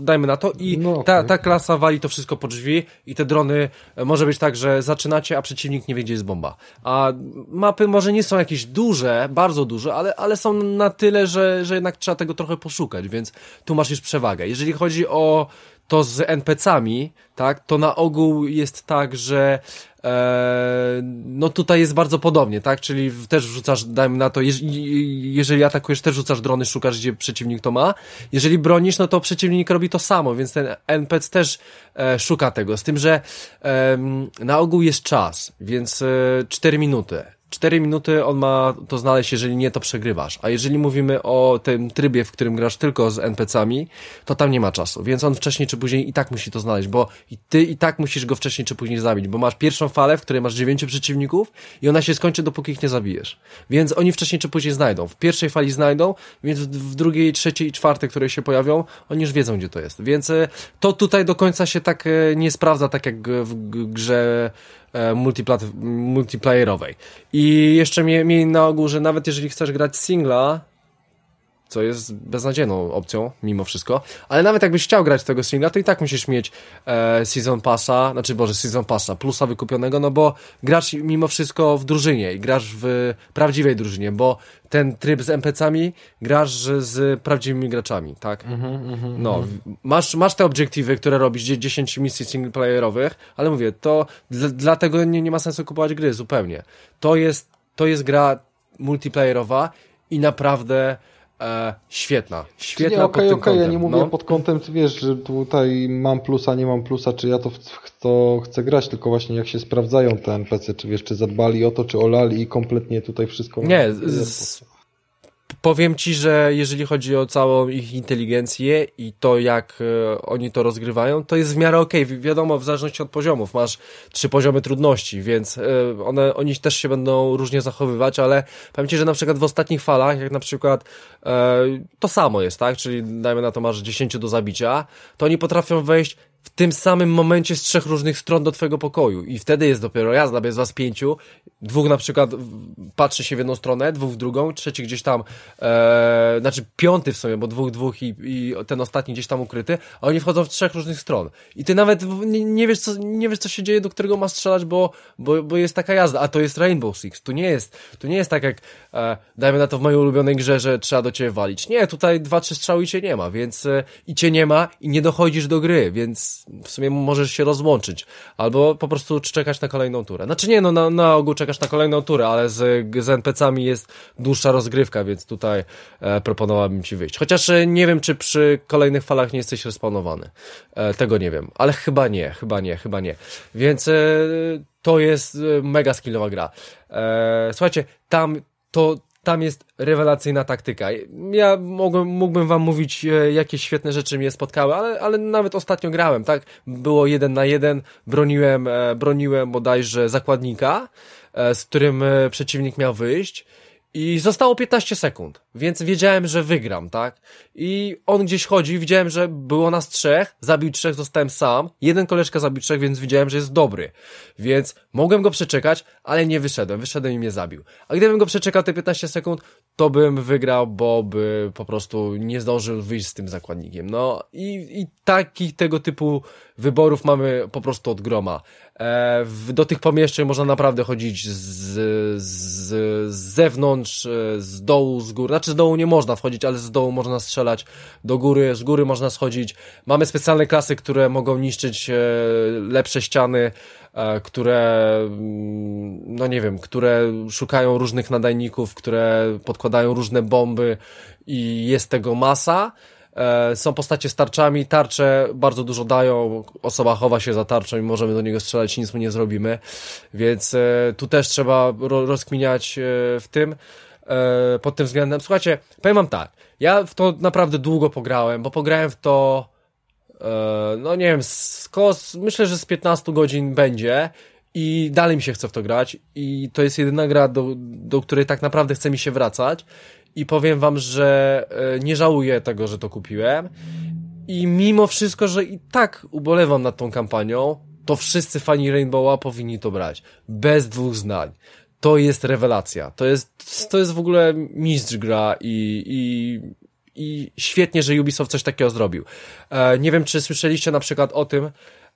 dajmy na to. I no, okay. ta, ta klasa wali to wszystko po drzwi i te drony, może być tak, że zaczynacie, a przeciwnik nie wie, gdzie jest bomba. A mapy może nie są jakieś duże, bardzo duże, ale, ale są na tyle, że, że jednak trzeba tego trochę poszukać, więc tu masz już przewagę. Jeżeli chodzi o to z NPC-ami, tak, to na ogół jest tak, że e, no tutaj jest bardzo podobnie, tak, czyli też wrzucasz, dajmy na to, jeżeli, jeżeli atakujesz, też rzucasz drony, szukasz, gdzie przeciwnik to ma. Jeżeli bronisz, no to przeciwnik robi to samo, więc ten NPC też e, szuka tego, z tym, że e, na ogół jest czas, więc e, 4 minuty. 4 minuty on ma to znaleźć, jeżeli nie, to przegrywasz. A jeżeli mówimy o tym trybie, w którym grasz tylko z NPC-ami, to tam nie ma czasu. Więc on wcześniej czy później i tak musi to znaleźć, bo ty i tak musisz go wcześniej czy później zabić, bo masz pierwszą falę, w której masz dziewięciu przeciwników i ona się skończy, dopóki ich nie zabijesz. Więc oni wcześniej czy później znajdą. W pierwszej fali znajdą, więc w drugiej, trzeciej i czwartej, które się pojawią, oni już wiedzą, gdzie to jest. Więc e, to tutaj do końca się tak e, nie sprawdza, tak jak w grze multiplayerowej. I jeszcze miej na ogół, że nawet jeżeli chcesz grać singla, co jest beznadziejną opcją, mimo wszystko. Ale nawet jakbyś chciał grać tego singla, to i tak musisz mieć e, Season Passa, znaczy Boże, Season Passa, plusa wykupionego, no bo grasz mimo wszystko w drużynie i grasz w prawdziwej drużynie, bo ten tryb z NPC-ami grasz z prawdziwymi graczami, tak? Mm -hmm, mm -hmm. No, masz, masz te obiektywy, które robisz, 10 misji singleplayerowych, ale mówię, to dlatego nie, nie ma sensu kupować gry zupełnie. To jest, to jest gra multiplayerowa i naprawdę E, świetna, świetna nie, okay, pod tym okay, Ja nie mówię no. pod kątem, wiesz, że tutaj mam plusa, nie mam plusa, czy ja to, to chcę grać, tylko właśnie jak się sprawdzają te NPC, czy wiesz, czy zadbali o to, czy olali i kompletnie tutaj wszystko... Nie, z, powiem ci, że jeżeli chodzi o całą ich inteligencję i to, jak e, oni to rozgrywają, to jest w miarę okej. Okay. Wiadomo, w zależności od poziomów. Masz trzy poziomy trudności, więc e, one, oni też się będą różnie zachowywać, ale ci, że na przykład w ostatnich falach, jak na przykład e, to samo jest, tak? Czyli dajmy na to, masz 10 do zabicia, to oni potrafią wejść w tym samym momencie z trzech różnych stron do twojego pokoju. I wtedy jest dopiero jazda, bez was pięciu, dwóch na przykład patrzy się w jedną stronę, dwóch w drugą, trzeci gdzieś tam, e, znaczy piąty w sumie, bo dwóch, dwóch i, i ten ostatni gdzieś tam ukryty, a oni wchodzą w trzech różnych stron. I ty nawet nie, nie, wiesz, co, nie wiesz, co się dzieje, do którego ma strzelać, bo, bo, bo jest taka jazda, a to jest Rainbow Six, tu nie jest, tu nie jest tak jak, e, dajmy na to w mojej ulubionej grze, że trzeba do ciebie walić, nie, tutaj dwa, trzy strzały i cię nie ma, więc e, i cię nie ma i nie dochodzisz do gry, więc w sumie możesz się rozłączyć. Albo po prostu czekać na kolejną turę. Znaczy nie, no na, na ogół czekasz na kolejną turę, ale z, z NPC-ami jest dłuższa rozgrywka, więc tutaj e, proponowałbym ci wyjść. Chociaż e, nie wiem, czy przy kolejnych falach nie jesteś respawnowany. E, tego nie wiem, ale chyba nie, chyba nie, chyba nie. Więc e, to jest e, mega skillowa gra. E, słuchajcie, tam to tam jest rewelacyjna taktyka. Ja mógłbym wam mówić, e, jakie świetne rzeczy mnie spotkały, ale, ale nawet ostatnio grałem, tak? Było jeden na jeden, broniłem, e, broniłem bodajże zakładnika, e, z którym przeciwnik miał wyjść I zostało 15 sekund, więc wiedziałem, że wygram, tak? I on gdzieś chodzi, widziałem, że było nas trzech, zabił trzech, zostałem sam. Jeden koleżka zabił trzech, więc widziałem, że jest dobry. Więc mogłem go przeczekać, ale nie wyszedłem. Wyszedłem i mnie zabił. A gdybym go przeczekał te 15 sekund, to bym wygrał, bo by po prostu nie zdążył wyjść z tym zakładnikiem. No i, i takich tego typu wyborów mamy po prostu od groma. E, do tych pomieszczeń można naprawdę chodzić z, z, z zewnątrz, e, z dołu, z góry. Znaczy z dołu nie można wchodzić, ale z dołu można strzelać do góry, z góry można schodzić. Mamy specjalne klasy, które mogą niszczyć e, lepsze ściany, które, mm, no nie wiem, które szukają różnych nadajników, które podkładają różne bomby i jest tego masa. E, są postacie z tarczami, tarcze bardzo dużo dają, osoba chowa się za tarczą i możemy do niego strzelać, nic mu nie zrobimy, więc e, tu też trzeba rozkminiać e, w tym, pod tym względem. Słuchajcie, powiem wam tak, ja w to naprawdę długo pograłem, bo pograłem w to, no nie wiem, z, myślę, że z 15 godzin będzie i dalej mi się chce w to grać i to jest jedyna gra, do, do której tak naprawdę chce mi się wracać i powiem wam, że e, nie żałuję tego, że to kupiłem. I mimo wszystko, że i tak ubolewam nad tą kampanią, to wszyscy fani Rainbowa powinni to brać. Bez dwóch zdań. To jest rewelacja. To jest, to jest w ogóle mistrz gra i, i, i świetnie, że Ubisoft coś takiego zrobił. E, nie wiem, czy słyszeliście na przykład o tym,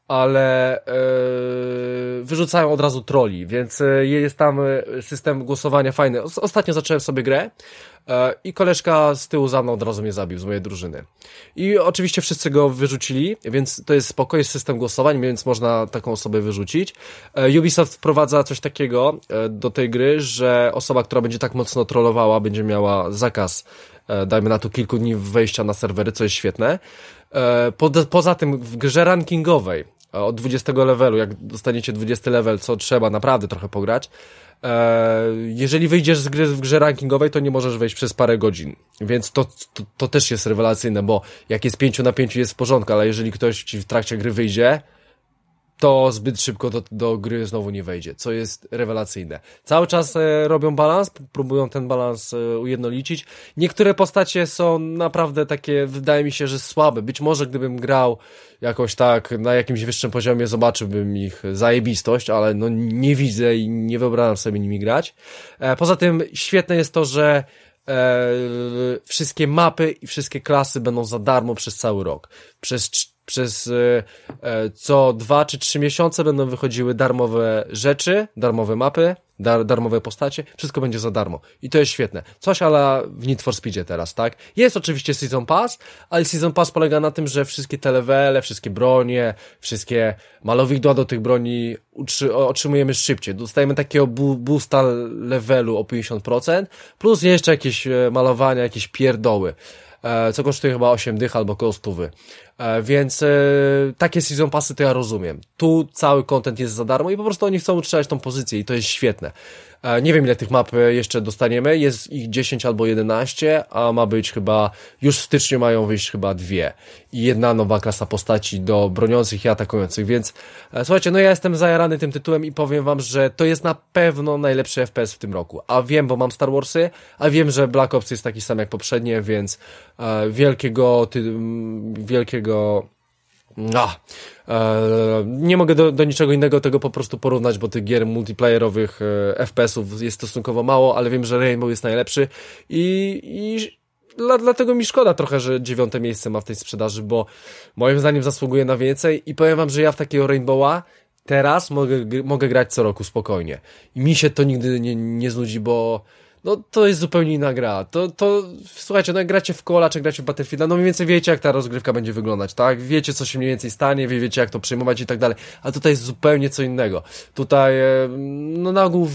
ale yy, wyrzucają od razu troli, więc yy, jest tam system głosowania fajny. Ostatnio zacząłem sobie grę i koleżka z tyłu za mną od razu mnie zabił, z mojej drużyny. I oczywiście wszyscy go wyrzucili, więc to jest spokojny system głosowań, więc można taką osobę wyrzucić. Ubisoft wprowadza coś takiego do tej gry, że osoba, która będzie tak mocno trollowała, będzie miała zakaz dajmy na to kilku dni wejścia na serwery, co jest świetne. Poza tym w grze rankingowej od 20 levelu, jak dostaniecie 20 level, co trzeba naprawdę trochę pograć, e, jeżeli wyjdziesz z gry w grze rankingowej, to nie możesz wejść przez parę godzin. Więc to, to, to też jest rewelacyjne, bo jak jest 5 na 5 jest w porządku, ale jeżeli ktoś ci w trakcie gry wyjdzie, to zbyt szybko do, do gry znowu nie wejdzie, co jest rewelacyjne. Cały czas e, robią balans, próbują ten balans e, ujednolicić. Niektóre postacie są naprawdę takie, wydaje mi się, że słabe. Być może gdybym grał jakoś tak na jakimś wyższym poziomie, zobaczyłbym ich zajebistość, ale no nie widzę i nie wyobrażam sobie nimi grać. E, poza tym świetne jest to, że e, wszystkie mapy i wszystkie klasy będą za darmo przez cały rok. Przez przez e, e, co dwa czy trzy miesiące będą wychodziły darmowe rzeczy, darmowe mapy, dar, darmowe postacie, wszystko będzie za darmo. I to jest świetne. Coś ale w Need for Speedzie teraz, tak? Jest oczywiście Season Pass, ale Season Pass polega na tym, że wszystkie te levele, wszystkie bronie, wszystkie malowidła do tych broni otrzymujemy szybciej. Dostajemy takiego boosta levelu o 50%, plus jeszcze jakieś e, malowania, jakieś pierdoły. E, co kosztuje chyba 8 dych albo koło stówy. E, więc e, takie season passy to ja rozumiem. Tu cały content jest za darmo i po prostu oni chcą utrzymać tą pozycję i to jest świetne. E, nie wiem ile tych map jeszcze dostaniemy, jest ich 10 albo 11, a ma być chyba, już w styczniu mają wyjść chyba dwie. I jedna nowa klasa postaci do broniących i atakujących, więc słuchajcie, no ja jestem zajarany tym tytułem i powiem wam, że to jest na pewno najlepszy FPS w tym roku. A wiem, bo mam Star Warsy, a wiem, że Black Ops jest taki sam jak poprzednie, więc wielkiego, ty, wielkiego no, nie mogę do, do, niczego innego tego po prostu porównać, bo tych gier multiplayerowych e, FPS-ów jest stosunkowo mało, ale wiem, że Rainbow jest najlepszy i, i dla, dlatego mi szkoda trochę, że dziewiąte miejsce ma w tej sprzedaży, bo moim zdaniem zasługuje na więcej i powiem wam, że ja w takiego Rainbowa teraz mogę, mogę grać co roku spokojnie. I mi się to nigdy nie, nie znudzi, bo no to jest zupełnie inna gra. To, to słuchajcie, no jak gracie w Cola, czy gracie w Battlefield, no mniej więcej wiecie, jak ta rozgrywka będzie wyglądać, tak? Wiecie, co się mniej więcej stanie, wie, wiecie, jak to przejmować i tak dalej. A tutaj jest zupełnie co innego. Tutaj, e, no na ogół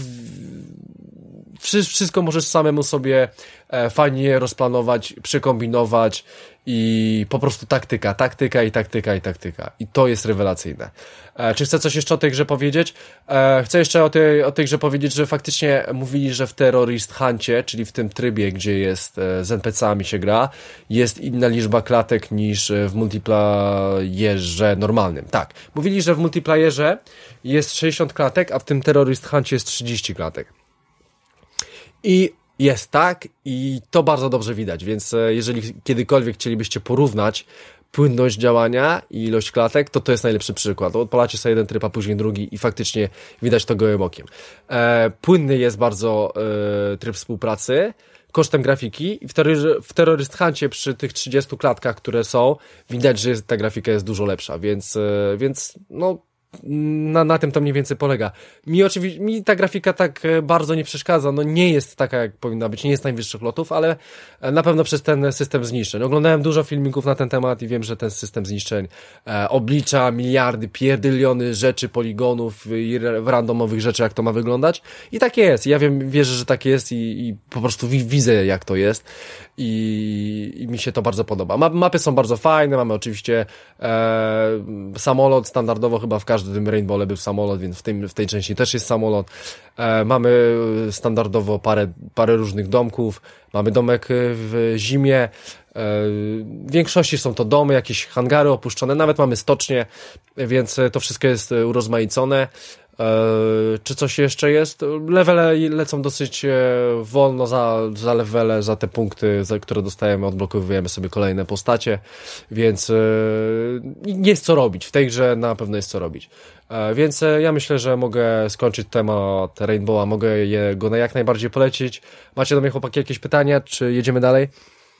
wszystko możesz samemu sobie e, fajnie rozplanować, przekombinować i po prostu taktyka, taktyka i taktyka i taktyka. I to jest rewelacyjne. E, czy chcę coś jeszcze o tej grze powiedzieć? E, chcę jeszcze o tej, o tej grze powiedzieć, że faktycznie mówili, że w Terrorist Huncie, czyli w tym trybie, gdzie jest e, z NPC-ami się gra, jest inna liczba klatek niż w multiplayerze normalnym. Tak. Mówili, że w multiplayerze jest 60 klatek, a w tym Terrorist Huncie jest 30 klatek. I jest tak i to bardzo dobrze widać, więc e, jeżeli kiedykolwiek chcielibyście porównać płynność działania i ilość klatek, to to jest najlepszy przykład. Odpalacie sobie jeden tryb, a później drugi i faktycznie widać to gołym okiem. E, płynny jest bardzo e, tryb współpracy, kosztem grafiki i w, terrory, w Terrorist Huncie przy tych 30 klatkach, które są, widać, że ta grafika jest dużo lepsza, więc, e, więc no na, na tym to mniej więcej polega. Mi oczywiście, mi ta grafika tak e, bardzo nie przeszkadza, no nie jest taka jak powinna być, nie jest najwyższych lotów, ale e, na pewno przez ten system zniszczeń. Oglądałem dużo filmików na ten temat i wiem, że ten system zniszczeń e, oblicza miliardy, pierdyliony rzeczy, poligonów i randomowych rzeczy, jak to ma wyglądać. I tak jest. Ja wiem, wierzę, że tak jest i, i po prostu widzę, jak to jest i, i mi się to bardzo podoba. Ma, mapy są bardzo fajne, mamy oczywiście e, samolot, standardowo chyba w każdym Rainbowle był samolot, więc w, tym, w tej części też jest samolot. E, mamy standardowo parę, parę różnych domków, mamy domek w zimie, e, w większości są to domy, jakieś hangary opuszczone, nawet mamy stocznie, więc to wszystko jest urozmaicone. Eee, czy coś jeszcze jest? Levele lecą dosyć e, wolno za, za levele, za te punkty, za które dostajemy, odblokowujemy sobie kolejne postacie, więc e, jest co robić. W tej grze na pewno jest co robić. E, więc ja myślę, że mogę skończyć temat Rainbowa, mogę je, go jak najbardziej polecić. Macie do mnie chłopaki jakieś pytania, czy jedziemy dalej?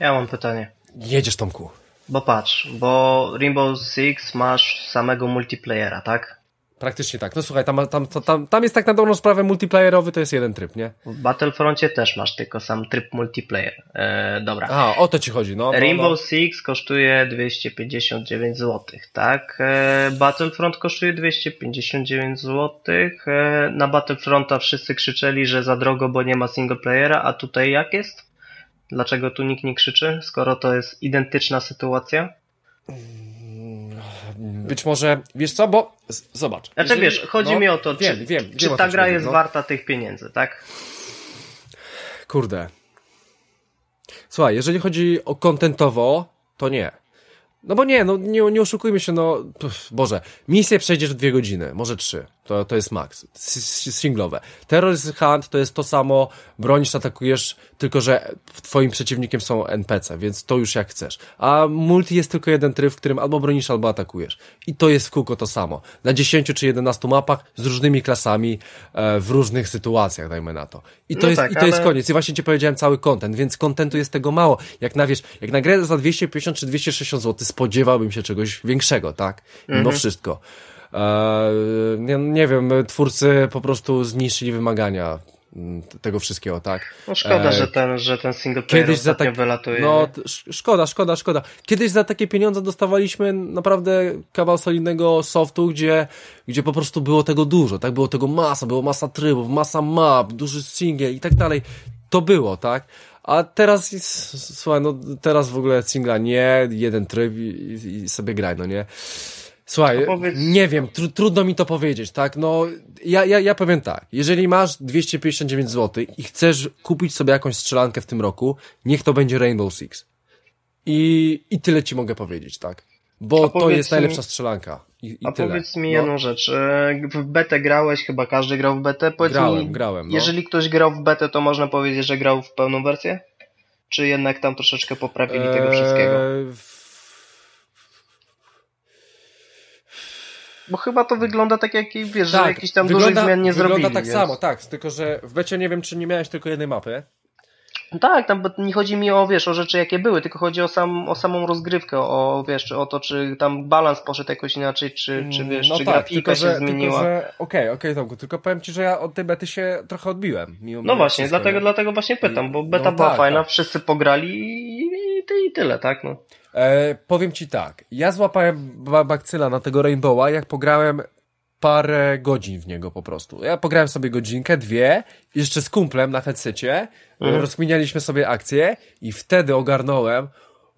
Ja mam pytanie. Jedziesz Tomku. Bo patrz, bo Rainbow Six masz samego multiplayera, tak? Praktycznie tak. No słuchaj, tam, tam, tam, tam jest tak na dobrą sprawę multiplayerowy, to jest jeden tryb, nie? W Battlefroncie też masz tylko sam tryb multiplayer. E, dobra. A, o to ci chodzi, no. no Rainbow no. Six kosztuje 259 zł, tak? E, Battlefront kosztuje 259 zł. E, na Battlefronta wszyscy krzyczeli, że za drogo, bo nie ma singleplayera, a tutaj jak jest? Dlaczego tu nikt nie krzyczy, skoro to jest identyczna sytuacja? Być może, wiesz co, bo zobacz. Znaczy jeżeli, wiesz, chodzi no, mi o to, wiem, czy, wiem, czy wiem, ta gra jest no. warta tych pieniędzy, tak? Kurde. Słuchaj, jeżeli chodzi o kontentowo, to nie. No bo nie, no nie, nie oszukujmy się, no Boże, misję przejdziesz w dwie godziny, może trzy. To, to jest max. Singlowe. Terrorist Hunt to jest to samo, bronisz, atakujesz, tylko że twoim przeciwnikiem są NPC, więc to już jak chcesz. A multi jest tylko jeden tryb, w którym albo bronisz, albo atakujesz. I to jest w kółko to samo. Na 10 czy 11 mapach z różnymi klasami, e, w różnych sytuacjach, dajmy na to. I to, no jest, tak, i to ale... jest koniec. I właśnie ci powiedziałem cały content, więc kontentu jest tego mało. Jak na, wiesz, jak na grę za 250 czy 260 zł spodziewałbym się czegoś większego, tak? Mimo mhm. wszystko. Eee, nie, nie wiem, twórcy po prostu zniszczyli wymagania mm, tego wszystkiego, tak? No szkoda, eee, że ten, że ten single player kiedyś za tak, wylatuje. No, szkoda, szkoda, szkoda. Kiedyś za takie pieniądze dostawaliśmy naprawdę kawał solidnego softu, gdzie, gdzie po prostu było tego dużo, tak? Było tego masa, było masa trybów, masa map, duży single i tak dalej. To było, tak? A teraz, słuchaj, no teraz w ogóle singla nie, jeden tryb i, i sobie graj, no nie? Słuchaj, powiedz... nie wiem, tr trudno mi to powiedzieć, tak? No, ja, ja, ja powiem tak. Jeżeli masz 259 zł i chcesz kupić sobie jakąś strzelankę w tym roku, niech to będzie Rainbow Six. I, i tyle ci mogę powiedzieć, tak? Bo to jest najlepsza strzelanka. I, i a tyle. powiedz mi no. jedną rzecz. E, w betę grałeś, chyba każdy grał w betę. Powiedz grałem, mi, grałem. No. Jeżeli ktoś grał w betę, to można powiedzieć, że grał w pełną wersję? Czy jednak tam troszeczkę poprawili eee, tego wszystkiego? Bo chyba to wygląda tak jak, wiesz, tak, że jakiś tam wygląda, dużych zmian nie wygląda zrobili. Wygląda tak więc... samo, tak, tylko że w becie nie wiem, czy nie miałeś tylko jednej mapy. No tak, tam nie chodzi mi o, wiesz, o rzeczy jakie były, tylko chodzi o, sam, o samą rozgrywkę, o, wiesz, o to, czy tam balans poszedł jakoś inaczej, czy, czy wiesz, no czy tak, grafika tylko, się że, zmieniła. Okej, okej, okay, okay, Tomku, tylko powiem Ci, że ja od tej bety się trochę odbiłem. no właśnie, dlatego, dlatego właśnie pytam, bo beta no była tak, fajna, tak. wszyscy pograli i, i, tyle, tak, no. E, powiem Ci tak, ja złapałem bakcyla na tego Rainbowa, jak pograłem parę godzin w niego po prostu. Ja pograłem sobie godzinkę, dwie, jeszcze z kumplem na headsetie, mhm. rozkminialiśmy sobie akcje i wtedy ogarnąłem,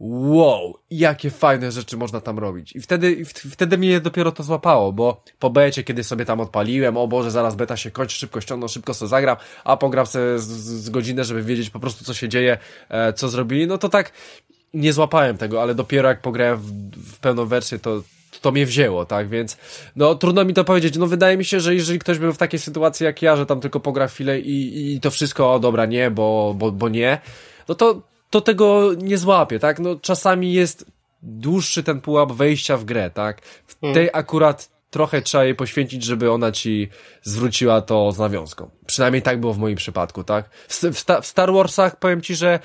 wow, jakie fajne rzeczy można tam robić. I wtedy, wtedy mnie dopiero to złapało, bo po becie, kiedy sobie tam odpaliłem, o Boże, zaraz beta się kończy, szybko ściągną, szybko sobie zagram, a pogram sobie z, z godzinę, żeby wiedzieć po prostu, co się dzieje, e, co zrobili, no to tak nie złapałem tego, ale dopiero jak pograłem w, w pełną wersję, to to mnie wzięło, tak, więc no trudno mi to powiedzieć, no wydaje mi się, że jeżeli ktoś był w takiej sytuacji jak ja, że tam tylko pogra chwilę i, i to wszystko, o dobra, nie, bo, bo, bo nie, no to, to tego nie złapie, tak, no czasami jest dłuższy ten pułap wejścia w grę, tak, w hmm. tej akurat trochę trzeba jej poświęcić, żeby ona ci zwróciła to z nawiązką. Przynajmniej tak było w moim przypadku, tak? W, w, w Star Warsach powiem ci, że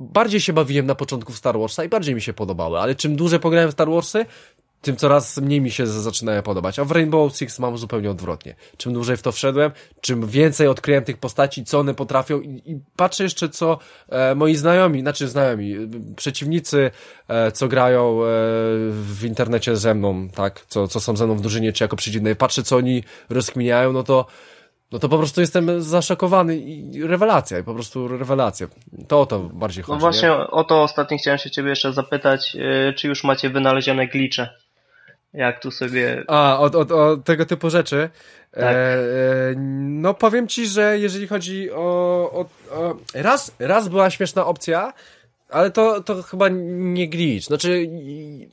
bardziej się bawiłem na początku w Star Warsa i bardziej mi się podobały, ale czym dłużej pograłem w Star Warsy, tym coraz mniej mi się zaczynają podobać. A w Rainbow Six mam zupełnie odwrotnie. Czym dłużej w to wszedłem, czym więcej odkryłem tych postaci, co one potrafią i, i patrzę jeszcze, co e, moi znajomi, znaczy znajomi, przeciwnicy, e, co grają e, w internecie ze mną, tak, co, co są ze mną w drużynie, czy jako przeciwnej, patrzę, co oni rozkminiają, no to no to po prostu jestem zaszokowany i rewelacja, po prostu rewelacja. To o to bardziej chodzi. No właśnie nie? o to ostatnio chciałem się ciebie jeszcze zapytać, yy, czy już macie wynalezione glicze? Jak tu sobie... A, o, o, o tego typu rzeczy. Tak. E, e, no powiem ci, że jeżeli chodzi o, o, o... Raz, raz była śmieszna opcja, ale to, to chyba nie glitch. Znaczy,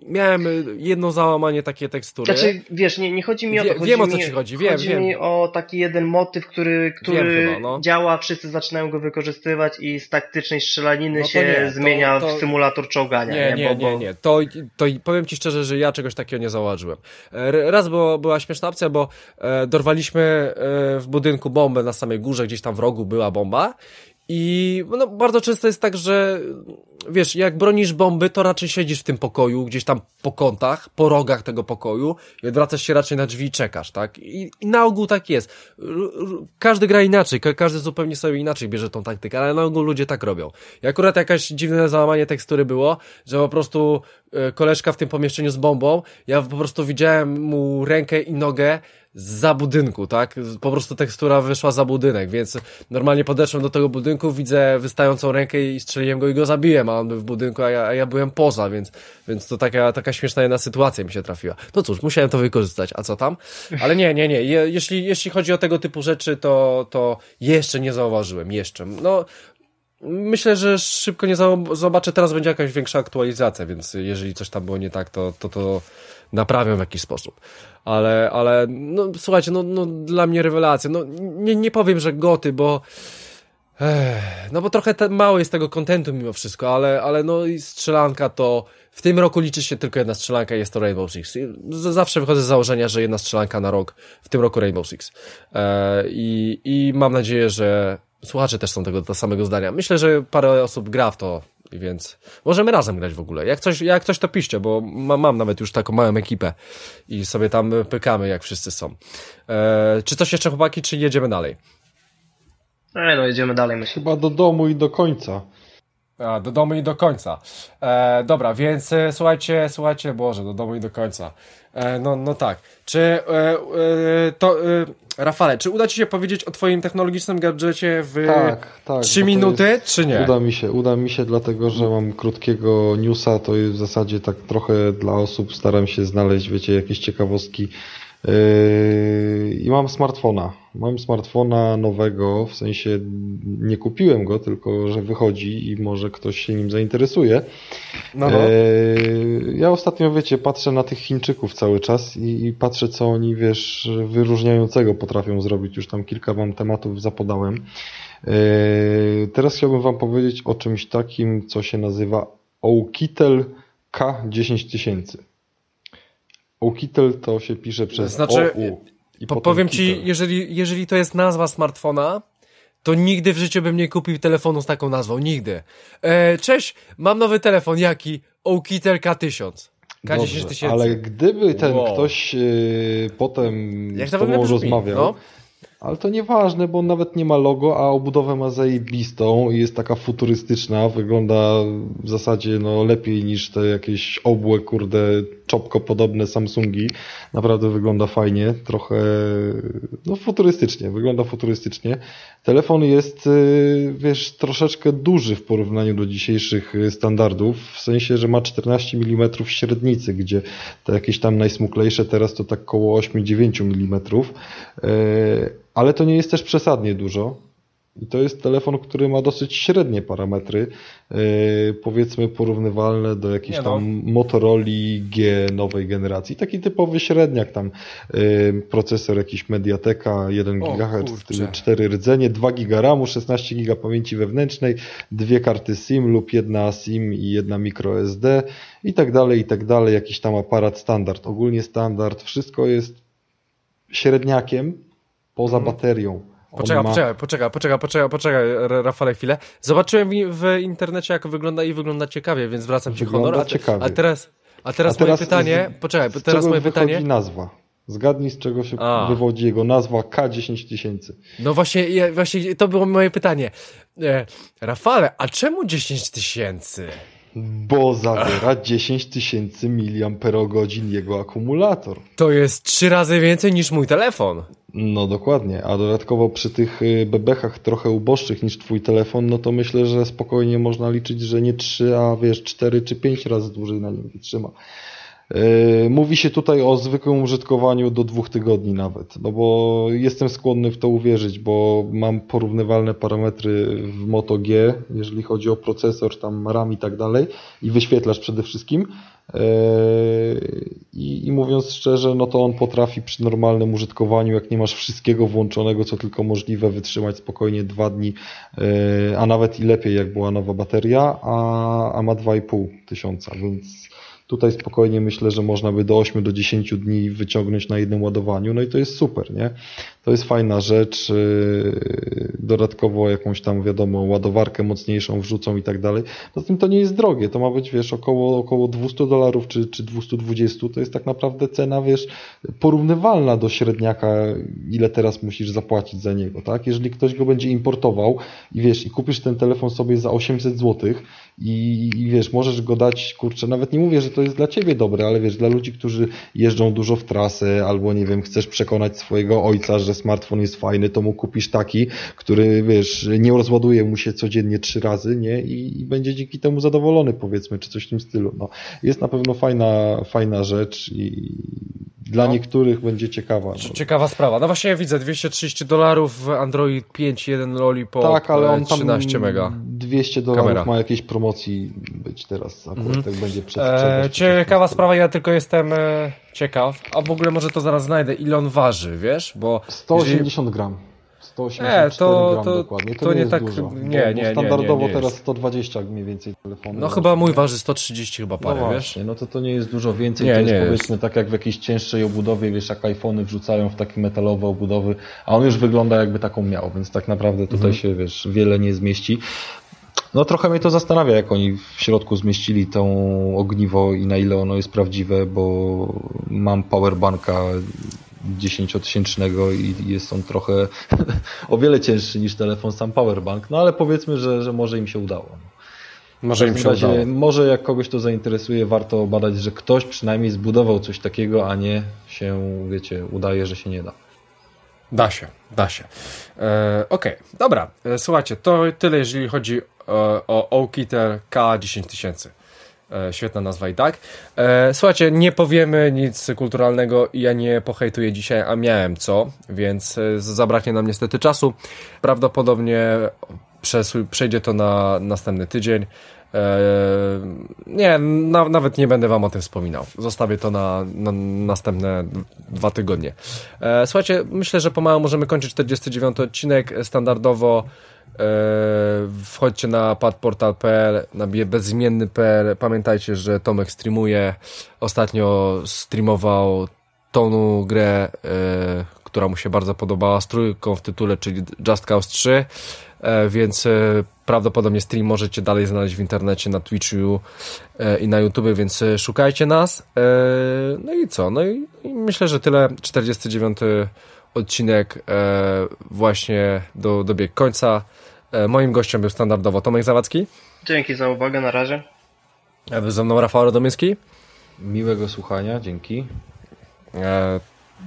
miałem jedno załamanie takie tekstury. Znaczy, wiesz, nie, nie chodzi mi o to. Wie, wiem o co ci chodzi, wiem, Chodzi wiem. mi o taki jeden motyw, który, który chyba, no. działa, wszyscy zaczynają go wykorzystywać i z taktycznej strzelaniny no się nie, zmienia to, to... w symulator czołgania. Nie, nie, nie, bo, nie, nie. To, to powiem ci szczerze, że ja czegoś takiego nie zauważyłem. Raz było, była śmieszna opcja, bo e, dorwaliśmy e, w budynku bombę na samej górze, gdzieś tam w rogu była bomba i no, bardzo często jest tak, że wiesz, jak bronisz bomby, to raczej siedzisz w tym pokoju, gdzieś tam po kątach, po rogach tego pokoju i odwracasz się raczej na drzwi i czekasz, tak? I, i na ogół tak jest. Każdy gra inaczej, każdy zupełnie sobie inaczej bierze tą taktykę, ale na ogół ludzie tak robią. I akurat jakaś dziwne załamanie tekstury było, że po prostu e, koleżka w tym pomieszczeniu z bombą, ja po prostu widziałem mu rękę i nogę za budynku, tak? Po prostu tekstura wyszła za budynek, więc normalnie podeszłem do tego budynku, widzę wystającą rękę i strzeliłem go i go zabiłem, a on był w budynku, a ja, a ja byłem poza, więc, więc to taka, taka śmieszna jedna sytuacja mi się trafiła. No cóż, musiałem to wykorzystać, a co tam? Ale nie, nie, nie, Je, jeśli, jeśli chodzi o tego typu rzeczy, to, to jeszcze nie zauważyłem, jeszcze. No, Myślę, że szybko nie zobaczę, teraz będzie jakaś większa aktualizacja, więc jeżeli coś tam było nie tak, to to, to naprawią w jakiś sposób. Ale, ale no, słuchajcie, no, no dla mnie rewelacja. No, nie, nie powiem, że goty, bo no bo trochę mało jest tego kontentu mimo wszystko, ale, ale no i strzelanka to w tym roku liczy się tylko jedna strzelanka i jest to Rainbow Six. Zawsze wychodzę z założenia, że jedna strzelanka na rok, w tym roku Rainbow Six. E, i, I mam nadzieję, że słuchacze też są tego, tego samego zdania. Myślę, że parę osób gra w to, więc możemy razem grać w ogóle. Jak coś, jak coś to piszcie, bo mam, mam nawet już taką małą ekipę i sobie tam pykamy, jak wszyscy są. E, czy coś jeszcze chłopaki, czy jedziemy dalej? Nie no, jedziemy dalej myślę. Chyba do domu i do końca. A, do domu i do końca. E, dobra, więc e, słuchajcie, słuchajcie, Boże, do domu i do końca. E, no, no tak. Czy e, e, to, e, Rafale, czy uda Ci się powiedzieć o Twoim technologicznym gadżecie w tak, tak, 3 minuty, jest, czy nie? Uda mi się, uda mi się, dlatego że mam krótkiego newsa, to jest w zasadzie tak trochę dla osób, staram się znaleźć, wiecie, jakieś ciekawostki I mam smartfona. Mam smartfona nowego, w sensie nie kupiłem go, tylko że wychodzi i może ktoś się nim zainteresuje. No, no. Yy, ja ostatnio, wiecie, patrzę na tych Chińczyków cały czas i, i, patrzę, co oni, wiesz, wyróżniającego potrafią zrobić. Już tam kilka wam tematów zapodałem. Yy, teraz chciałbym wam powiedzieć o czymś takim, co się nazywa Oukitel K10000. Oukitel to się pisze przez znaczy, OU. I powiem ci, jeżeli, jeżeli to jest nazwa smartfona, to nigdy w życiu bym nie kupił telefonu z taką nazwą. Nigdy. E, cześć, mam nowy telefon. Jaki? Oukitel K1000. K10 tysięcy. Ale gdyby ten wow. ktoś y, potem Jak z tobą rozmawiał, no? Ale to nieważne, bo on nawet nie ma logo, a obudowę ma zajebistą i jest taka futurystyczna, wygląda w zasadzie no, lepiej niż te jakieś obłe, kurde, czopko podobne Samsungi. Naprawdę wygląda fajnie, trochę no futurystycznie, wygląda futurystycznie. Telefon jest, y, wiesz, troszeczkę duży w porównaniu do dzisiejszych standardów, w sensie, że ma 14 mm średnicy, gdzie te jakieś tam najsmuklejsze teraz to tak koło 8-9 mm ale to nie jest też przesadnie dużo. I to jest telefon, który ma dosyć średnie parametry, yy, powiedzmy porównywalne do jakiejś no. tam Motorola G nowej generacji. Taki typowy średniak tam, yy, procesor jakiś Mediateka, 1 GHz, 4 rdzenie, 2 GB RAMu, 16 GB pamięci wewnętrznej, dwie karty SIM lub jedna SIM i jedna microSD i tak dalej, i tak dalej. Jakiś tam aparat standard, ogólnie standard. Wszystko jest średniakiem poza baterią. Poczekaj, ma... poczekaj, poczekaj, poczekaj, poczekaj, poczekaj, Rafale, chwilę. Zobaczyłem w internecie, jak wygląda i wygląda ciekawie, więc zwracam ci honor. A, ciekawie. a teraz, a teraz, a teraz moje pytanie, z, poczekaj, z teraz moje pytanie. nazwa? Zgadnij, z czego się a. wywodzi jego nazwa K10 tysięcy. No właśnie, właśnie to było moje pytanie. E, Rafale, a czemu 10 tysięcy? Bo zawiera 10 tysięcy miliamperogodzin jego akumulator. To jest trzy razy więcej niż mój telefon. No dokładnie, a dodatkowo przy tych y, bebechach trochę uboższych niż twój telefon, no to myślę, że spokojnie można liczyć, że nie 3, a wiesz 4 czy 5 razy dłużej na nim wytrzyma. Yy, mówi się tutaj o zwykłym użytkowaniu do dwóch tygodni nawet, no bo jestem skłonny w to uwierzyć, bo mam porównywalne parametry w Moto G, jeżeli chodzi o procesor, tam RAM i tak dalej i wyświetlacz przede wszystkim I, i mówiąc szczerze, no to on potrafi przy normalnym użytkowaniu, jak nie masz wszystkiego włączonego, co tylko możliwe, wytrzymać spokojnie dwa dni, yy, a nawet i lepiej, jak była nowa bateria, a, a ma 2,5 tysiąca, więc Tutaj spokojnie myślę, że można by do 8 do 10 dni wyciągnąć na jednym ładowaniu, no i to jest super, nie? To jest fajna rzecz. Yy, dodatkowo jakąś tam, wiadomo, ładowarkę mocniejszą wrzucą i tak dalej. Poza tym to nie jest drogie, to ma być, wiesz, około, około 200 dolarów czy, czy 220. To jest tak naprawdę cena, wiesz, porównywalna do średniaka, ile teraz musisz zapłacić za niego, tak? Jeżeli ktoś go będzie importował i wiesz, i kupisz ten telefon sobie za 800 zł i, i wiesz, możesz go dać, kurczę, nawet nie mówię, że to jest dla ciebie dobre, ale wiesz, dla ludzi, którzy jeżdżą dużo w trasę albo, nie wiem, chcesz przekonać swojego ojca, że smartfon jest fajny, to mu kupisz taki, który, wiesz, nie rozładuje mu się codziennie trzy razy, nie? I, i będzie dzięki temu zadowolony, powiedzmy, czy coś w tym stylu. No, jest na pewno fajna, fajna rzecz i dla no. niektórych będzie ciekawa. No. Ciekawa sprawa. No właśnie ja widzę 230 dolarów Android 5.1 Lollipop tak, ale on 13 tam mega. 200 dolarów ma jakieś promocji być teraz akurat mm. tak będzie przed, e, Ciekawa sprawa, ja tylko jestem e, ciekaw, a w ogóle może to zaraz znajdę, ile on waży, wiesz? Bo 180 jeżeli... gram. 184 nie, to, gram to, dokładnie. To, to nie, nie tak, dużo. Nie, nie, standardowo nie, nie, teraz 120 mniej więcej telefonów. No chyba mój waży 130 chyba parę, no wiesz? No to to nie jest dużo więcej, nie, to jest nie powiedzmy jest. tak jak w jakiejś cięższej obudowie, wiesz, jak iPhony wrzucają w takie metalowe obudowy, a on już wygląda jakby taką miał, więc tak naprawdę tutaj mhm. się, wiesz, wiele nie zmieści. No trochę mnie to zastanawia, jak oni w środku zmieścili tą ogniwo i na ile ono jest prawdziwe, bo mam powerbanka 10-tysięcznego i jest on trochę o wiele cięższy niż telefon sam powerbank, no ale powiedzmy, że, że może im się udało. Może im się razie, udało. Może jak kogoś to zainteresuje, warto badać, że ktoś przynajmniej zbudował coś takiego, a nie się, wiecie, udaje, że się nie da. Da się, da się. E, Okej, okay. dobra. E, słuchajcie, to tyle, jeżeli chodzi o, o Oakiter K10000. E, świetna nazwa i tak. E, słuchajcie, nie powiemy nic kulturalnego i ja nie pohejtuję dzisiaj, a miałem co, więc e, zabraknie nam niestety czasu. Prawdopodobnie przejdzie to na następny tydzień. Nie, na, nawet nie będę wam o tym wspominał. Zostawię to na, na następne dwa tygodnie. Słuchajcie, myślę, że pomału możemy kończyć 49 odcinek. Standardowo Eee, wchodźcie na padportal.pl, na bezimienny.pl. Pamiętajcie, że Tomek streamuje. Ostatnio streamował tą grę, która mu się bardzo podobała, z trójką w tytule, czyli Just Cause 3, e, więc e, prawdopodobnie stream możecie dalej znaleźć w internecie, na Twitchu i na YouTube, więc szukajcie nas. No i co? No i, i myślę, że tyle. 49 odcinek właśnie do, dobiegł końca. E, moim gościem był standardowo Tomek Zawadzki. Dzięki za uwagę, na razie. A wy ze mną Rafał Radomyski. Miłego słuchania, dzięki.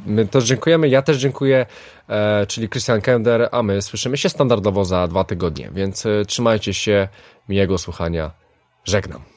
E, my też dziękujemy, ja też dziękuję, e, czyli Christian Kender, a my słyszymy się standardowo za dwa tygodnie, więc trzymajcie się, miłego słuchania, żegnam.